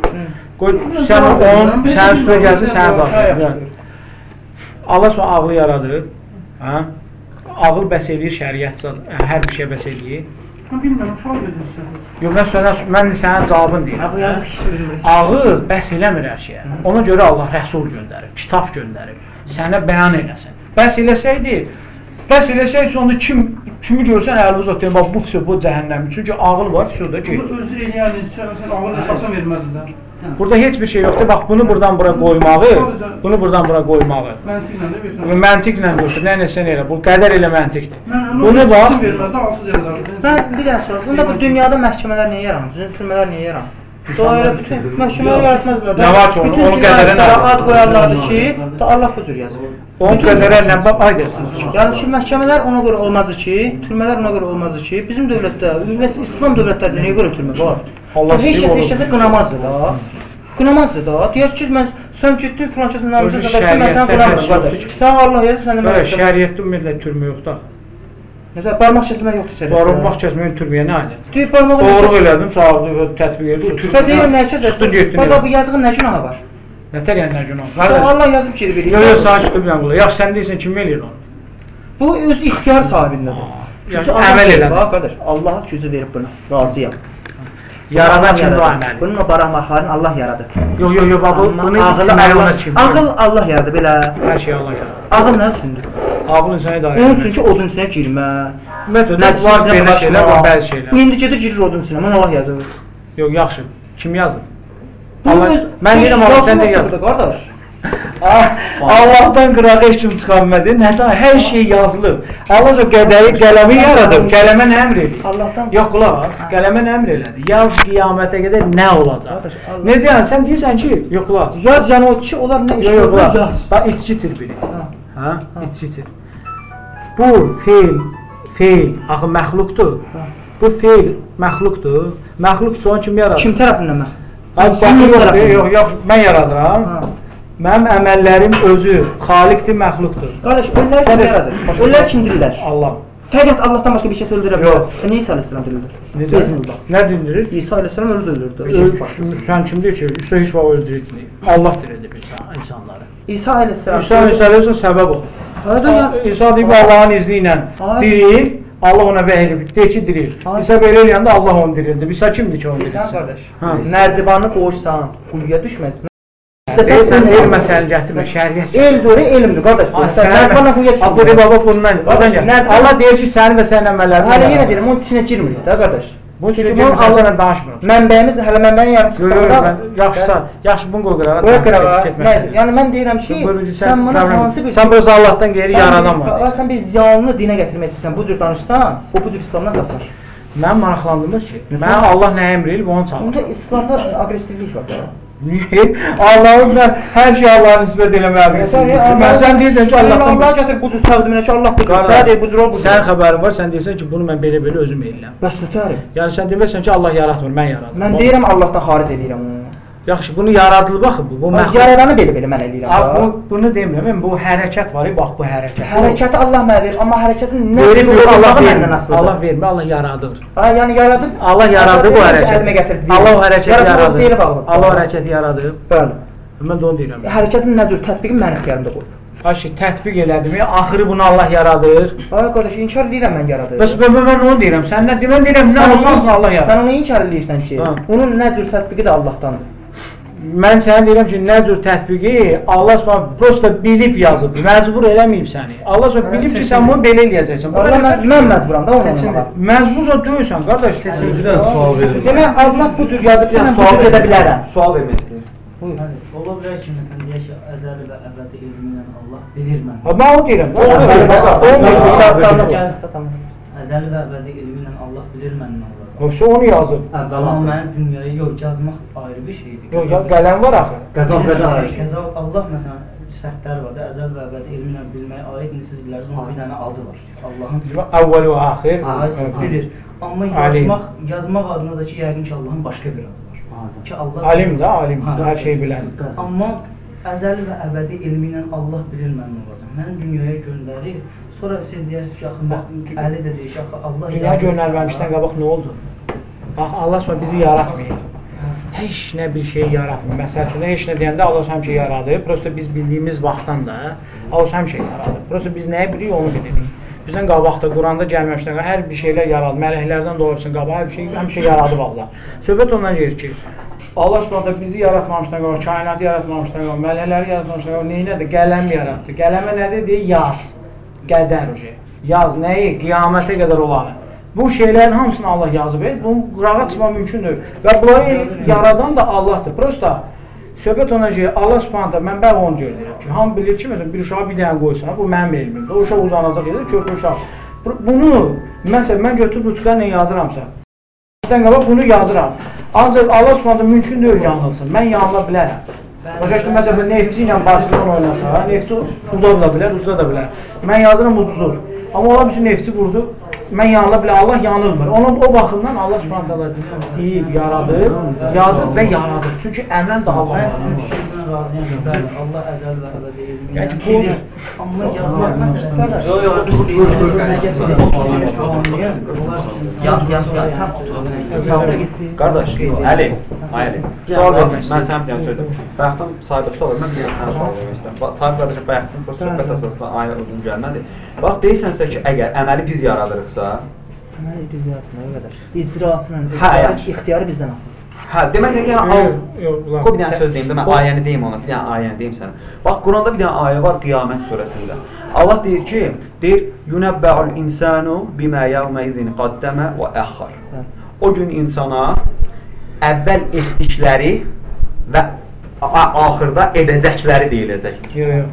Qoy sən onun sənin üstünə gəlsin, sənə cavab. Allah sonra ağlı yaradır. Hə? Ağıl bəs eləyir şəriətdə. Hər bir şey bəs eləyir. Bilmirəm, sual verir sizə. Yox, mən sənə mən sənin cavabın deyirəm. Bu yazıq bilmirik. Ağıl bəs eləmir hər şeyə. Ona görə Allah rəsul göndərib, kitab göndərib. Sənə bəyan eləsin. Bəs eləsəydi, bəs eləsəydi onda kim kimi görsən əli uzatdı, bax bu bu cəhənnəm. Çünki ağıl var, şurada get. Bunu özü eləyən sən ağıl əsasın verməzlər. Burada heç bir şey yoxdur. Bax bunu buradan bura qoymağı, bunu buradan bura qoymağı. Məntiqlə götür. Nə etsən elə. Bu qədər elə məntiqdir. Mən Bunu bax. Ben bir dənə soru. Bunda bu dünyada məhkəmələr niyə yaranır? Düzün türmələr niyə yaranır? Dolayı bütün məhkəmələr yaratmazlar. Nə var ki, onu- Bütün onu qədərə nə ad qoyarlardı ki, da Allah bu cür yazıb. On Bütün qədərə nə bax ayda. Yəni ki, məhkəmələr ona görə olmazdı ki, türmələr ona görə olmazdı ki, bizim dövlətdə, ümumiyyətlə İslam dövlətlərində niyə görə türmə var? Allah heç kəs heç kəsə qınamazdı da. Qınamazdı da. Deyər ki, mən sən getdin filan namusu Özü sadaşsan, mən səni qınamıram qardaş. Sən Allah yazır, sən də Belə mən. şəriətdə ümumiyyətlə türmə yoxdur. Məsələn, barmaq kəsmək yoxdur şəriətdə. Barınmaq kəsməyin türməyə nə aləti? Deyir barmağı Doğru elədim, çağırdı və tətbiq etdi. Tüfə deyirəm nə üçün? Çıxdın getdin. Baba bu yazığın nə günahı var? Nətər yəni nə günah? Qardaş, Allah yazıb ki, bilir. yox yox sakit bir dənə qula. Yaxşı sən deyirsən kim eləyir onu? Bu öz ixtiyar sahibindədir. Yəni Allah əməl elədi. Bax qardaş, Allah gücü verib buna. Razıyam. Yaradan kimdir o əməli? Bunun o barahmaqlarını Allah yaradı. Yox yox yox, bax bunu Allah, ona kim? ağıl Allah yaradı belə. Hər şey Allah yaradır. Ağıl nə üçündür? Ağıl insanı idarə Onun edir. üçün ki, odun içinə girmə. Ümumiyyətlə var belə şeylər, var bəzi şeylər. İndi gedir girir odun içinə. Mən Allah yazır. Yox, yaxşı. Kim? Bunun Allah- mən deyirəm, Allah sən də yoxdur yaz. burada, Qardaş. Ah, Allahdan qırağı heç kim çıxa bilməz. E, Nədən? Hər şey yazılıb. Allah o qədəri qələmi yaradıb. Qələmə nə əmr edir? Allahdan Yox qulaq. Qələmə nə əmr elədi? Yaz qiyamətə qədər nə olacaq? Necə yəni sən deyirsən ki, yox qulaq. Yaz yəni o ki, onlar nə iş görür, yaz. Bax içki. Ha. Hə? İçki içir. Bu feil, feil axı məxluqdur. Bu feil məxluqdur. Məxluq son kim yaradır? Kim tərəfindən tərəfindən. yox, yox, mən yaradıram. Mənim əməllərim özü xaliqdir, məxluqdur. Qardaş, ölülər kim yaradır? Ölülər kimdirlər? Allah. Fəqət Allahdan başqa bir şey öldürə bilər. Yox. E, İsa əleyhissalam dirildir. Necə? Nə dindirir? İsa əleyhissalam öldürüldü. Ö- Sən kim deyir ki, İsa heç vaxt öldürülməyib. Allah dirildir insan, insanları. İsa əleyhissalam. İsa məsələsi səbəb o. Ya. İsa deyib Allahın izni ilə diril, Allah ona vəhy edib, deyir ki, diril. İsa belə eləyəndə Allah onu dirildir. İsa kimdir ki, onu Sən dirilsin? qardaş. Ha. Nərdivanı qoyursan, quyuya düşməz. Deyirsən, el məsələni gətirmə, şəriət El doğru elmdir qardaş. Sən nərdivanla quyuya Ha, bu baba bundan. Allah deyir ki, sənin və sənin əməllərin. Hələ yenə deyirəm, onun içinə girmirik də qardaş. Bu çünki mən bunun Allah sənə danışmıram. mənbəyimiz hələ mənbəyin yarım Yox, çıxsa yox, da. mən yaxşı, yaxşı bunu qoy qırağa. Qoy qırağa. Yəni mən deyirəm ki, sən bunu problem- hansı bir Sən burası Allahdan qeyri yaradan Sən, var. sən bir ziyanlı dinə gətirmək istəyirsən, bu cür danışsan, o bu cür İslamdan qaçar. Mən maraqlandırmır ki. Nətər? Mən Allah nə əmr elib onu çalır. Onda İslamda aqressivlik var da. Niyə? Allahın mən hər şey Allah'a nisbət eləməliyəm. Mən sən deyirsən ki, Allah Allahdan Allah gətir bu cür təqdiminə ki, Allah bu cür, sən deyir bu cür ol bu cür. Sən xəbərin var, sən deyirsən ki, bunu mən belə-belə özüm eləyirəm. Bəs nətər? Yəni sən demirsən ki, Allah yaratmır, mən yaradım. Mən deyirəm Allahdan xaric eləyirəm onu. Yaxşı, bunu yaradılıb axı bu. Bu məxluq. Yaradanı belə-belə mən eləyirəm. Bax. bu bunu demirəm. Mən bu hərəkət var, bax bu hərəkət. Hərəkəti Allah mənə verir, amma hərəkətin nə cür olmağı məndən asılıdır. Allah vermir, Allah yaradır. Ha, yəni yaradır. Allah yaradı bu hərəkəti. Allah o hərəkəti Yaratmaq feyli yaradı. bağlıdır. Allah o hərəkəti yaradı. Bəli. Mən də onu deyirəm. Hərəkətin nə cür tətbiqi mənim ixtiyarımda qoyub. Aşı tətbiq elədim. Axırı bunu Allah yaradır. Ay qardaş, inkar edirəm mən yaradır. Bəs mən, mən, onu deyirəm. Sən nə demən deyirəm, nə Sən onu- Allah Sən yaradır. onu inkar edirsən ki, onun nə cür tətbiqi də Allahdandır. Mən sənə deyirəm ki, nə cür tətbiqi Allah Subhanahu prosta bilib yazıb, məcbur eləməyib səni. Allah Subhanahu bilib ki, sən bunu belə eləyəcəksən. Bu Allah mən, mən məcburam da olmağa. Məcbursan deyilsən qardaş. Seçimciden sual verir. Demək Allah bu cür yazıbsa mən bu cür edə bilərəm. Sual vermək istəyir. Ola bilər ki, məsələn, deyək ki, əzəli və əbədi elmi ilə Allah bilir mən. Ha, Mən onu deyirəm. Əzəli və əbədi elmi ilə Allah bilir mən Hepsi onu yazıb. Amma mənim dünyaya yox yazmaq ayrı bir şeydir. Yox, ya qələm var axı. Qəza qədər Qəza Allah məsələn sifətləri var da, əzəl və əbədi elmi ilə bilməyə aid indi siz bilərsiniz, onun bir dənə adı var. Allahın Əvvəl və axir. Bilir. Amma yazmaq, yazmaq adına da ki, yəqin ki, Allahın başqa bir adı var. Ki Allah Alim də, alim. Hər şey bilən. Amma əzəli və əbədi elmi ilə Allah bilir mən nə olacaq. Məni dünyaya göndərir. Sonra siz deyərsiniz ki, axı Əli də deyir ki, axı Allah Dünya göndərməmişdən qabaq nə oldu? Bax, Allah sonra bizi yaratmayıb. Heç nə bir şey yaratmır. Məsəl üçün, heç nə deyəndə Allah həmişə yaradır. Prosta biz bildiyimiz vaxtdan da Allah həmişə yaradır. Prosta biz nəyi bilirik, onu bilirik. Bizdən qabaqda, Quranda gəlməmişdən qabaq hər bir şeylər yaradı. Mələklərdən doğrusun qabaq hər bir şey həmişə yaradıb Allah. Söhbət ondan gedir ki, Allah Subhanahu bizi yaratmamışdan qabaq, kainatı yaratmamışdan qabaq, mələkləri yaratmamışdan qabaq nə edir? Qələm yaratdı. Qələmə nə dedi? Yaz. Qədər oje. Yaz nəyi? Qiyamətə qədər olanı. Bu şeylərin hamısını Allah yazıb. Bunu qırağa çıxmaq mümkün deyil. Və bunları yaradan da Allahdır. Prosta söhbət ona ki, Allah Subhanahu taala mən bəli onu deyirəm ki, hamı bilir ki, məsələn bir uşağı bir dənə qoysan, bu mənim elmimdir. O uşaq uzanacaq yerdə körpə uşaq. Bu- Bunu məsələn mən götürüb ruçka ilə yazıramsa, Dən qabaq bunu yazıram. Ancaq Allah Subhanahu mümkün deyil yanılsın. Mən yanıla bilərəm. Başa düşdün? Məsələn, Neftçi ilə Barcelona oynasa, Neftçi uda da bilər, uza da bilər. Mən yazıram uduzur. Amma ola bilsin Neftçi vurdu, mən yanıla bilər. Allah yanılmır. Onun o baxımdan Allah Subhanahu taala deyib, yaradır, yazır və yaradır. Çünki əmrən daha var. Razıyam bəli, Allah əzəl və əbədi elmi Yəni bu-. Amma yazmaq məsələsi Yox, yox, dur. Yan, yan, yan. Qardaş, Əli, Əli. Sual vermək Mən sənə dənə söylədim. Bayaqdan sahibi sual verdim, mən sənə sual vermək istəyirəm. Sahib qardaş bayaqdan bu söhbət əsasında ayə uzun gəlmədi. Bax, deyirsənsə ki, əgər əməli biz yaradırıqsa, Deməli biz yaratmaya qədər. İcrasının, Hə, ixtiyarı bizdən asılıdır. Hə, demək ki, yəni Yox, Qoy bir dənə söz deyim də, mən ayəni deyim ona, bir dənə ayəni deyim sənə. Bax, Quranda bir dənə ayə var Qiyamət surəsində. Allah deyir ki, deyir, "Yunəbbəul insanu bima yawma izin qaddama və əxxar." Hə. O gün insana əvvəl etdikləri və axırda edəcəkləri deyiləcək. Yox, yox.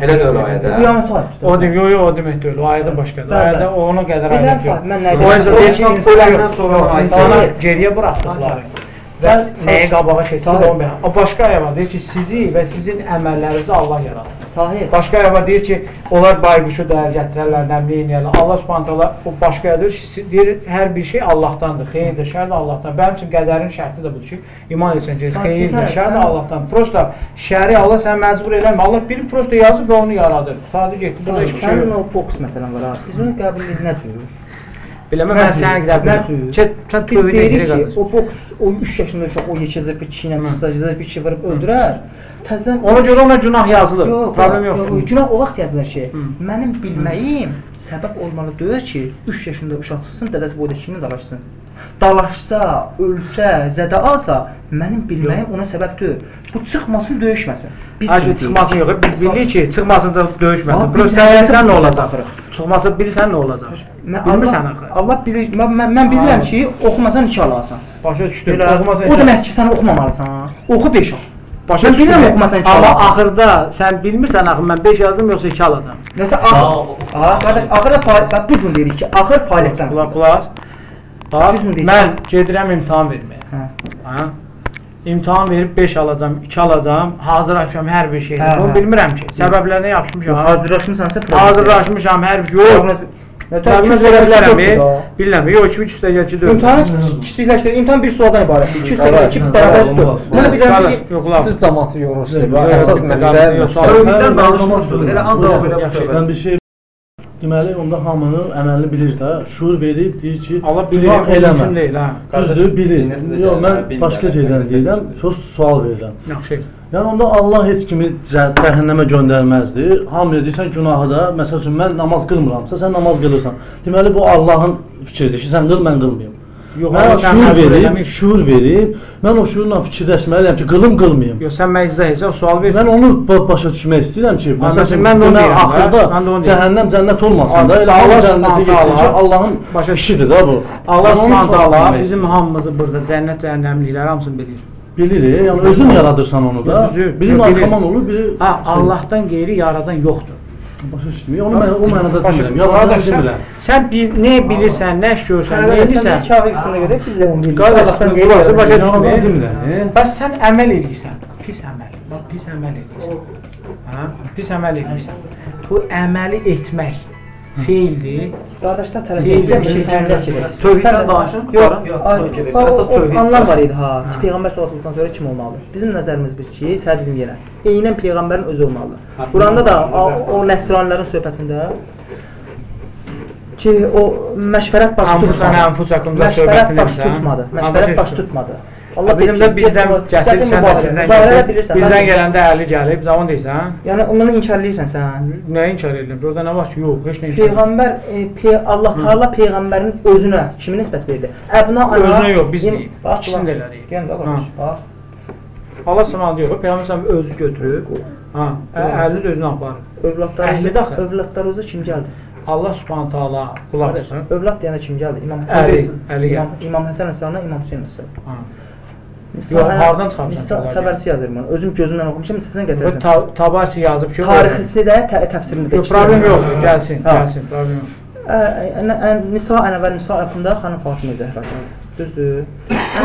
Elə də öyle ayədə. Qiyamətə aiddir. O demək, yox, yox, o demək deyil. O ayədə başqadır. Ayədə ona qədər Biz ayət ən sahib, mən nə O ayədə insan insan öləndən sonra sonra insan- insana geriyə buraxdıqları və nəyə qabağa Sahib. onu bəyan. O başqa ayə var, deyir ki, sizi və sizin əməllərinizi Allah yaradır. Sahib. Başqa ayə var, deyir ki, onlar bayquşu dəyər gətirərlər, nə bilim, eləyərlər. Allah Subhanahu o başqa ayədə deyir, deyir hər bir şey Allahdandır. Xeyir də, şər də Allahdan. Mənim üçün qədərin şərti də budur ki, iman etsən Sən- xeyir də, şər də Allahdan. Prosta şəri Allah səni məcbur eləmir. Allah biri prosta yazıb və onu yaradır. Sadəcə getdi, bir Sənin o boks məsələn var. Biz onu qəbul edirik nə Nə mən sənə Nə bilmirəm. Sən Biz deyirik ki, o boks o 3 yaşında uşaq o yekəzər bir kişi ilə çıxsa, yekəzər bir kişi vurub öldürər. Təzən Ona görə ona günah yazılır. Yox, Problem yox. yoxdur. Günah o vaxt yazılır ki, mənim bilməyim səbəb olmalı deyil ki, 3 yaşında uşaq çıxsın, dədəsi boyda kişi ilə dalaşsın. Dalaşsa, ölsə, zədə alsa, mənim bilməyim ona səbəb deyil. Bu çıxmasın, döyüşməsin. Hayır, bilirik. çıxmasın yox. Biz bilirik ki, çıxmasın da döyüşməsin. Biz bilirsən nə olacaq. Çıxmasa bilirsən nə olacaq. Mən Bilmirsən axı. Allah bilir. Mən, mən, mən bilirəm ki, oxumasan 2 alasan. Başa düşdün. Elə, Oxumasan. o demək ki, sən oxumamalısan. Oxu 5 al. Başa mən bilirəm oxumasan 2 Amma alasan. axırda sən bilmirsən axı mən 5 yazdım yoxsa 2 alacağam. Nəsə axır. Ha, qardaş, axırda fəaliyyət, biz bunu deyirik ki, axır fəaliyyətdən Qulaq qulaq. Bax, Biz bunu deyirik. mən gedirəm imtahan verməyə. Hə. Ha? İmtahan verib 5 alacağam, 2 alacağam, hazırlaşmışam hər bir şeyə. Hə, Bunu hə. bilmirəm ki. Səbəblərinə yapışmışam. Hazırlaşmısansa problem. Hazırlaşmışam hər bir. Yox. Nötər Mən 200 verə bilərəm. Bilirəm. Yox, 2 üstə gəl ki 4. İmtahanı kiçikləşdir. İmtahan bir sualdan ibarətdir. 200 səviyyədə 2 bərabər 4. Yəni bir dənə Yox, lan. Siz cəmaatı yorursunuz. Əsas məqsəd. Tövhiddən danışmırsınız. Elə ancaq belə. Mən bir şey deməli onda hamını əməlli bilir də, şuur verib deyir ki, Allah günah eləmə. deyil ha. Düzdür, bilir. Yox, mən başqa şeydən deyirəm, prost sual verirəm. Yaxşı. Yəni onda Allah heç kimi cə- cəhənnəmə göndərməzdi. Hamıya deyirsən günahı da, məsəl üçün mən namaz qılmıramsa, sən namaz qılırsan. Deməli bu Allahın fikridir ki, sən qıl, mən qılmayım. Yox, Mən şuur verib, şuur verib, mən o şuurla fikirləşməliyəm ki, qılım qılmayım. Yox, sən mənə izah etsən, sual ver. Mən onu ba- başa düşmək istəyirəm ki, məsəl üçün mən onu axırda cəhənnəm cənnət olmasın da, elə Allah cənnətə getsin ki, Allahın başa işidir də bu. Allah Subhanahu taala bizim hamımızı burada cənnət cəhənnəmlikləri hamısını bilir. bilir, yəni özün yaradırsan onu da. Biri narkoman olur, biri Ha, Allahdan qeyri yaradan yoxdur. Başa düşmür. Onu mən o mənada demirəm. düşdüm. Yalan Qardaş, sən- demirəm. Sən bir nə bilirsən, nə görsən, nə edirsən. Sən kafir qismində görə biz də onu bilirik. Qardaş, Allahdan burası qeyri başa e. Bəs sən əməl edirsən. Pis əməl. Bax, pis əməl edirsən. Hə? Pis əməl edirsən. Bu əməli etmək feildir. Qardaşlar fərqlər ki. Tövhiddən danışın, ay, Yox, anlar var idi ha. Ki peyğəmbər sallallahu sonra kim olmalıdır? Bizim nəzərimiz bir ki, səhv dedim yenə. Eynən peyğəmbərin özü olmalıdır. Quranda da o, nəsranilərin söhbətində ki o məşvərət baş tutmadı. Məşvərət baş tutmadı. Məşvərət baş tutmadı. Allah bizim deyir də ki, bizdən gətirsən də sizdən bilirsən, Bizdən gələndə əli gəlib, zaman deyirsən. Yəni onu inkarlayırsan sən. Nəyi inkar edirəm? Orada nə var ki? Yox, heç nə inkar. Peyğəmbər e, pe Allah Taala peyğəmbərin özünə kimi nisbət verdi? Əbna ana Özünə yox, biz. Bax, İkisini də elə deyik. Yəni bax, bax. Allah Subhanahu deyir, Peyğəmbər özü götürüb, ha, ə- əlini də özünə Əhli daxil. övladlarınızı kim gəldi? Allah Subhanahu taala qulaq asın. övlad deyəndə kim gəldi? İmam Həsən Əli, İmam. İmam Həsən Əsəlanə, İmam Hüseyn Əsəlanə. Yox, hardan çıxarmısan təbərsi yazır bunu. Özüm gözümdən oxumuşam, Bu gətirəcəm. ta- Tabasi yazıb ki, Tarixisi də tə təfsirində də. Problem yoxdur, gəlsin, gəlsin, problem yox. Ə- ə- ə- Nisa ənə və Nisa haqqında xanım Fatimə Zəhra gəldi. Düzdür?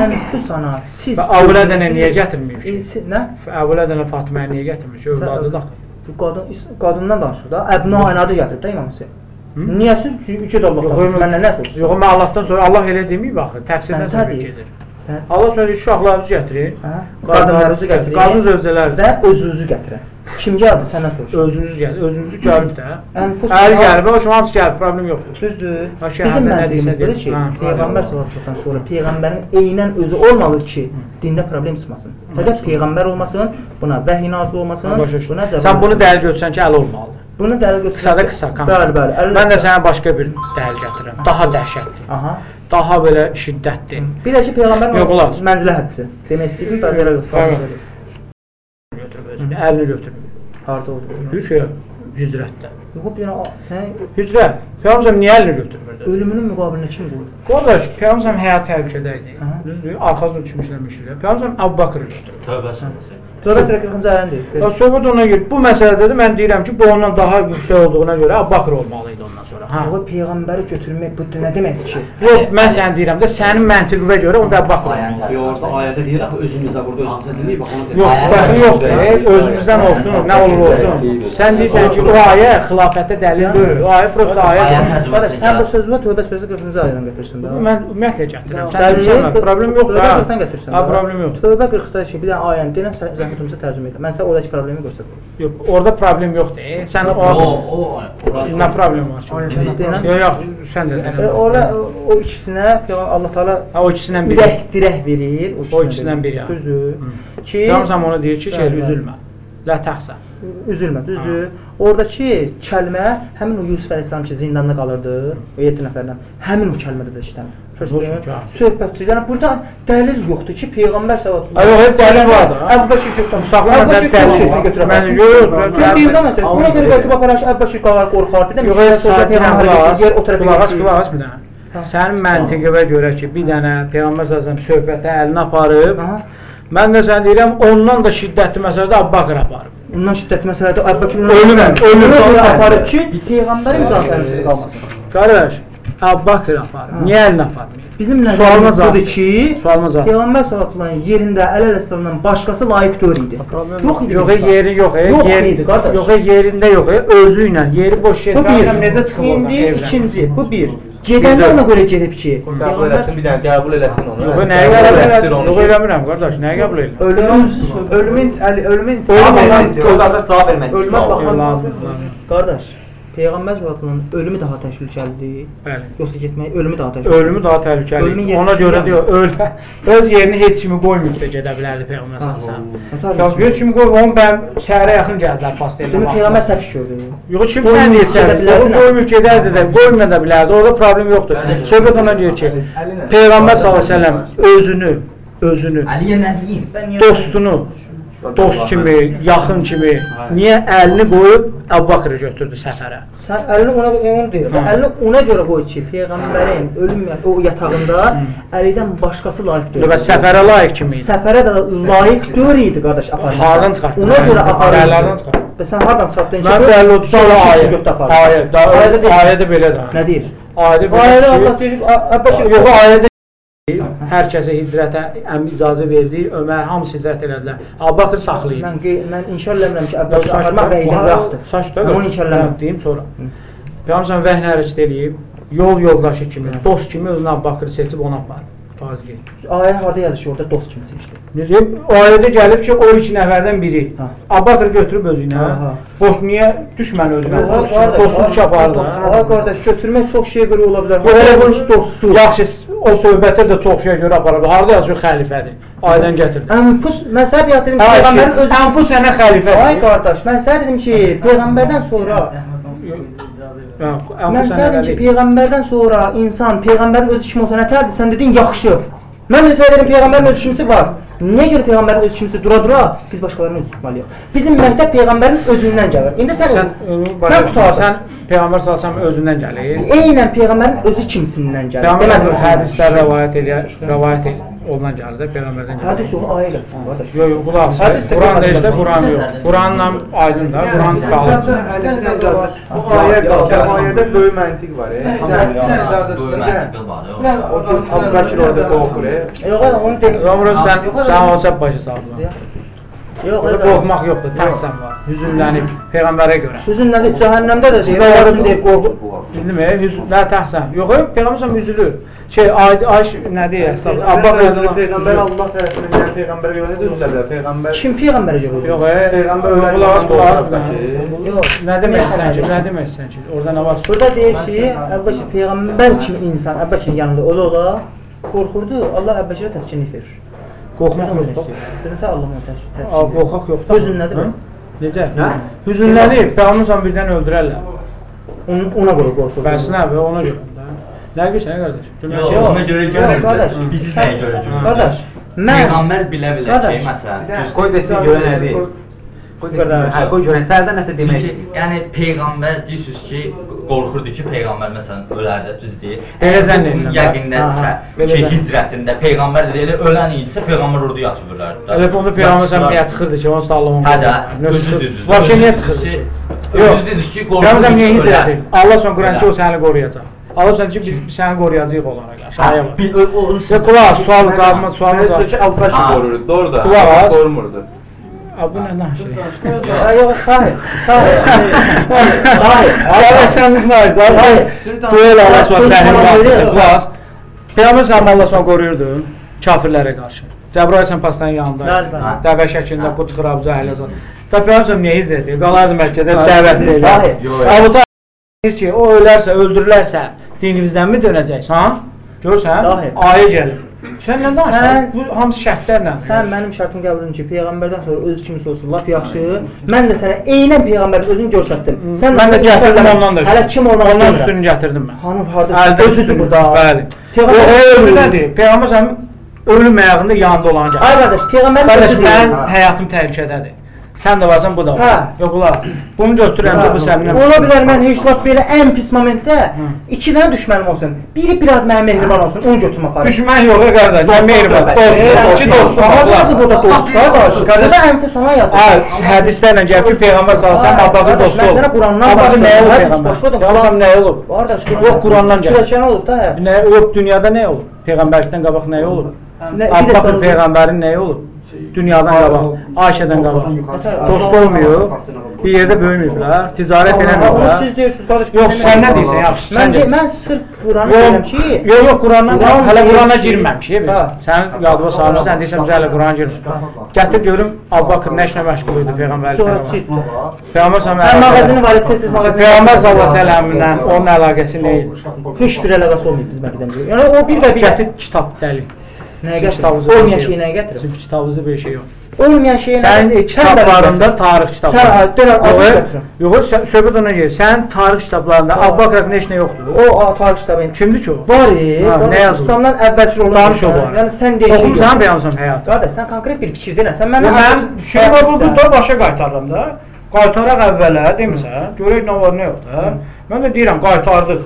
Ənfüs ana, siz özünüzü- niyə gətirməyib E, Nə? Əvvəldən Fatimə niyə gətirmiş? Övladı da. Bu qadın qadından danışır da. Əbna anadı gətirib də İmam Hüseyn. Hı? Niyəsi? Üçü də Allahdan. Yox, Məndən nə soruşursun? Yox, mən Allahdan sonra Allah elə deməyib axı, təfsirdən təbii. gedir. Sən- Allah deyir, uşaqlarınızı gətirin. Hə? Qadınlarınızı gətirin. Qadın zövcələr və özünüzü gətirin. Kim gəldi səndən soruşur. özünüz gəl, özünüzü gəlib də. Əli gəlib, o hamısı gəlib, problem yoxdur. Düzdür. Bizim məntiqimiz budur ki, Hə, peyğəmbər sallallahu sonra peyğəmbərin eynən özü olmalı ki, dində problem çıxmasın. Fəqət peyğəmbər olmasın, buna vəhy nazil olmasın, buna cavab. Sən bunu dəlil götürsən ki, əli olmalıdır. bunu dəlil götürsən. Qısa da qısa. Bəli, bəli. Mən də sənə başqa bir dəlil gətirirəm. Daha dəhşətli, Aha. Daha belə şiddətli. Bir də ki, as. mənzilə hədisi. Demək istəyirdim da zərər yoxdur. Götürüb özünü, əlini götürüb. Harda oldu? Düz şey, hicrətdə. Yox, bir dənə Hicrət. Peyğəmbər niyə əlini götürmürdü? ölümünün müqabilində kim qoydu? Qardaş, Peyğəmbər həyat təhlükədə idi. Düzdür? Arxasına düşmüşlər müşriklər. Peyğəmbər Əbubəkri götürüb. Tövbəsi. Tövbə surə 40-cı ayəni Ya deyir. söhbət ona gəlir. Bu məsələdə də mən deyirəm ki, bu ondan daha yüksək olduğuna görə Əbubəkr olmalı idi ondan sonra. Hə. Yox, peyğəmbəri götürmək bu nə deməkdir ki? Yox, mən sənə deyirəm də sənin məntiqinə görə onda Əbubəkr olmalı. Yox, orada ayədə deyir axı özümüzə burada özümüzə deməyib bax deyir. Yox, dəxli yoxdur. Özümüzdən olsun, nə olur olsun. Sən deyirsən ki, o ayə xilafətə dəlil deyil. O ayə prosta ayədir. Qardaş, sən bu sözünü Tövbə surəsi 40-cı ayədən gətirsən də. Mən ümumiyyətlə gətirirəm. Sən Dəlil bilirsən, problem yoxdur. Ha. 40-dan gətirsən. Ha, problem yoxdur. Tövbə 40-da ki, bir dənə ayəni denən olmasa tərcümə edə. Mən sənə oradakı problemi göstərdim. Yox, orada problem yoxdur. e. Sən O, o nə problem var ki? Yox, yox, sən də E, denən. orada o- o ikisinə Allah Taala Ha, o ikisindən biri. ürək dirək verir. O ikisindən biri. Düzdür. Ki, Ramzam ona deyir ki, şey, üzülmə. La təxsən. Üzülmə, düzdür. Oradakı kəlmə həmin o Yusuf əleyhissalam ki, zindanda qalırdı, o 7 nəfərlə. Həmin o kəlmədə də ha. Söhbətçi. Yəni burada dəlil yoxdur ki, peyğəmbər sallallahu Ay, yox, hep dəlil var da. Əbubəkir götürəm. Saxla, mən dəlil- götürəm. Mən- yox, yox, sən- Çünki sən- deyirəm məsələn, buna görə götürüb aparar ki, Əbubəkir qalar qorxar. Bir də Yox, müşriklər heç sonra saat peyğəmbər qulaq yer o tərəfə gedir. qulaq as bir dənə. Sənin məntiqinə görə ki, bir dənə Peyğəmbər sallallahu söhbətə əlini aparıb, mən də sənə deyirəm, ondan da şiddətli məsələdə Əbubəkr aparıb. Ondan şiddətli məsələdə ölümə görə sonra. aparıb ki, peyğəmbərin canı təhlükədə qalmasın. Qardaş, Əbubəkr aparıb. Niyə əlini aparmır? Bizim nəzərimiz budur ki. Peyğəmbər sallallahu yerində Əli əleyhissalamdan başqası layiq deyil idi. Yox idi. Yox, yeri yox, Yox yeri idi, qardaş. Yox, yerində yox, özü ilə yeri boş yer. Bu bir. Baxın necə çıxıb oradan İndi ikinci, bu bir. Gedəndə ona görə gedib ki, Qəbul eləsin bir dənə qəbul eləsin onu. Yox, nəyə Qəbul eləsin Yox, eləmirəm, qardaş, nəyə qəbul edirəm? Ölümün ölümün əli ölümün Cavab Ölümün- vermək istəyir. O da cavab vermək istəyir. Ölümə suala. baxan Lazım, lazım. qardaş, Peyğəmbər sallallahu ölümü daha təhlükəlidir. Bəli. Yoxsa getmək ölümü daha təhlükəlidir. Ölümü daha Ölümün təhlükəli. yeri Ona görə deyir, öl <laughs> öz yerini heç kimi qoymayıb da gedə bilərdi Peyğəmbər sallallahu əleyhi Yox, heç kimi qoyub, onu bən səhərə yaxın gəldilər pasta ilə. Demək Peyğəmbər səhv gördü. Yox, kim sən gedə deyirsən? qoymayıb gedərdi də, qoymaya da bilərdi. Orada problem yoxdur. Söhbət ona gəlir ki, Peyğəmbər sallallahu əleyhi və səlləm özünü, özünü, Əliyə nə deyim? dostunu, dost kimi, yaxın kimi niyə əlini qoyub Əbubəkri götürdü səfərə? Sən əlini ona onu deyir. Ha. Əlini ona görə qoy ki, peyğəmbərin ölüm o yatağında Əlidən başqası layiq deyil. Və səfərə layiq kimi idi. Səfərə də layiq deyil idi qardaş aparmaq. Hardan çıxartdın? Ona görə aparır. Hərlərdən çıxartdın? Və sən hardan çıxartdın ki, çalışır ki, ayə. götür apar. Ayə, Ayədə deyir. ayədə belə də. Nə deyir? Ayədə Allah deyir, Əbbaş yox ayədə hər kəsə hicrətə əm icazə verdi. Ömər hamısı hicrət elədilər. Əbubəkr saxlayıb. Mən mən inkar eləmirəm ki, saç aparmaq vəyidən qıraqdır. Saç da onu inkar eləmirəm. deyim sonra. Peyğəmbər vəhn hərəkət eləyib, yol yoldaşı kimi, dost kimi özünə Əbubəkri seçib ona aparıb. Ki. Ayə harda yazır orada dost kimi seçdi. Necə? O ayədə gəlib ki, o iki nəfərdən biri. Əbubəkr götürüb özü ilə. Aha. Boş niyə düşmən özünə? Dostluq ki apardı. Ay qardaş, götürmək çox şeyə görə ola bilər. Yox, elə ki, dostu. Yaxşı, o söhbətə də çox şey görə aparır. Harda yazıyor xəlifədir? Aydan gətirdi. Ənfus, mən sənə bir dedim, Ay, peyğəmbərin özü Ənfus sənə xəlifədir. Ay qardaş, mən sənə dedim ki, peyğəmbərdən sonra Mən sənə dedim ki, peyğəmbərdən sonra insan peyğəmbərin özü kim olsa nətərdir? Sən dedin yaxşı. Mən də sənə dedim peyğəmbərin özü kimisi var. Niyə görə peyğəmbərin özü kimisi dura-dura biz başqalarını öz tutmalıyıq? Bizim məktəb peyğəmbərin özündən gəlir. İndi sən Sən Mən qutardım. sən peyğəmbər sallallahu özündən gəlir. Eynən peyğəmbərin özü kimisindən gəlir. Demədim hədislər rivayet edir, rivayet el- olunan gəlir də peyğəmbərdən gəlir. Hədis yox, ayə gətir qardaş. Yox, yox, qulaq as. Hədis Quran yox. Quran yox. Quranla aydın da, Quran qalır. Bu ayə qaldı. Ayədə böyük məntiq var. e. Yox. o ki, Əbu Bəkir orada qorxur. e. Yox, onu deyim. Ömrüz sən Yox, sən ay, olsa başa salma. Yox, Orada qorxmaq yoxdur, təhsən var. Hüzünlənib peyğəmbərə görə. Hüzün nədir? Cəhənnəmdə də deyir, olsun deyib qorxu. Bildimi? Hüzünlə təhsən. Yox, peyğəmbər sən üzülür. Şey, ay ay nə deyir? Əstəğfurullah. Abba Peyğəmbər Allah tərəfindən gələn peyğəmbərə görə necə üzülə bilər? Peyğəmbər Kim peyğəmbərə görə özü? Yox, Peyğəmbər qulaq as, qulaq. Yox. Nə demək istəyirsən ki? Nə demək istəyirsən ki? Orada nə var? Burada deyir ki, əvvəlki peyğəmbər kimi insan əvvəlkin yanında ola ola qorxurdu. Allah əvvəlkilə təskinlik verir. Qorxmaq yoxdur. Dedin Allah onu Aa, təskinlik. qorxaq yoxdur. Hüzün nədir bəs? Necə? Hüzünlənib, peyğəmbər sən birdən öldürərlər. Onun ona görə qorxurdu. Bəs nə be, ona görə də. Nə gülsən qardaş? Şey ona görə görürlər. qardaş. Biz nəyə görə? Qardaş, mən Peyğəmbər bilə bilər ki, məsələn. Qoy desin görə nə deyir. Qoy. Qardaş. Hə, qoy görən. Sərdən nəsə demək. Çünki yəni peyğəmbər deyirsiniz ki, qorxurdu ki, peyğəmbər məsələn zənn edirlər. Yəqindədirsə Aha, belə ki, hicrətində peyğəmbər dedi, elə ölən idisə peyğəmbər orada yatıb ölərdi. Elə onda peyğəmbər sən niyə çıxırdı ki, onsuz da Allah onu Hə də, özünüz dediniz. Vəbşə niyə çıxırdı ki? Özünüz dediniz ki, Peyğəmbər sən niyə qorxurdu hicrət edin? Allah sən Quran ki, o səni qoruyacaq. Allah sən ki, biz səni qoruyacağıq onlara qarşı. Ayə qulaq sual cavabıma sual Necə cavab. ki, Ha. qorurdu. Doğru da. Qulaq. Qorumurdu. A bu nə naşır? Ay, yox, sahib, sahib. Sahib. Allah Subhanahu söz sənin tamam vaxtı. verirsən. Qulaq as. Peyğəmbər sən Allah Subhanahu qoruyurdu kafirlərə qarşı. Cəbrayıl sən pastanın yanında. Dəvə şəklində quçqır Abu Cəhəl yazan. Və Peyğəmbər niyə edir? Qalardı Məkkədə dəvət edir. Abu Talib ki, o ölərsə, öldürülərsə dinimizdən mi dönəcəksən? Görsən? Ayə gəlir. Sən nə danışırsan? Bu hamısı şərtlərlə. Sən mənim şərtim qəbul edin ki, peyğəmbərdən sonra öz kimisi olsun, lap yaxşı. Mən də sənə eynən peyğəmbərin özünü göstərdim. Sən mən də gətirdim ondan da. Hələ kim Ondan bilmirəm. üstünü gətirdim mən. Hanım harda? Özüdür burada. Bəli. Peyğəmbər özü nədir? Peyğəmbər ölüm ayağında yanında olan gəlir. Ay qardaş, peyğəmbərin Qardaş, özü mənim deyil. həyatım təhlükədədir. Sən də varsan, bu da var. Hə. Yox olar. Bunu götürürəm ki, bu səninlə. Ola bilər mən heç lap belə ən pis momentdə iki dənə düşmənim olsun. Biri biraz mənim mehriban olsun, onu götürüm aparım. Düşmən yox, qardaş. Mən mehriban. Dost, iki dost. Haqlıdır burada dost, qardaş. Burada ən pis ona yazır. Ha, hədislərlə gəlir ki, peyğəmbər sallallahu əleyhi və səlləm Abbaqın Qardaş, dostu mən sənə Qurandan Abbaqın nə olub peyğəmbər? başladım. Peyğəmbər nə olub? Qardaş, Yox, Qurandan gəlir. Kürəkən olub da. hə. Nə olub dünyada nə olub? Peyğəmbərlikdən qabaq nə olub? Abbaqın peyğəmbərin nə olub? Dünyadan qabaq, Ayşədən qabaq. Dost olmuyor. Bir yerdə böyüməyiblər, ticarət Onu eləməyiblər. siz deyirsiniz qardaş. Yox, sən nə deyirsən, yaxşı, Mən mən sırf Quranı deyirəm ki, Yox, yox, Qurandan Quran hələ Qurana girməmişik. Sən yadıma salmısan, sən deyirsən biz hələ Qurana girmişik. Gətir görüm Abbaqır nə işlə məşğul idi peyğəmbərlik. sonra çıx. Peyğəmbər sallallahu əleyhi və səlləm- var, tez-tez mağazini. Peyğəmbər sallallahu əleyhi və səlləmlə onun əlaqəsi nə idi? heç bir əlaqəsi olmayıb biz məqdəm. Yəni o bir və bir Gətir kitab dəli. Nəyə gətirir? Olmayan şeyi nəyə gətirir? Sizin kitabınızda bir şey yox. Olmayan şeyi Sənin nəyə- kitablarında tarix Sən kitabları. dönər adı götürün. yox, sən- söhbət ona gəlir. Sənin tarix kitablarında Abbaqır nə işlə yoxdur? O tarix kitabı. Kimdir ki o? Var, qardaş, nə yazılıb? İslamdan əvvəlki olan. Danış o var. Yəni sən deyirsən. Oxumusan Peyğəmbər həyat. Qardaş, sən konkret bir fikir deyirsən. Sən Mən məndən mən şey var bu da başa qaytarıram da. Qaytaraq əvvələ demirsən? Görək nə var, nə yox da. Mən də deyirəm qaytardıq.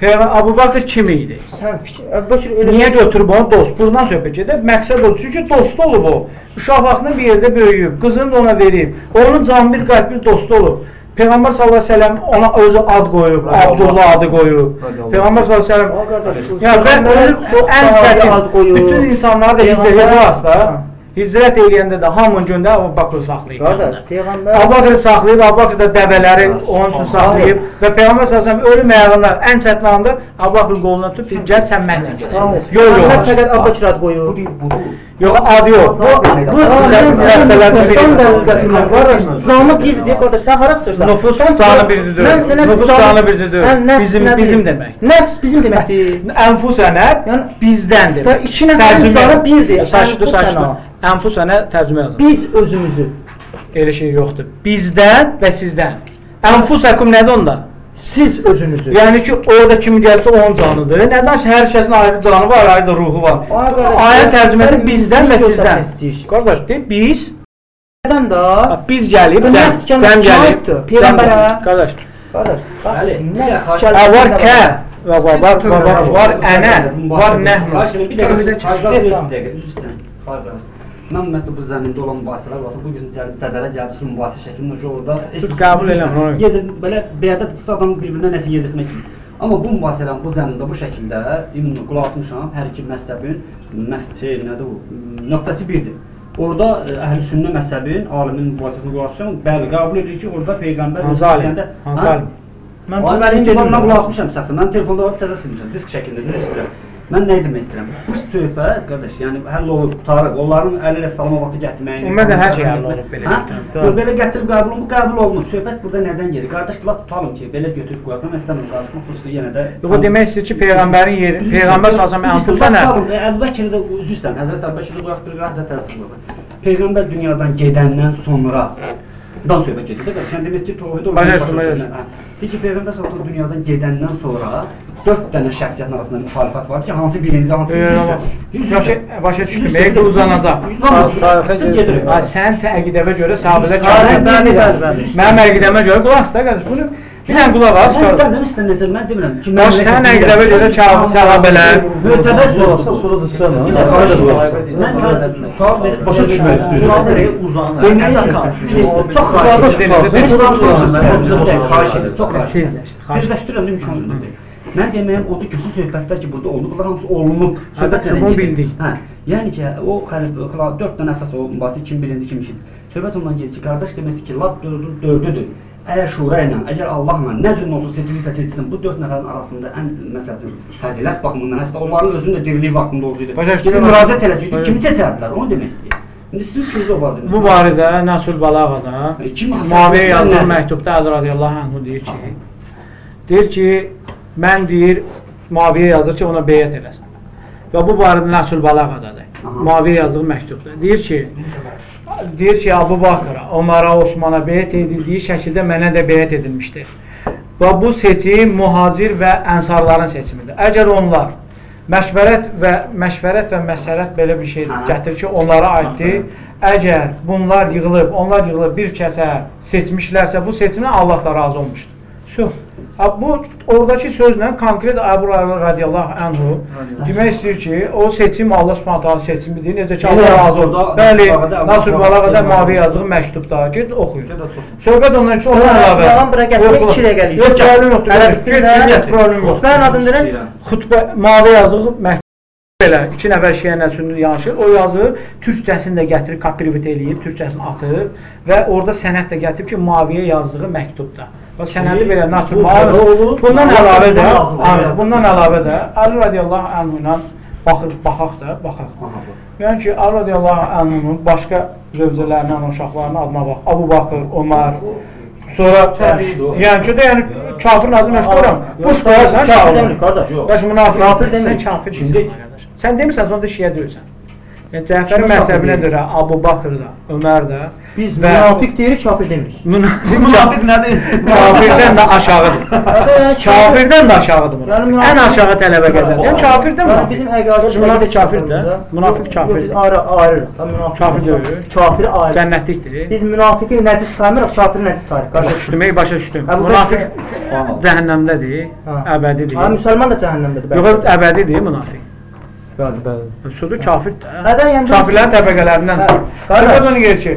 Peyğəmbər Əbubəkr kim idi? Sən fikir, Əbubəkir elə Niyə götürüb onu dost? Buradan söhbət gedir. Məqsəd odur. Çünki dostu olub o. Uşaq vaxtında bir yerdə böyüyüb, qızını da ona verib. Onun can bir qəlb bir dostu olub. Peyğəmbər sallallahu əleyhi və səlləm ona özü ad qoyub, Abdullah adı qoyub. Peyğəmbər sallallahu əleyhi və səlləm qardaş, bu Yəni ən sahabi ad çətin qoyub. bütün insanlar da hicr Peyğəmbər- edir da. Hicrət eləyəndə də hamının göndə Əbu Bakır saxlayıb. Qardaş, Peyğəmbər Əbu Bakır saxlayıb, Əbu Bakır da dəvələri onun üçün saxlayıb və Peyğəmbər sallallahu ölüm ayağında ən çətin anda Əbu Bakırın qoluna tutub "Deyib, gəl sən mənlə get." Sahib. Yol Peyğəmbər yox. fəqət Əbubəkir ad qoyub. Yox, adı yox. Bu dəlil gətirirlər. Qardaş, canı birdir, qardaş. Sən hara çıxırsan? Nüfus canı birdir. Mən sənə Nüfus canı birdir. Bizim bizim demək. Nəfs bizim deməkdir. Ənfusənə Yəni bizdəndir. Da iki nəfərin canı birdir. Saçdı, Ənfusənə. saçdı. Ənfusənə tərcümə yazın. Biz özümüzü Elə şey yoxdur. Bizdən və sizdən. Ənfusakum nədir onda? Siz özünüzü. Yəni ki, orada kim gəlsə onun canıdır. Nədən ki, hər kəsin ayrı canı var, ayrı da ruhu var. Ay qardaş, Ayə tərcüməsi bizdən və biz sizdən. Qardaş, deyir biz, Nədən da? bax, biz gəlib, cəm, gəlib. Peyğəmbərə. Qardaş, Qardaş, bax, Bəli, nəfs bir də- ə, var kəlməsində kə, var. və var, var, var, var ənə, var nəhnu. Bir dəqiqə, bir dəqiqə, üzr istəyirəm. Mən ümumiyyətlə bu zəmində olan mübahisələr varsa, bu gün cə- cədələ gəlib çıxır mübahisə şəklində ki, orada Tut, qəbul eləmir, onu. Yedir, belə bəyədə tutsa adam bir-birinə nəsə yedirtmək. Amma bu mübahisələrin bu zəmində bu şəkildə ümumi qulaq asmışam, hər iki məzhəbin məs şey nədir bu nöqtəsi birdir. Orada e, əhl-i sünnə məzhəbin alimin mübahisəsini qulaq asmışam. Bəli, qəbul edir ki, orada peyğəmbər Hansı alim? Hansı alim? Mən Mən xəbərin dedim, mən qulaq asmışam şəxsən. Mən telefonda təzə silmişəm, disk şəklində düz istəyirəm. Mən nə demək istəyirəm? Bu söhbət qardaş, yəni həll olub, qutarıq. Onların əli ilə salama vaxtı gətirməyin. Ümumiyyətlə hər şey həll olub belə. Hə? Belə gətirib qəbul olunub, qəbul olunub. Söhbət burada nədən gedir? Qardaş, lap tutalım ki, belə götürüb qoyaq. Mən istəmirəm qarışmaq, xüsusilə yenə də. Yox, demək istəyir ki, peyğəmbərin yeri, peyğəmbər sallallahu əleyhi və səlləm Əbubəkir də üzr istəyirəm. Həzrət Əbubəkir qulaq bir Həzrət Rəsulullah. Peyğəmbər dünyadan gedəndən sonra dan söhbət gedir. Sən demək ki, Başa düşdüm, başa düşdüm. Deyir ki, Peyğəmbər sallallahu dünyadan gedəndən sonra 4 dənə şəxsiyyətin arasında müxalifət var ki, hansı birinci, hansı ikinci. Başa başa düşdüm. Meydə uzanacaq. Tarixə gedirik. Ha, sən təqidəvə görə sahabələr Bəli, bəli. Mənim əqidəmə görə qulaq as da qardaş. Bunu bir dənə qulaq as. Mən istəmirəm, istəmirəm, mən demirəm ki, Bax sən əqidəvə görə kafir sahabələr Mötəbər başa- sən. Mən sual verir. Başa düşmək istəyirəm. Uzanır. Çox Qardaş qalsın. sən. xahiş edirəm. Çox xahiş edirəm. Mən deməyim odur ki, bu söhbətlər ki, burada oldu, bunlar hamısı olunub. Söhbət nədən bunu bildik. Hə. Yəni ki, o xəlif 4 dənə əsas o mübahisə kim birinci, kim ikinci. Söhbət ondan gedir ki, qardaş demək ki, lap dördü dördüdür. Əgər şura ilə, əgər Allahla nə cür olsa seçilirsə seçilsin, bu 4 nəfərin arasında ən məsələn fəzilət baxımından hətta onların özünün də diriliyi vaxtında olsaydı. Gedib müraciət eləsəydi, kimi seçərdilər? Onu demək istəyir. İndi sizin fikriniz o var demək. Bu barədə Nəsul Balağada E, Muaviyə Nədir? məktubda Əli radiyallahu anhu deyir ki, deyir ki, mən deyir Muaviyə yazır ki, ona beyət eləsin. Və bu barədə Nəsul Balağadadır. Aha. Muaviyə yazdığı məktubda. Deyir ki, deyir ki, Abu Bakıra, Ömərə, Osmana beyət edildiyi şəkildə mənə də beyət edilmişdir. Və bu seçim mühacir və ənsarların seçimidir. Əgər onlar Məşvərət və məşvərət və məsləhət belə bir şey Hə. gətirir ki, onlara aiddir. Əgər bunlar yığılıb, onlar yığılıb bir kəsə seçmişlərsə, bu seçimdən Allah da razı olmuşdur. Su. Bu oradakı sözlə konkret Əbu radiyallahu anhu demək istəyir ki, o seçim Allah Subhanahu taala seçimidir. Necə ki Allah razı oldu. orada Bəli, Nasr Balağada mavi yazığı məktubda. Gəl otur. Söhbət ondan ki, ondan əlavə. Sağlam bura gətirmək Yox, 2 dəqiqəlik. Yox, problem yoxdur. Ərəbisində problem yoxdur. Xutbənin adını deyirəm. Xutbə mavi yazığı məktub belə iki nəfər şiə nəsrində yanaşır. O yazı türkcəsini də gətirib kopirovat eləyib, türkcəsini atıb və orada sənəd də gətirib ki, maviyə yazdığı məktubda. Və sənədi belə naçur mavi. Bundan əlavə də, ancaq bundan əlavə də Ali radiyallahu anhu ilə baxır, baxaq da, baxaq. Yəni ki, Ali radiyallahu anhunun başqa zövcələrindən, uşaqlarının adına bax. Abu Bakır, Ömər, sonra yəni ki, də yəni kafirin adını məşğulam. Bu şübhəsən Kafir qardaş. Baş münafik Kafir sən demirik. kafirsən. Sən demisən sonra da şiə deyirsən. Yəni Cəfərin Kimə məzhəbinə kafir görə Abu Bakr da, Ömər də Biz Və- münafiq deyirik, kafir demirik. münafik Münafiq nədir? <laughs> kafirdən də aşağıdır. Kafirdən də aşağıdır Ən aşağı tələbə qədər. Yəni kafirdən münafik. bizim əqaidimiz Münafik kafirdir də. Münafik Yox, kafirdir. biz ayrı ayırırıq. da, Münafik Kafir deyil. Kafiri ayırırıq. Cənnətlikdir. Biz münafiqi nəcis saymırıq, kafiri nəcis sayırıq. Başa düşdüm, ey başa düşdüm. Bəkr- cəhənnəmdədir, əbədidir. Ha, müsəlman da cəhənnəmdədir. Yox, əbədidir münafik. Bəli. Sudur kafirdir. də. Hədə yəni Kafirlərin təbəqələrindən. Hə, qardaş. Onu gəlir ki,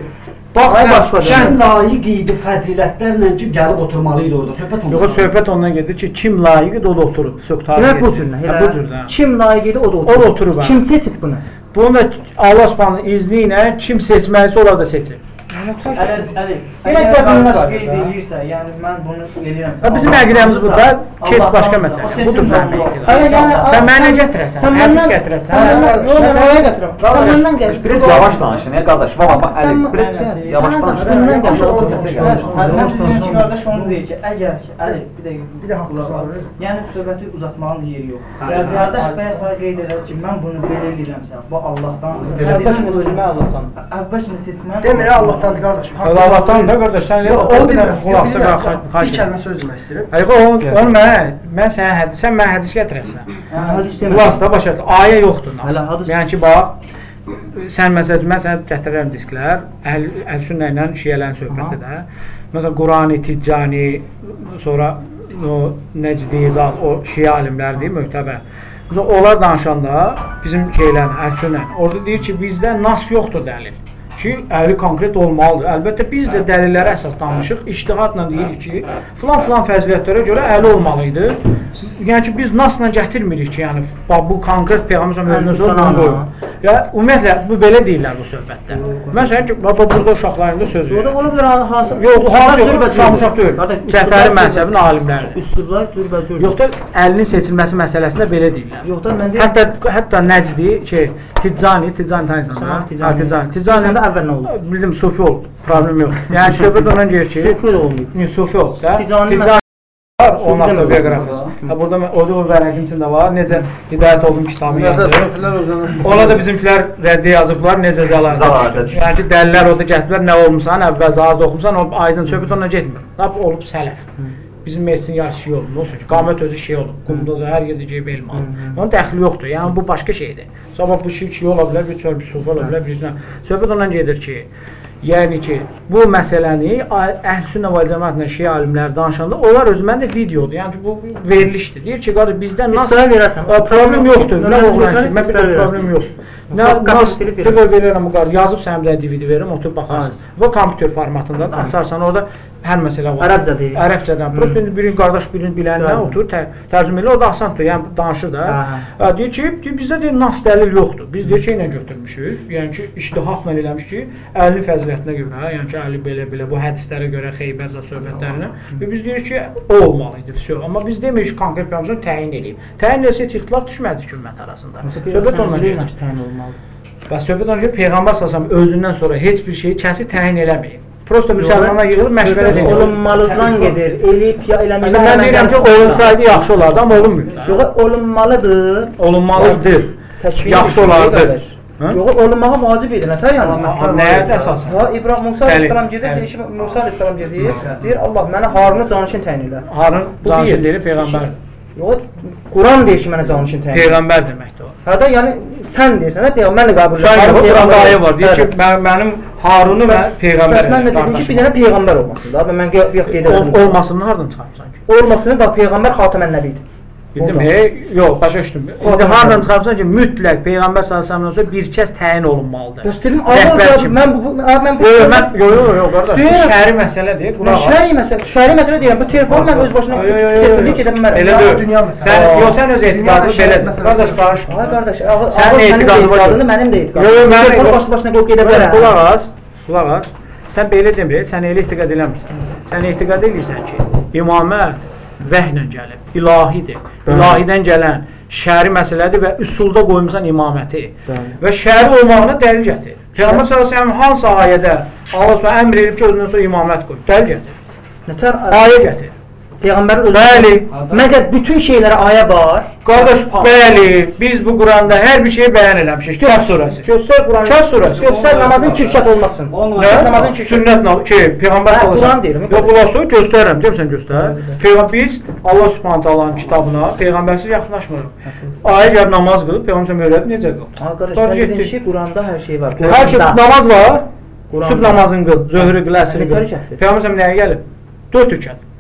bax Ay sən, başqa sən layiq idi fəzilətlərlə ki, gəlib oturmalı idi orada. Söhbət ondan. Yox, söhbət ondan gedir ki, kim layiqdir, o da oturub. Söhbət Demək bu cür nə? Hə, bu cür də. Kim layiq idi, o da O oturur. da oturub. hə. Kim seçib bunu? Bunu da Allah Subhanahu izni ilə kim seçməlisə onlar da seçir. Əli, Yenə əgər edirsə, yəni mən bunu eləyirəm. Və bizim əqidəmiz budur. Keç başqa məsələ. Budur mənim əqidəm. Sən mənə gətirəsən, Sən məndən gətirəsən. Yox, mən oraya gətirəm. Sən məndən gəl. Biraz yavaş danışın, ya qardaş. Valla bax, Əli, biraz yavaş danışın. məndən gəl. Yavaş danışın. Qardaş onu deyir ki, əgər ki, Əli, bir dəqiqə, Bir də as. sağlayır. Yəni söhbəti uzatmağın yeri yox. Qardaş bayaq qeyd elədi ki, mən bunu belə eləyirəmsə, bu Allahdandır. Əvvəlcə özümə Allahdan. Əvvəlcə seçmən. Demir Allahdandır qardaşım. Elə Allahdan da qardaş, sən Yox, elə o bir demirəm. qulaq Yox, asaq bilmirəm. xahiş Bir kəlmə söz demək istəyirəm. Hayır, onu, onu mən, mən sənə hədis, sən mənə hədis gətirəsən. Hədis demək. Qulaq da başa, ayə yoxdur Yəni ki, bax, sən məsələn mən sənə gətirirəm disklər, əhl əl-sünnə ilə şiələrin söhbəti də. Məsələn, Qurani, Ticcani, sonra o Nəcdi zat, o şiə alimlərdir, möhtəbər. Məsələn, onlar danışanda bizim şeylərin, əl-sünnə, orada deyir ki, bizdə nas yoxdur dəlil ki, əli konkret olmalıdır. Əlbəttə biz də dəlillərə əsas danışıq. İctihadla deyirik ki, filan filan fəzilətlərə görə əli olmalı idi. Yəni ki, biz nasla gətirmirik ki, yəni bu konkret peyğəmbər özünə zor bunu qoyub. Ya ümumiyyətlə bu belə deyirlər bu söhbətdə. Məsələn ki, bax burada uşaqlarında söz Yox da verir. ola bilər hansı? Yox, hansı yox, uşaq deyil. Cəfəri cürbəcürdür. alimləridir. Üslublar cürbəcürdür. Yox da əlinin seçilməsi məsələsində belə deyirlər. Yox da mən deyirəm. Hətta hətta Nəcdi, şey, Ticcani, Ticcani tanıyırsan Tamam, ha? Ticcani. Ha, Ticcani. Ticcani Ticcani də əvvəl nə oldu? Bildim sufi ol, problem yox. Yəni <laughs> söhbət ondan gedir ki, Sufi olmayıb. Yox, sufi ol da. Ticcani var, onun demək avtobiografiyası. Ha burada mən- orada o vərəqin içində var. Necə hidayət oldum kitabı yazır. Sufilər özünə Ona da bizimkilər rəddi yazıblar, necə zəlalətə düşdü. Yəni ki, dəlillər orada gətiriblər, nə olmusan, əvvəl zalad oxumusan, o aydın söhbət ondan getmir. Lap olub sələf. Bizim meclisin yarısı şey olub. Nə olsun ki, qamət özü şey olub. Qumda hər yerdə ceyb elm alıb. Onun dəxli yoxdur. Yəni bu başqa şeydir. Sabah bu şey şey ola bilər, bir çöl bir sufi ola bilər, bir söhbət ondan gedir ki, Yəni ki, bu məsələni Əhl-Sünnə və Cəmaətlə Şiə alimləri danışanda onlar özü məndə videodur. Yəni ki, bu verilişdir. Deyir ki, qardaş bizdə nas İstərə verərsən. Ə, problem yoxdur. Nə oğlan? Mən bir problem yox. Nə o qardaş. Yazıb sənə bir dənə DVD verirəm, oturub baxarsan. Və kompüter formatında açarsan orada hər məsələ var. Ərəbcədir. Ərəbcədən. Prosta indi birini qardaş birini bilənlə Bəli. otur, tə, tərcümə elə, o da asandır. Yəni danışır da. Deyir ki, bizdə deyir nas dəlil yoxdur. Biz deyir şeylə götürmüşük. Yəni ki, iştihatla eləmiş ki, 50 fəzilətinə görə, yəni ki, 50 belə-belə bu hədislərə görə Xeybər zət söhbətlərinə və biz deyirik ki, o olmalı idi. Vəsə. Amma biz demirik ki, konkret peyğəmbər təyin eləyib. Təyin heç ixtilaf düşməzdi ki, ümmət arasında. Söhbət ondan gedir. təyin olmalıdır. Bəs söhbət ondan gedir, peyğəmbər sallallahu özündən sonra heç bir şeyi kəsi təyin eləməyib. Prosta müsəlmanlar yığılıb məşvərət edir. Olunmalıdan gedir. Eləyib ya eləməyib. Mən deyirəm ki, olunsaydı yaxşı olardı, amma olunmuyor. da. Yox, olunmalıdır. Olunmalıdır. Yaxşı olardı. Hə? Yox, olunmağa vacib idi. Nətər yəni? Nəyə əsasən? Ha, İbrahim Musa əleyhissalam gedir, deyir ki, Musa əleyhissalam gedir, deyir Allah mənə Harunu canişin təyin elə. Harun canişin deyir peyğəmbər. Yox, Quran deyir ki, mənə canlışın təyin. Peyğəmbər deməkdir o. Hə də, yəni sən deyirsən də peyğəmbərlə qəbul Sən yox, Quranda ayə var. Deyir ki, mən, mənim Harunu və Peyğəmbər. Bəs mən də dedim ki, bir dənə peyğəmbər olmasın da. Və mən yox yox qeyd Ol, edirəm. olmasını hardan çıxarmısan ki? Olmasın da peyğəmbər xatəmən nəbidir. Bildim, e, yox, başa düşdüm. İndi hardan nəbi. çıxarmısan ki, mütləq Peyğəmbər sallallahu əleyhi bir kəs təyin olunmalıdır. Bəs Rəhbər Allah mən bu mən bu Yox, mən yox, yox, yox, qardaş. Şəhəri məsələdir, qulaq as. şəri məsələ, şəri məsələ deyirəm. Bu telefon mən öz başına yox. gedə bilmərəm. Elə deyil. dünya məsələsi. Sən, yox, sən öz etiqadın belədir. Qardaş qarışma. Ay qardaş, sənin etiqadın mənim də etiqadım. Yox, mən Telefon başlı başına qoyub gedə bilərəm. Qulaq as, qulaq as. Sən belə demir, sən elə etiqad eləmirsən. Sən etiqad edirsən ki, imamət vəhlə gəlib, ilahidir. İlahidən gələn şəri məsələdir və üsulda qoymusan imaməti. Bəli. Və şəri olmağına dəlil gətir. Peyğəmbər sallallahu əleyhi hansı ayədə Allah Subhanahu əmr edib ki, özündən sonra imamət qoy? Dəlil gətir. Nətər Ayə gətir. Peyğəmbərin özü Bəli. Məgər bütün şeylərə ayə var. Qardaş, bəli, biz bu Quranda hər bir şeyi bəyan eləmişik. Kəf surəsi. Göstər Quranı. Kəf surəsi. Göstər namazın kirşat olmasın. Nə? Namazın kirşat. Sünnət namazı, şey, Peyğəmbər Hə, sallallahu Quran əleyhi deyirəm, və səlləm. Yox, qulaq as, göstərirəm, demirsən göstər. Peyğəmbər biz Allah Subhanahu taalanın kitabına peyğəmbərsiz yaxınlaşmırıq. Ayə gəlib namaz qılıb, peyğəmbər öyrədib necə qıl? Qardaş, sən getdik. ki, Quranda hər şey var. Hər şey Quranda. namaz var. Quranda. Sübh namazını qıl, zöhrü qıl, əsri qıl. Peyğəmbər nəyə gəlib? 4 rükət.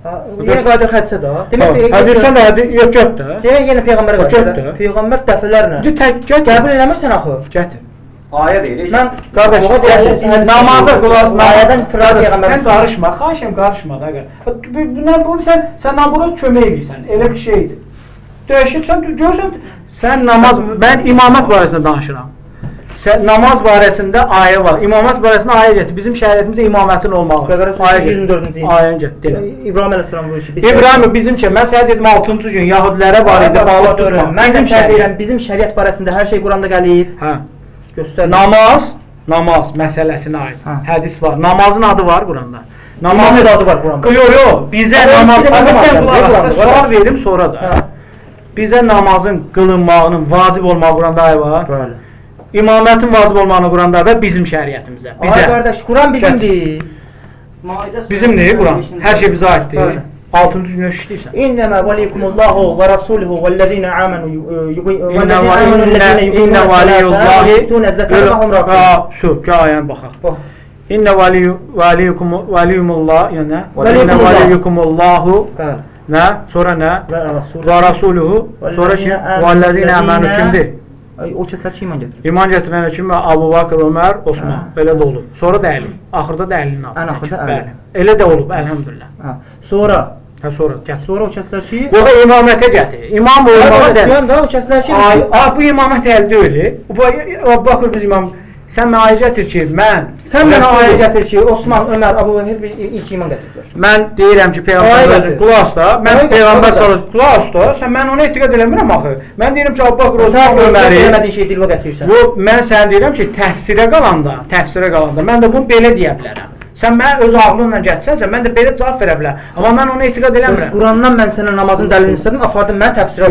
Ha, Yenə qayıdır hədsə də. Demək Hə, hə, sən də hadi yox göt də. Demək yenə peyğəmbərə Göt qayıdır. də. Peyğəmbər dəfələrlə. İndi tək gətir. Qəbul eləmirsən axı. Gətir. Ayə deyil. Mən Qardaş, namaza qulaq as. Ayədən firar peyğəmbər. Sən qarışma, xahişəm qarışma da. qardaş. Bu bu bu sən sən buna kömək edirsən. Elə bir şeydir. Döyüşü sən görsən sən namaz mən imamət barəsində danışıram. Namaz barəsində ayə var. İmamət barəsində ayə gətir. Bizim şəriətimizdə imamətin olmağı. Bəqərə surəsi 24-cü Ayəni gətir. İbrahim əleyhissalam buyurur ki, biz İbrahim bizimki mən sənə dedim 6-cı gün Yahudilərə var idi, bağlı tutma. Mən Bizim sən şəriət. deyirəm, bizim şəriət barəsində hər şey Quranda gəlib. Hə. Göstər. Namaz, namaz məsələsinə aid. Hə. Hədis var. Namazın adı var Quranda. Namazın adı var Quranda. Yox, yox, bizə Ama namaz, sual verim sonra da. Hə. Bizə namazın qılınmağının vacib olmağı Quranda ayı var. Bəli. İmamətin vacib olmağını Quranda və bizim şəriətimizə. Ay Bizə. qardaş, Quran bizimdir. Bizimdir Quran. Hər şey bizə aiddir. Bəli. 6-cı günə işləyirsən. İnnəmə valikumullahu və rasuluhu vəllezina amanu vəllezina amanu ellezina inna valiyullahi yu'tuna zekata və hum raqibun. Şu, gəl ayəni baxaq. Bax. İnna valiyu valiyukum valiyumullah, yəni Bəli. nə? Sonra nə? Və rasul. Və rasuluhu. Sonra ki, vallezina amanu kimdir? O kəslər ki iman gətirir. İman gətirənə kimi Abu Bakr, Ömər, Osman. Belə də olub. Sonra dəlil. Axırda dəlilin adı. Ən axırda əli. Elə də olub, əlhəmdülillah. Hə. Sonra, Hə sonra gətir. sonra o kəslər ki Yox, imamətə gətir. İmam olmağa dəlil. deyəm də o kəslər ki Ay, ay, bu imamət əldə deyil. Bu Abu Bakr biz imam. Sən mənə ayə gətir ki, mən sən mənə ayə gətir ki, Osman, Ömər, Əbu Bəkir bir ilk iman gətiriblər. Mən deyirəm ki, peyğəmbər özü qulaq da. Mən peyğəmbər sallallahu qulaq da. Sən mən ona etiqad eləmirəm axı. Mən deyirəm ki, Abu Bakr, Osman, Sən Öməri. eləmədiyin şey dilvə gətirirsən. Yox, mən sənə deyirəm ki, təfsirə qalanda, təfsirə qalanda mən də bunu belə deyə bilərəm. Sən mənə öz ağlınla gətsənsə, mən də belə cavab verə bilərəm. Amma mən ona etiqad eləmirəm. Qurandan mən sənə namazın dəlilini istədim, apardın mən təfsirə.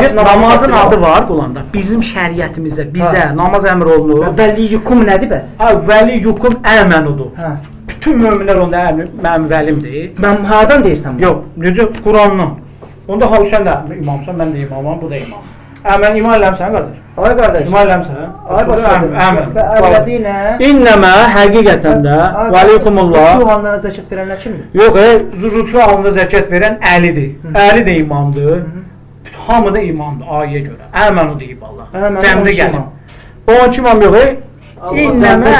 Get Namazın adı bax. var Quranda. Bizim şəriətimizdə bizə Hə. namaz əmr olunur. Vəliyukum nədir bəs? Ha, vəli yukum əmənudur. Hə. Bütün möminlər onda əmr, mənim vəlimdir. Mən hardan deyirsən? Yox, necə Qurandan. Onda hal sən də imamsan, mən də imamam, bu da imam. Əmən iman eləmsən qardaş? Ay qardaş. İman eləmsən? Ay başladı. Əmən. Əvvəliyinə. İnnəmə həqiqətən də vəlikumullah. halda zəkat verənlər kimdir? Yox, e, zürrükü halında zəkat verən Əlidir. Əli də imamdır. Hamı da imamdır ayəyə görə. Əmənu deyib Allah. Cəmdə 12 gəlib. imam. 12 imam yox, e. İnnəmə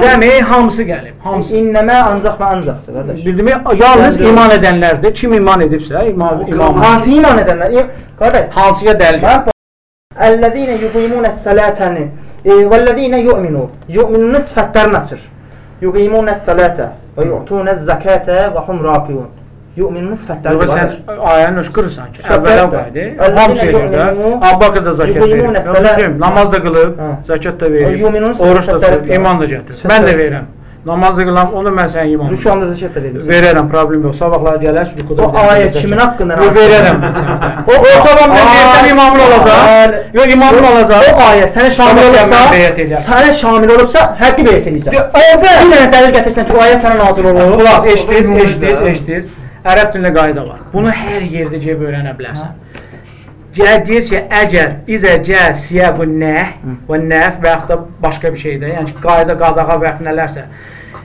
cəmi hamısı gəlib. Hamısı. İnnəmə ancaq və ancaqdır qardaş. Bildimi? Yalnız iman edənlərdir. Kim iman edibsə, imam imam. Hansı iman edənlər? Qardaş, Hansıya dəlil? mən Əllezine yuqimunəs salatəni vəllezine yu'minu. Yu'minun sifətlərini açır. Yuqimunəs salata və yu'tunəz zakata və hum rakiun. Yu'minun sifətləri Yox, sən var. ayəni öşqırırsan ki, Sifətlər əvvələ də. qaydı. Əlləzina Hamısı edir də. yu'minu- Abbaqə da zəkat verir. yuqimuna salat- Yox, Namaz da qılıb, Hə. zəkat da verir. Yu'minun Oruç da sifətləri tutub, də. iman da gətirir. Sifətləri. Mən də verirəm. Namaz da qılam, onu mən sənin imamım. Rükûanda zəkat da verirsən. Verərəm, problem yox. Sabahlar gələrsən rükuda. O ayə kimin haqqında Yox, verərəm. O, o sabah mən versəm imamın olacaq. Yox, imamın olacaq. O ayə sənə şamil Sabah olubsa, gəlməm, beyət eləyərəm. sənə şamil olubsa, həqqi beyət eləyəcəm. Orada Bir dənə dəlil gətirsən ki, o ayə sənə nazil olur. Qulaq, eşitdiniz, eşitdiniz, eşitdiniz. Ərəb dilində qayda var. Bunu hər yerdə gəlib öyrənə bilərsən. Deyir ki, əgər izə cə siyəbu nəh və nəf və yaxud da başqa bir şeydə, yəni ki, qayda, qadağa və yaxud nələrsə,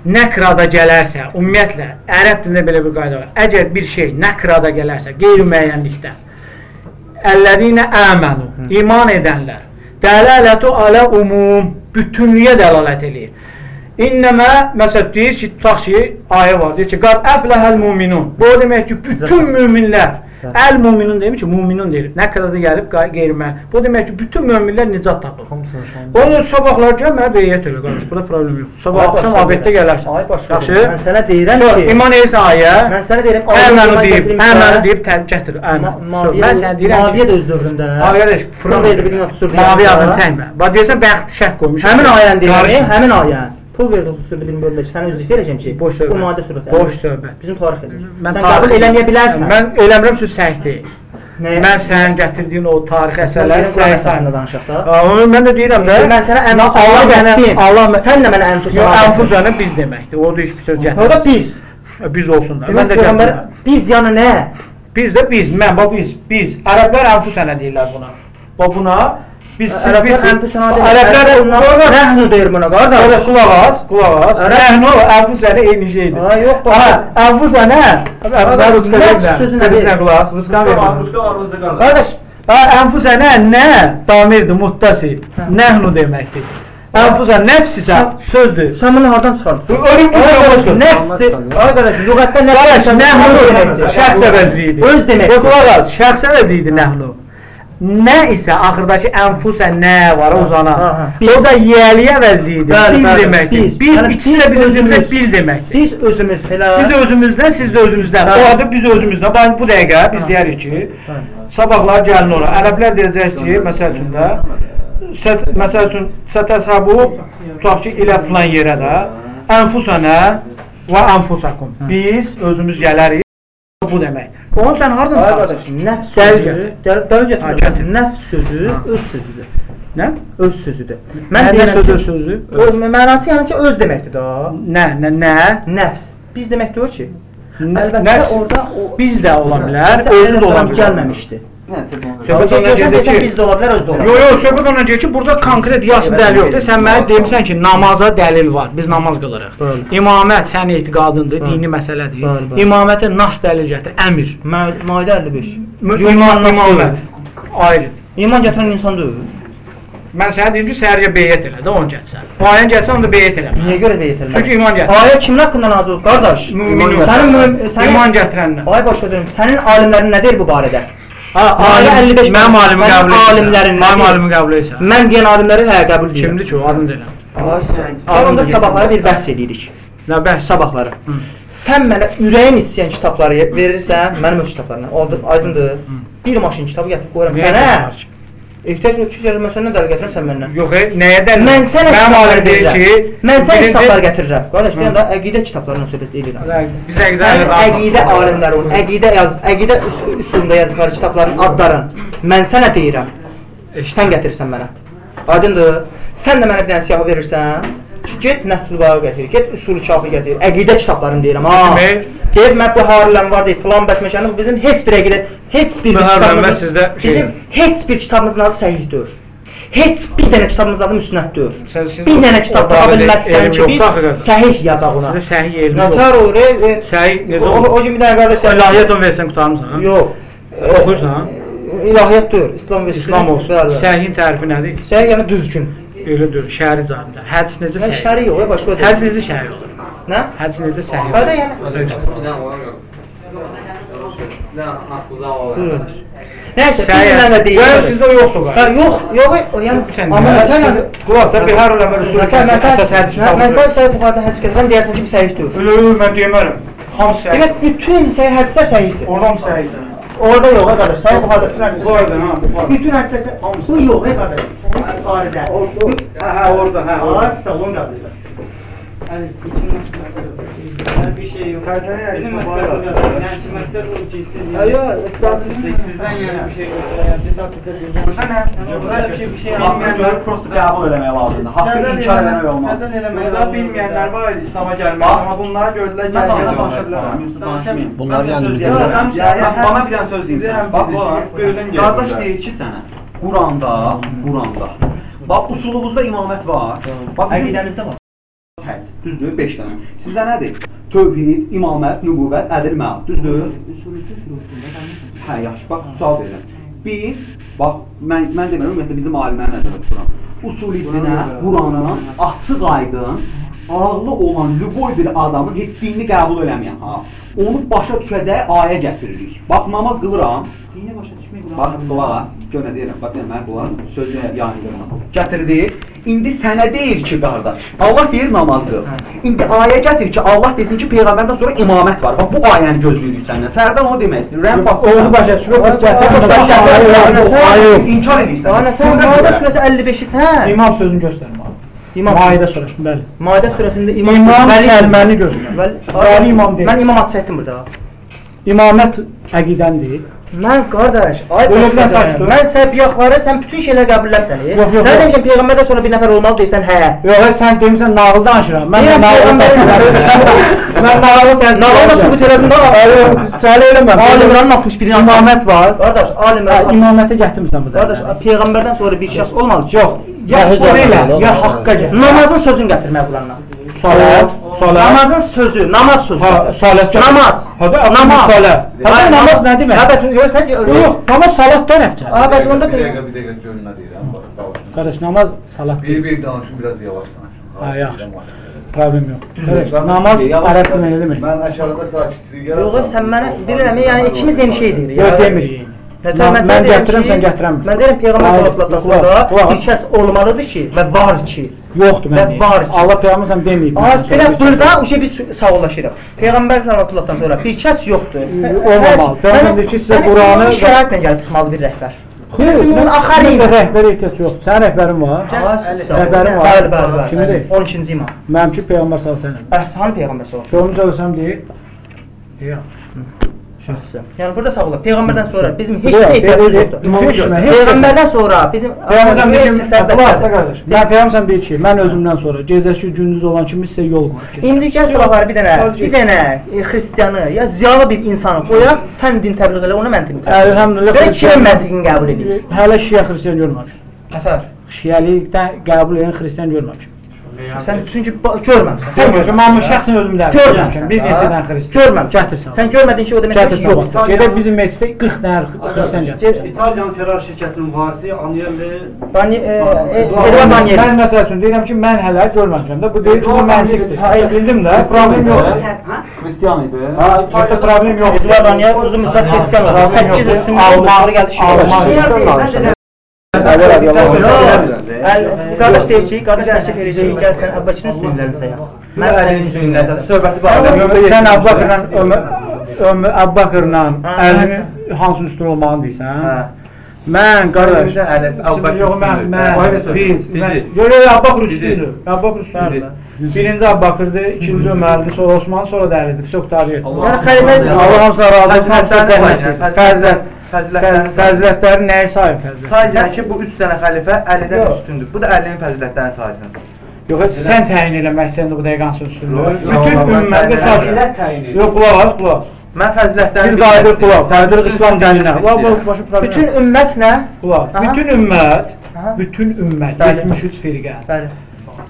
nəkrada gələrsə, ümumiyyətlə ərəb dilində belə bir qayda var. Əgər bir şey nəkrada gələrsə, qeyri-müəyyənlikdə, Əlləzinə əmənu, iman edənlər. Dəlalətu alə umum, bütünlüyə dəlalət eləyir. İnnəmə, məsələn, deyir ki, tutaq ki, ayə var, deyir ki, qad əfləhəl muminun. Bu o demək ki, bütün müminlər, əl muminun demir ki, muminun deyir. Nə qədər də gəlib qeyri-müəyyən. Bu demək ki, bütün möminlər nicat tapır. Onu sabahlar gəl, mənə beyyət elə qardaş, burada problem yox. Sabah axşam abeddə gələrsən. Yaxşı? Mən sənə deyirəm ki, iman edirsən ayə. mən sənə deyirəm, Əmənu iman deyib, əmənu deyib gətir. Maviyə, Mən sənə deyirəm Maviyə ki, də öz dövründə. Qardaş, Fırın verdi bir oturdu. Mavi adını çəkmə. Bax deyirsən bəxt şərt qoymuş. Həmin ayəni deyirəm, həmin ayəni. Pul verdi xüsusi bilim bölümündə ki, sənə üzr verəcəm ki, Boş söhbət. bu maddə surəsi. Boş söhbət. Bizim tarix yazır. Sən qəbul eləməyə bilərsən. Mən eləmirəm ki, səhih deyil. Nəyə? Mən sənin gətirdiyin o tarixi əsərləri Sən səhih əsasında sayıram. danışaq da. Amma mən də deyirəm də. Mən sənə Allah ənfusanı mənə gətirdim. Allah Sən də mənə ənfusanı Yox, ənfuzanı biz deməkdir. O da heç bir söz gətirmir. Orada biz. Biz olsun da. Mən də gətirmirəm. biz yəni nə? Biz də biz, mən bax biz, biz. Ərəblər ənfusənə deyirlər buna. Bax buna biz siz deyir. Ərəblər Ərəblər nəhnu deyir buna Qardaş qardaş. qulaq as, qulaq as. Nəhnu ənfusənə eyni şeydir. Ha, yox, bax. Aha, ənfusənə. Ərəblər ruska Nə verirlər. sözünə deyir? Dedinə qulaq as, ruska verirlər. Ruska aramızda qardaş. Qardaş, Ha, ənfusənə nə? Damirdir, muttasil. Nəhnu deməkdir. Ənfusən nəfsisə sözdür. sən bunu hardan çıxardın? Ölüm qardaş, qoşur. nəfsdir. Ay qardaş, lüğətdə nə Qardaş, nəhnu deməkdir. Şəxs əvəzliyidir. Öz deməkdir. Qulaq as, şəxs əvəzliyidir nəhnu. Nə isə axırdakı ənfusə nə var uzana. Ha, ha. O da yiyəli əvəzliyidir. Bəli, Biz bəli, deməkdir. biz. Biz Yəni ikisi də biz özümüzə özümüz- bil deməkdir. Biz özümüz elə Biz özümüzdən, siz də özümüzdən. Bəli. O adı biz özümüzdən. Bax bu dəqiqə biz deyərik ki, sabahlar gəlin ora. Ərəblər deyəcək ki, məsəl üçün də məsəl üçün sətəsəbu tutaq ki, ilə filan yerə də ənfusənə və ənfusakum. Biz özümüz gələrik. Bu demək. Onu sən hardan çıxarsan? nəfs sözü, dəli gətir. Nəfs sözü öz sözüdür. Nə? Öz sözüdür. Mən deyirəm söz öz sözdür? Öz mənası yəni ki, öz deməkdir da. Nə, nə, nə? Nəfs. Biz demək deyir ki, əlbəttə orada biz də ola bilər, özü də ola bilər. gəlməmişdi. Söhbət Söhbət ondan gedir ki, biz də ola bilər, öz də ola Yox, bilər. yox, söhbət ondan gedir ki, burada konkret yaslı dəlil yoxdur. Sən mənə deyirsən ki, namaza dəlil var. Biz namaz qılırıq. İmamət sənin etiqadındır, dini məsələdir. İmamətə nas dəlil gətir, əmr. Ma- Maidə 55. Mü- İman imamət. olur? Ayrı. İman gətirən insan deyil. Mən sənə deyim ki, səhərgə beyyət elə də onu getsən. O ayən getsən onu da beyyət elə. Niyə görə beyt etmirlər? Çünki iman gətir. Ayə kimin haqqında nazil olub qardaş? Mümin Sənin mümin sənin iman gətirənlər. Ay başa dönüm. Sənin alimlərin nə deyir bu barədə? Ha, Ayə 55 mənim alimi qəbul edirsən. alimlərin Mənim alimi qəbul edirsən. Mən deyən alimləri hə qəbul edirəm. Kimdir ki o? Adını deyirəm. Ay sən. Onda sabahları bir bəhs edirik. Nə bəhs Sabahları. Sən mənə ürəyin istəyən kitabları verirsən, mənim öz kitablarımdan. Oldu, aydındır. Bir maşın kitabı gətirib qoyuram sənə. Ehtiyac yox ki, gəlməsən nə dəli gətirəm sən məndən. Yox, e, nəyə dəlil? Mən sənə Mənim alim deyir ki. Mən sənə birinci- kitablar gətirirəm. Qardaş, anda əqidə kitablarından söhbət edirəm. Biz əqidə Sən əqidə alimləri onun, əqidə yaz, əqidə üs- üsulunda yazdıqları kitabların adların mən sənə deyirəm. Sən gətirirsən mənə. Aydındır? Sən də mənə bir dənə siyahı verirsən. Get Nəhcül Bağı gətir, get Usul Kafi gətir. Əqidə kitablarını deyirəm. Ha. Deyib mən bu Harulən var deyib, filan bəşməşənin bizim heç bir əqidə, heç bir mən sizdə bizim heç bir kitabımızın adı səhihdir. Heç bir dənə kitabımızın adı müsnəddir. Bir dənə kitab tapa bilməzsən ki, biz səhih yazaq ona. Sizdə səhih elmi yox. olur? e, e, Səhih necə olur? o gün bir dənə qardaşlar İlahiyyat onu versən qutarmısan? Yox. Oxuyursan? ha? İlahiyyat deyil, İslam və İslam olsun. Səhihin tərifi nədir? Səhih yəni düzgün. Elə deyil, şəri cavabında. Hədis necə Yəni səhih? şəri yox, başqa Hədis necə səhih olur? Nə? Hədis necə səhih Bədə olur? yəni. Buyurun. Nəysə, bir Səhih. dənə də deyim. Yəni sizdə yoxdur Ha, qardaş. yox, yox, e, o yəni Sən amma nə? nətər Siz- Qulaq da bir hər uləmə usul Nətər mən əsas hədis sən mən sən səhih Buxarıda hədis gətirəm, deyərsən ki, bu səhih deyil. Öyle öyle mən demərəm. Hamısı səhih. Demək bütün səhih hədislər səhihdir. Oradan səhihdir? Orada yox, qardaş. Buxarıda hədislər. Bu arada ha, bu arada. Bütün hədislər hamısı yox, qardaş. Buxarıda. Ha, ha, orada, ha, orada. Ha, salon qəbul edir. Ali, için məqsəd bir şey yok. Bizim məqsədimiz yox. Yəni ki, məqsəd odur ki, siz Ya, ya, zaten- sizdən yəni bir şey götürəyəm. Biz haqq bizə bizdən. Yəni, burada bir şey bir şey Bilməyənlər prosta qəbul eləmək lazımdır. Haqqı inkar eləmək olmaz. Burada bilməyənlər var idi İslam'a gəlmək, amma bunlar gördülər Mən danışa gəlməyəcəklər. danışa bilərəm, Yusuf danışmayın. Bunlar yəni bizim Yox, də- mən- Ya, ya, sən bana bir dənə söz deyim. Bilirəm, Bax, biz- bax, biz bölümdən qardaş gəlirlər. deyir ki sənə, Quranda, Quranda. Bax, usulumuzda imamət var. Bax, bizim Əqidəmizdə var. Düzdür? 5 dənə. Sizdə nədir? Tövhid, imamət, nübüvvət, ədl, məal. Düzdür? Hə, yaxşı. Bax, sual verirəm. Biz, bax, mən mən demirəm, ümumiyyətlə bizim alimlər nəzərdə tuturam. Usul dinə, Quranın açıq aydın ağlı olan lüboy bir adamın heç dinini qəbul eləməyən ha, onu başa düşəcəyi ayə gətiririk. Bax, namaz qılıram. Dini başa düşmək Bax, qulaq as. Gör nə deyirəm. Bax, mən qulaq as. Sözü yayındırma. Gətirdi. İndi sənə deyir ki, qardaş, Allah deyir namaz qıl. İndi ayə gətir ki, Allah desin ki, peyğəmbərdən sonra imamət var. Bax, bu ayəni gözləyirik səndən. Sərdən onu demək istəyirəm. Bax, Oğuzu başa düşürük, biz yox. inkar edirsən. Anətən Maide surəsi 55-i sən. İmam sözünü göstərin bana. İmam Maidə surəsi, bəli. Maide surəsində imam İmam kəlməni göstər. Vəli- Vəli imam deyil. Mən imam adı çəkdim burada. İmamət əqidəndir. Mən qardaş, ay saçdım. Mən səbiyyaqları sən bütün şeyləri qəbulləmsən. Yox, Sən demişsən peyğəmbərdən sonra bir nəfər olmalı deyirsən, hə. Yox, sən demisən nağıl danışıram. Mən nağıl danışıram. Mən nağılı təsdiq Nağıl da sübut elədin də. Sən eləmə. Ali İmranın 61-ci İmamət var. Qardaş, Ali İmran. imaməti gətirmirsən bu Qardaş, peyğəmbərdən sonra bir şəxs olmalı. Yox. Ya elə, gəlməli, ya haqqa gətir. Namazın sözünü gətirmək Qurandan. Salat, salat. Namazın sözü, namaz sözü. Ha, salat. Namaz. Hadi namaz. Namaz. Salat. Hadi namaz nə demək? Ha, bəs görsən ki, Yox, namaz salat tərəfdə. Ha, bəs onda Bir dəqiqə, bir dəqiqə görün nə deyirəm. Qardaş, namaz salat Bir deyil. bir danışın, biraz yavaş danışın. Ha, yaxşı. Problem yox. Qardaş, namaz ərəb dilində demək? Mən aşağıda sakitçilik Yox, sən mənə bilirəm, yəni ikimiz eyni şey deyirik. Yox, demirik. Mən, gətirəm, sən gətirəmirsən. Mən deyirəm Peyğəmbər sallallahu əleyhi qulaq. bir kəs olmalıdır ki və var ki. Yoxdur Və mən. var ki. Allah peyğəmbər sən deməyib. Az belə burada o şey biz sağollaşırıq. Peyğəmbər sallallahu əleyhi sonra bir kəs yoxdur. olmamalı. Peyğəmbər deyir ki, sizə Quranı və- şəraitlə gəlib çıxmalı bir rəhbər. Xeyr, Bunun mən axarı axarı rəhbər ehtiyac yoxdur. Sənin rəhbərin var. Rəhbərin var. Bəli, bəli, bəli. Kimdir? 12-ci imam. Mənimki peyğəmbər sallallahu əleyhi və səlləm. Əhsan peyğəmbər sallallahu Peyğəmbər sallallahu əleyhi və səlləm deyir. Yox. Yəni burada sağ olun. Peyğəmbərdən sonra bizim heç nə ehtiyacımız deyir, yoxdur. imam heç Peyğəmbərdən sonra bizim Peyğəmbər sallallahu əleyhi və Siz səlləm sərbəst deyir, qardaş. Mən peyğəmbər deyir ki, mən özümdən sonra gecəsi gündüz olan kimi sizə yol qoyacağam. İndi gəl sabahları bir dənə, bir dənə e, xristianı ya ziyalı bir insanı qoyaq, sən din təbliğ elə, ona mən din təbliğ. Elhamdülillah. Belə kimin məntiqini qəbul edir? Hələ şiə xristian görməmişəm. Nəfər. Şiəlikdən qəbul edən xristian görməmişəm. Sən çünki görməmisən. Sən görmüsən, mən şəxsən özümdən Görməmisən. Bir neçədən xristian. Görməmisən. Gətirsən. Sən görmədin ki, o demək Gətirsən. Yox. Gedək bizim məsciddə 40 dənə xristian gətir. İtaliyan Ferrari şirkətinin varisi Agnelli Dani e, e, Edward Daniel. Mən məsəl üçün deyirəm ki, mən hələ görməmişəm də. Bu deyir ki, bu məntiqdir. Hayır. Bildim də, problem yoxdur. Xristian idi. Ha, burada problem yoxdur. Edward Daniel uzun müddət xristian oldu. 8 il sünni sonra gəldi şiə. Qardaş deyir ki, qardaş təklif edir ki, gəl sən Əbbəkinin sünnilərini sayaq. Mən Əlinin sünnilərini söhbəti var. Sən Əbbaqırla Hə, Əlinin hansı üstün olmağını deyirsən? Hə. Mən qardaş, yox mən mən biz mən yox yox Əbbaqır Bizi. üstündür. Əbbaqır üstündür. Birinci Əbbaqırdır, ikinci Ömərdir, sonra Osman, sonra da Əlidir. Fisok tarix. Yəni xəlifə Allah hamısı razı olsun, Fəzilətdən cənnətdir. sayın, Fəzilət. Fəzilətdən Fəzilətləri nəyi sayın fəzilət? Sayılır ki, bu 3 dənə xəlifə Əlidən üstündür. Bu da Əlinin fəzilətlərini sayırsan. Yox, heç sən təyin eləməsən də bu dəqiqə hansı üstündür. Bütün ümmətdə təyin saçın. Yox, qulaq as, qulaq as. Mən fəzilətlərini Biz qayıdırıq qulaq, qayıdırıq İslam dininə. Bütün ümmət nə? qulaq. Bütün ümmət, bütün ümmət Bəli. 73 firqə. Bəli.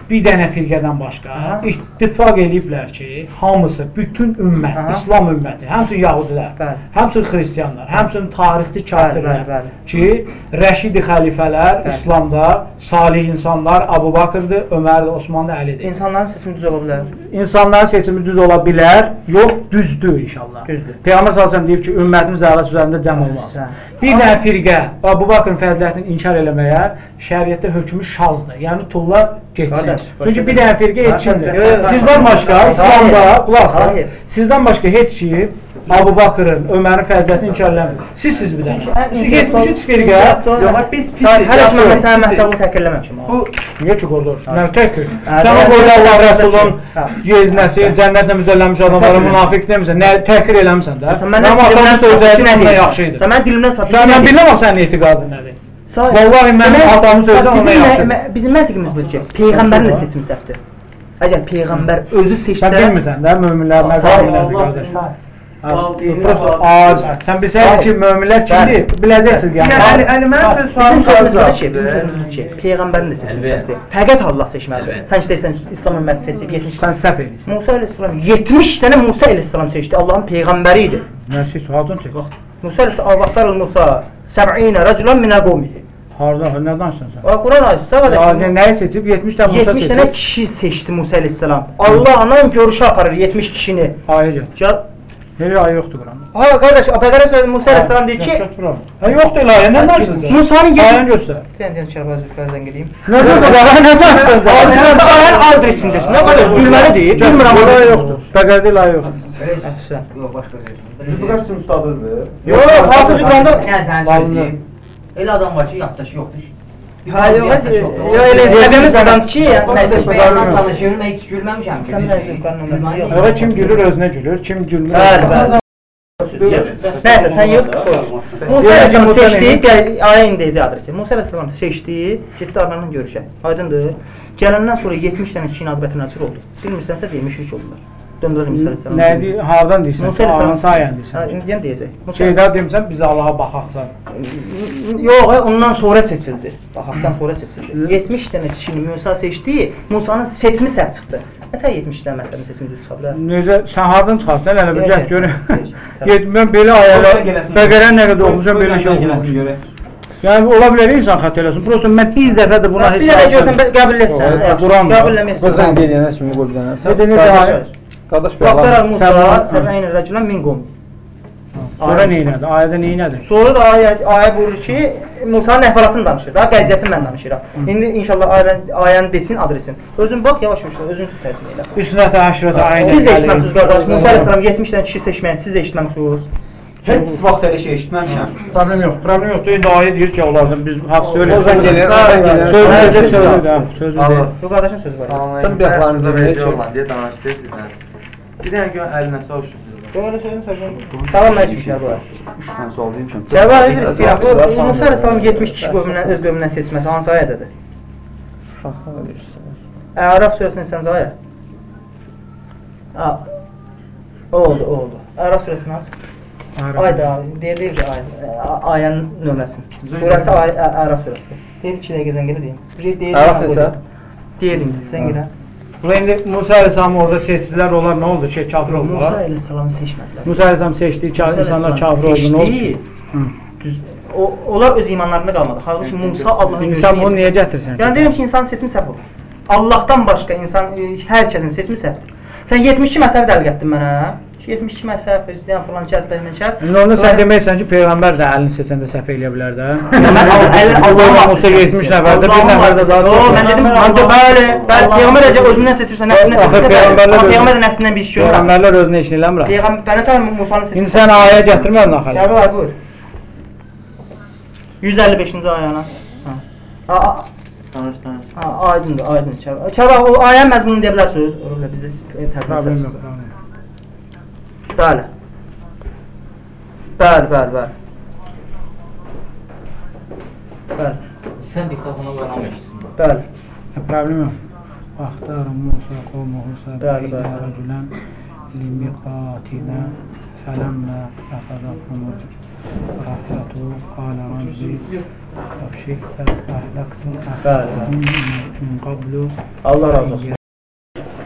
Bir dənə firqədən başqa Aha. ittifaq eləyiblər ki, hamısı, bütün ümmət, Aha. İslam ümməti, həmçinin yəhudilər, Bəli. həmçinin xristianlar, həmçinin tarixçi Bəli, kafirlər bəli, bəli. ki, Rəşidi xəlifələr Bəli. İslamda salih insanlar Əbu Bakırdır, Ömərdir, Osman da Əlidir. İnsanların seçimi düz ola bilər. İnsanların seçimi düz ola bilər, yox düzdür inşallah. Düzdür. Peyğəmbər sallallahu əleyhi deyib ki, ümmətimiz əhlas üzərində cəm olmaz. Bir dənə firqə Əbu Bakırın fəzilətini inkar eləməyə şəriətdə hökmü şazdır. Yəni tulla getsin. Qardaş, Çünki bir dənə firqə heç kimdir. Sizdən başqa. İslamda, qulaq as. Hayır. Sizdən başqa heç kim Abu Bakırın, Ömərin fəzilətini inkar eləmir. Sizsiz bir dənə. Siz 73 firqə. Yox, biz pis Hələ ki mən sənin məhsəbini təkrar eləməmişəm. Bu Niyə ki qordur? Nə təkir? Sən o hə, Allah Rəsulun yeznəsi, cənnətlə müzəllənmiş adamlara münafiq demisən. Nə təkir eləmisən də? Dilimdən atamın sözləri nə yaxşı idi. Sən mənim dilimdən satın. Sən mən bilmirəm sənin etiqadın nədir. Vallahi mənim atamın sözü ondan yaxşı. Bizim məntiqimiz budur ki, peyğəmbərin də seçimi səhvdir. Əgər peyğəmbər özü seçsə, Sən bilmirsən də möminlər Allah qardaş. Prosta aciz. Sən bilsən ki, möminlər kimdir? Biləcəksən Yəni yəni. Əli, Əli mən bir Bizim sual sözümüz budur ki, bizim sözümüz budur ki, peyğəmbərin də seçimi səhvdir. Fəqət Allah seçməlidir. Sən istəyirsən İslam ümməti seçib 70 Sən səhv edirsən. Musa əleyhissalam 70 dənə Musa əleyhissalam seçdi. Allahın peyğəmbəri idi. Nə seç, hardan seç? Musa əleyhissalam vaxtlar Musa 70 rəculan min qavmihi. Hardan, nə danışırsan sən? Quran ayəsi Ya, qardaş. nəyi seçib? 70 dənə Musa 70 dənə kişi seçdi Musa əleyhissalam. Allahla görüşə aparır 70 kişini. Ayə. Gəl. Heç ayə yoxdur Quranda. Ha qardaş, Peyğəmbər sözü Musa əleyhissalam deyir ki, Ha yoxdur ilahi, nə danışırsan sən? Musanın yedi göstər. Deyən deyən çarpaz zülfərdən gedeyim. Nə var? Nə danışırsan sən? Ayənin adresindesin. Nə qədər gülməlidir. Bilmirəm Bilmirəm, ilahi yoxdur. Bəqərdə ilahi yoxdur. Əhsən. Yox, başqa şey. Zülfüqar sizin ustadınızdır. Yox, Hafız Quranda Yəni sənin söz deyim. Elə adam var ki, yaddaşı yoxdur. Ha yox, yox elə adamdır ki, Nəsə nəsə bəyanat danışıyorum, heç gülməmişəm. Sən nə zülfərin nömrəsi yox. Ora kim gülür özünə gülür, kim gülmür. Bəli, bəli. Nəysə, sən yox, soruş. Musa əleyhissalam seçdi, ayə indicə adresi. Musa əleyhissalam seçdi, getdi Arlanla görüşə. Aydındır? Gələndən sonra 70 dənə Çin adəti nəzir oldu. Bilmirsənsə deyə müşrik oldular. Döndülər Musa əleyhissalam. Nə deyir, hardan deyirsən? Musa əleyhissalam ayəni deyirsən? Ha, indidən deyəcək. Şeydə demirsən biz Allaha baxaqsan. Yox, ay, ondan sonra seçildi. Baxaqdan sonra seçildi. 70 dənə kişini Musa seçdi, Musanın seçimi səhv çıxdı. Nətə 70 dənə məsələn seçimi düz çıxa bilər? Necə sən hardan çıxarsan elə bir gəl görək. <laughs> mən belə ayələr Bəqərə nə qədər olmuşam belə şey olmuş. Yəni ola bilər insan xəta eləsin. Prosta mən bir dəfə də buna Bir heç dənə görsən qəbul etsən. Quran qəbul Bu eləmirsən. sən qeydinə kimi qoy bir dənə. Necə necə? Qardaş Vaxtlar bir Musa səbəyin rəculan min qom. Sonra nə elədi? Ayədə nə elədi? Sonra da ayə ayə buyurur ki, Musanın əhvalatını danışır. Da qəziyyəsini mən danışıram. İndi inşallah ayəni ayəni desin, adresin. Özün bax yavaş-yavaş özün tut tərcümə elə. Üsnətə əşrətə ayəni. Siz də eşitməmisiniz qardaş. Musa əleyhissalam 70 dənə kişi seçməyən siz də eşitməmisiniz. Heç vaxt elə şey eşitməmişəm. Problem yox. Problem yoxdur. İndi ayə deyir ki, onlardan biz haqq söyləyək. Ozan gelir, Ozan gelir. Sözü Hə, deyəcək, sözü sözü var. də. Sözü də. Bu qardaşın sözü var. Sən bir yaxlarınızda verir ki, deyə danışdı sizlə. Bir dənə gör əlinə. Böyle sözün sözün. Salam aleyküm Cəbər. 3 dənə sual deyim ki. Cəbər üzr istəyirəm. Bu Musa əleyhissalam 70 kişi qövmündən öz qövmündən seçməsi hansı ayədədir? uşaqlar verirsən. Əraf surəsinin səncə ayə? Ha. Oldu, oldu. Əraf surəsinin hansı? Ayda, deyir, deyir ki, ay, ayənin nömrəsini. Surəsi Əraf surəsi. Deyir 2 dəqiqə zəng elə deyim. Bir deyir. Əraf neçə? Deyir indi, zəng elə. Və indi Musa əleyhissalam orada seçdilər, onlar nə oldu ki, kafir Musa oldular? əleyhissalamı seçmədilər. Musa əleyhissalam seçdi, Musa ka- insanlar kafir oldu, nə oldu ki? Düz, o, onlar öz imanlarında qalmadı. Halbuki Musa Allahın İnsan bunu niyə gətirsən? Yəni deyirəm ki, insanın seçimi səhv olur. Allahdan başqa insan e, hər kəsin seçimi səhvdir. Sən 72 məzhəbi dəvə etdin mənə. 72 məzhəb, Hristiyan falan kəs, bəlmən kəs. İndi onda sən deməksən ki, peyğəmbər də əlini seçəndə səhv eləyə bilər də. Mən Allah Musa 70 nəfərdə bir nəfər də daha Yox, mən dedim, mən də bəli, bəli, peyğəmbər əcə özündən seçirsən, nəfsindən seçirsən. peyğəmbər də nəfsindən bir iş görmür. Peyğəmbərlər özünə işini eləmir. Peyğəmbər tə Musanı seçir. İndi sən ayə gətirmədin axı. Cəbər buyur. 155-ci ayəna. Ha. Danış, danış. ha, aydındır, aydın. Çaba o ayənin məzmununu deyə bilərsiniz. Öyle bizə tərcümə Problem Bəli. Bəli, bəli, bəli. Bəli, Sən diktafona qoyamam eşitsin. bəli. Ya, Problem yox. Axtar Musa qovmuhu bəli. rəculən limiqatinə fələmmə əxədəfumul rəhlətu qalə rabbi təbşikdə əhləktu bəli. min qablu Allah razı olsun.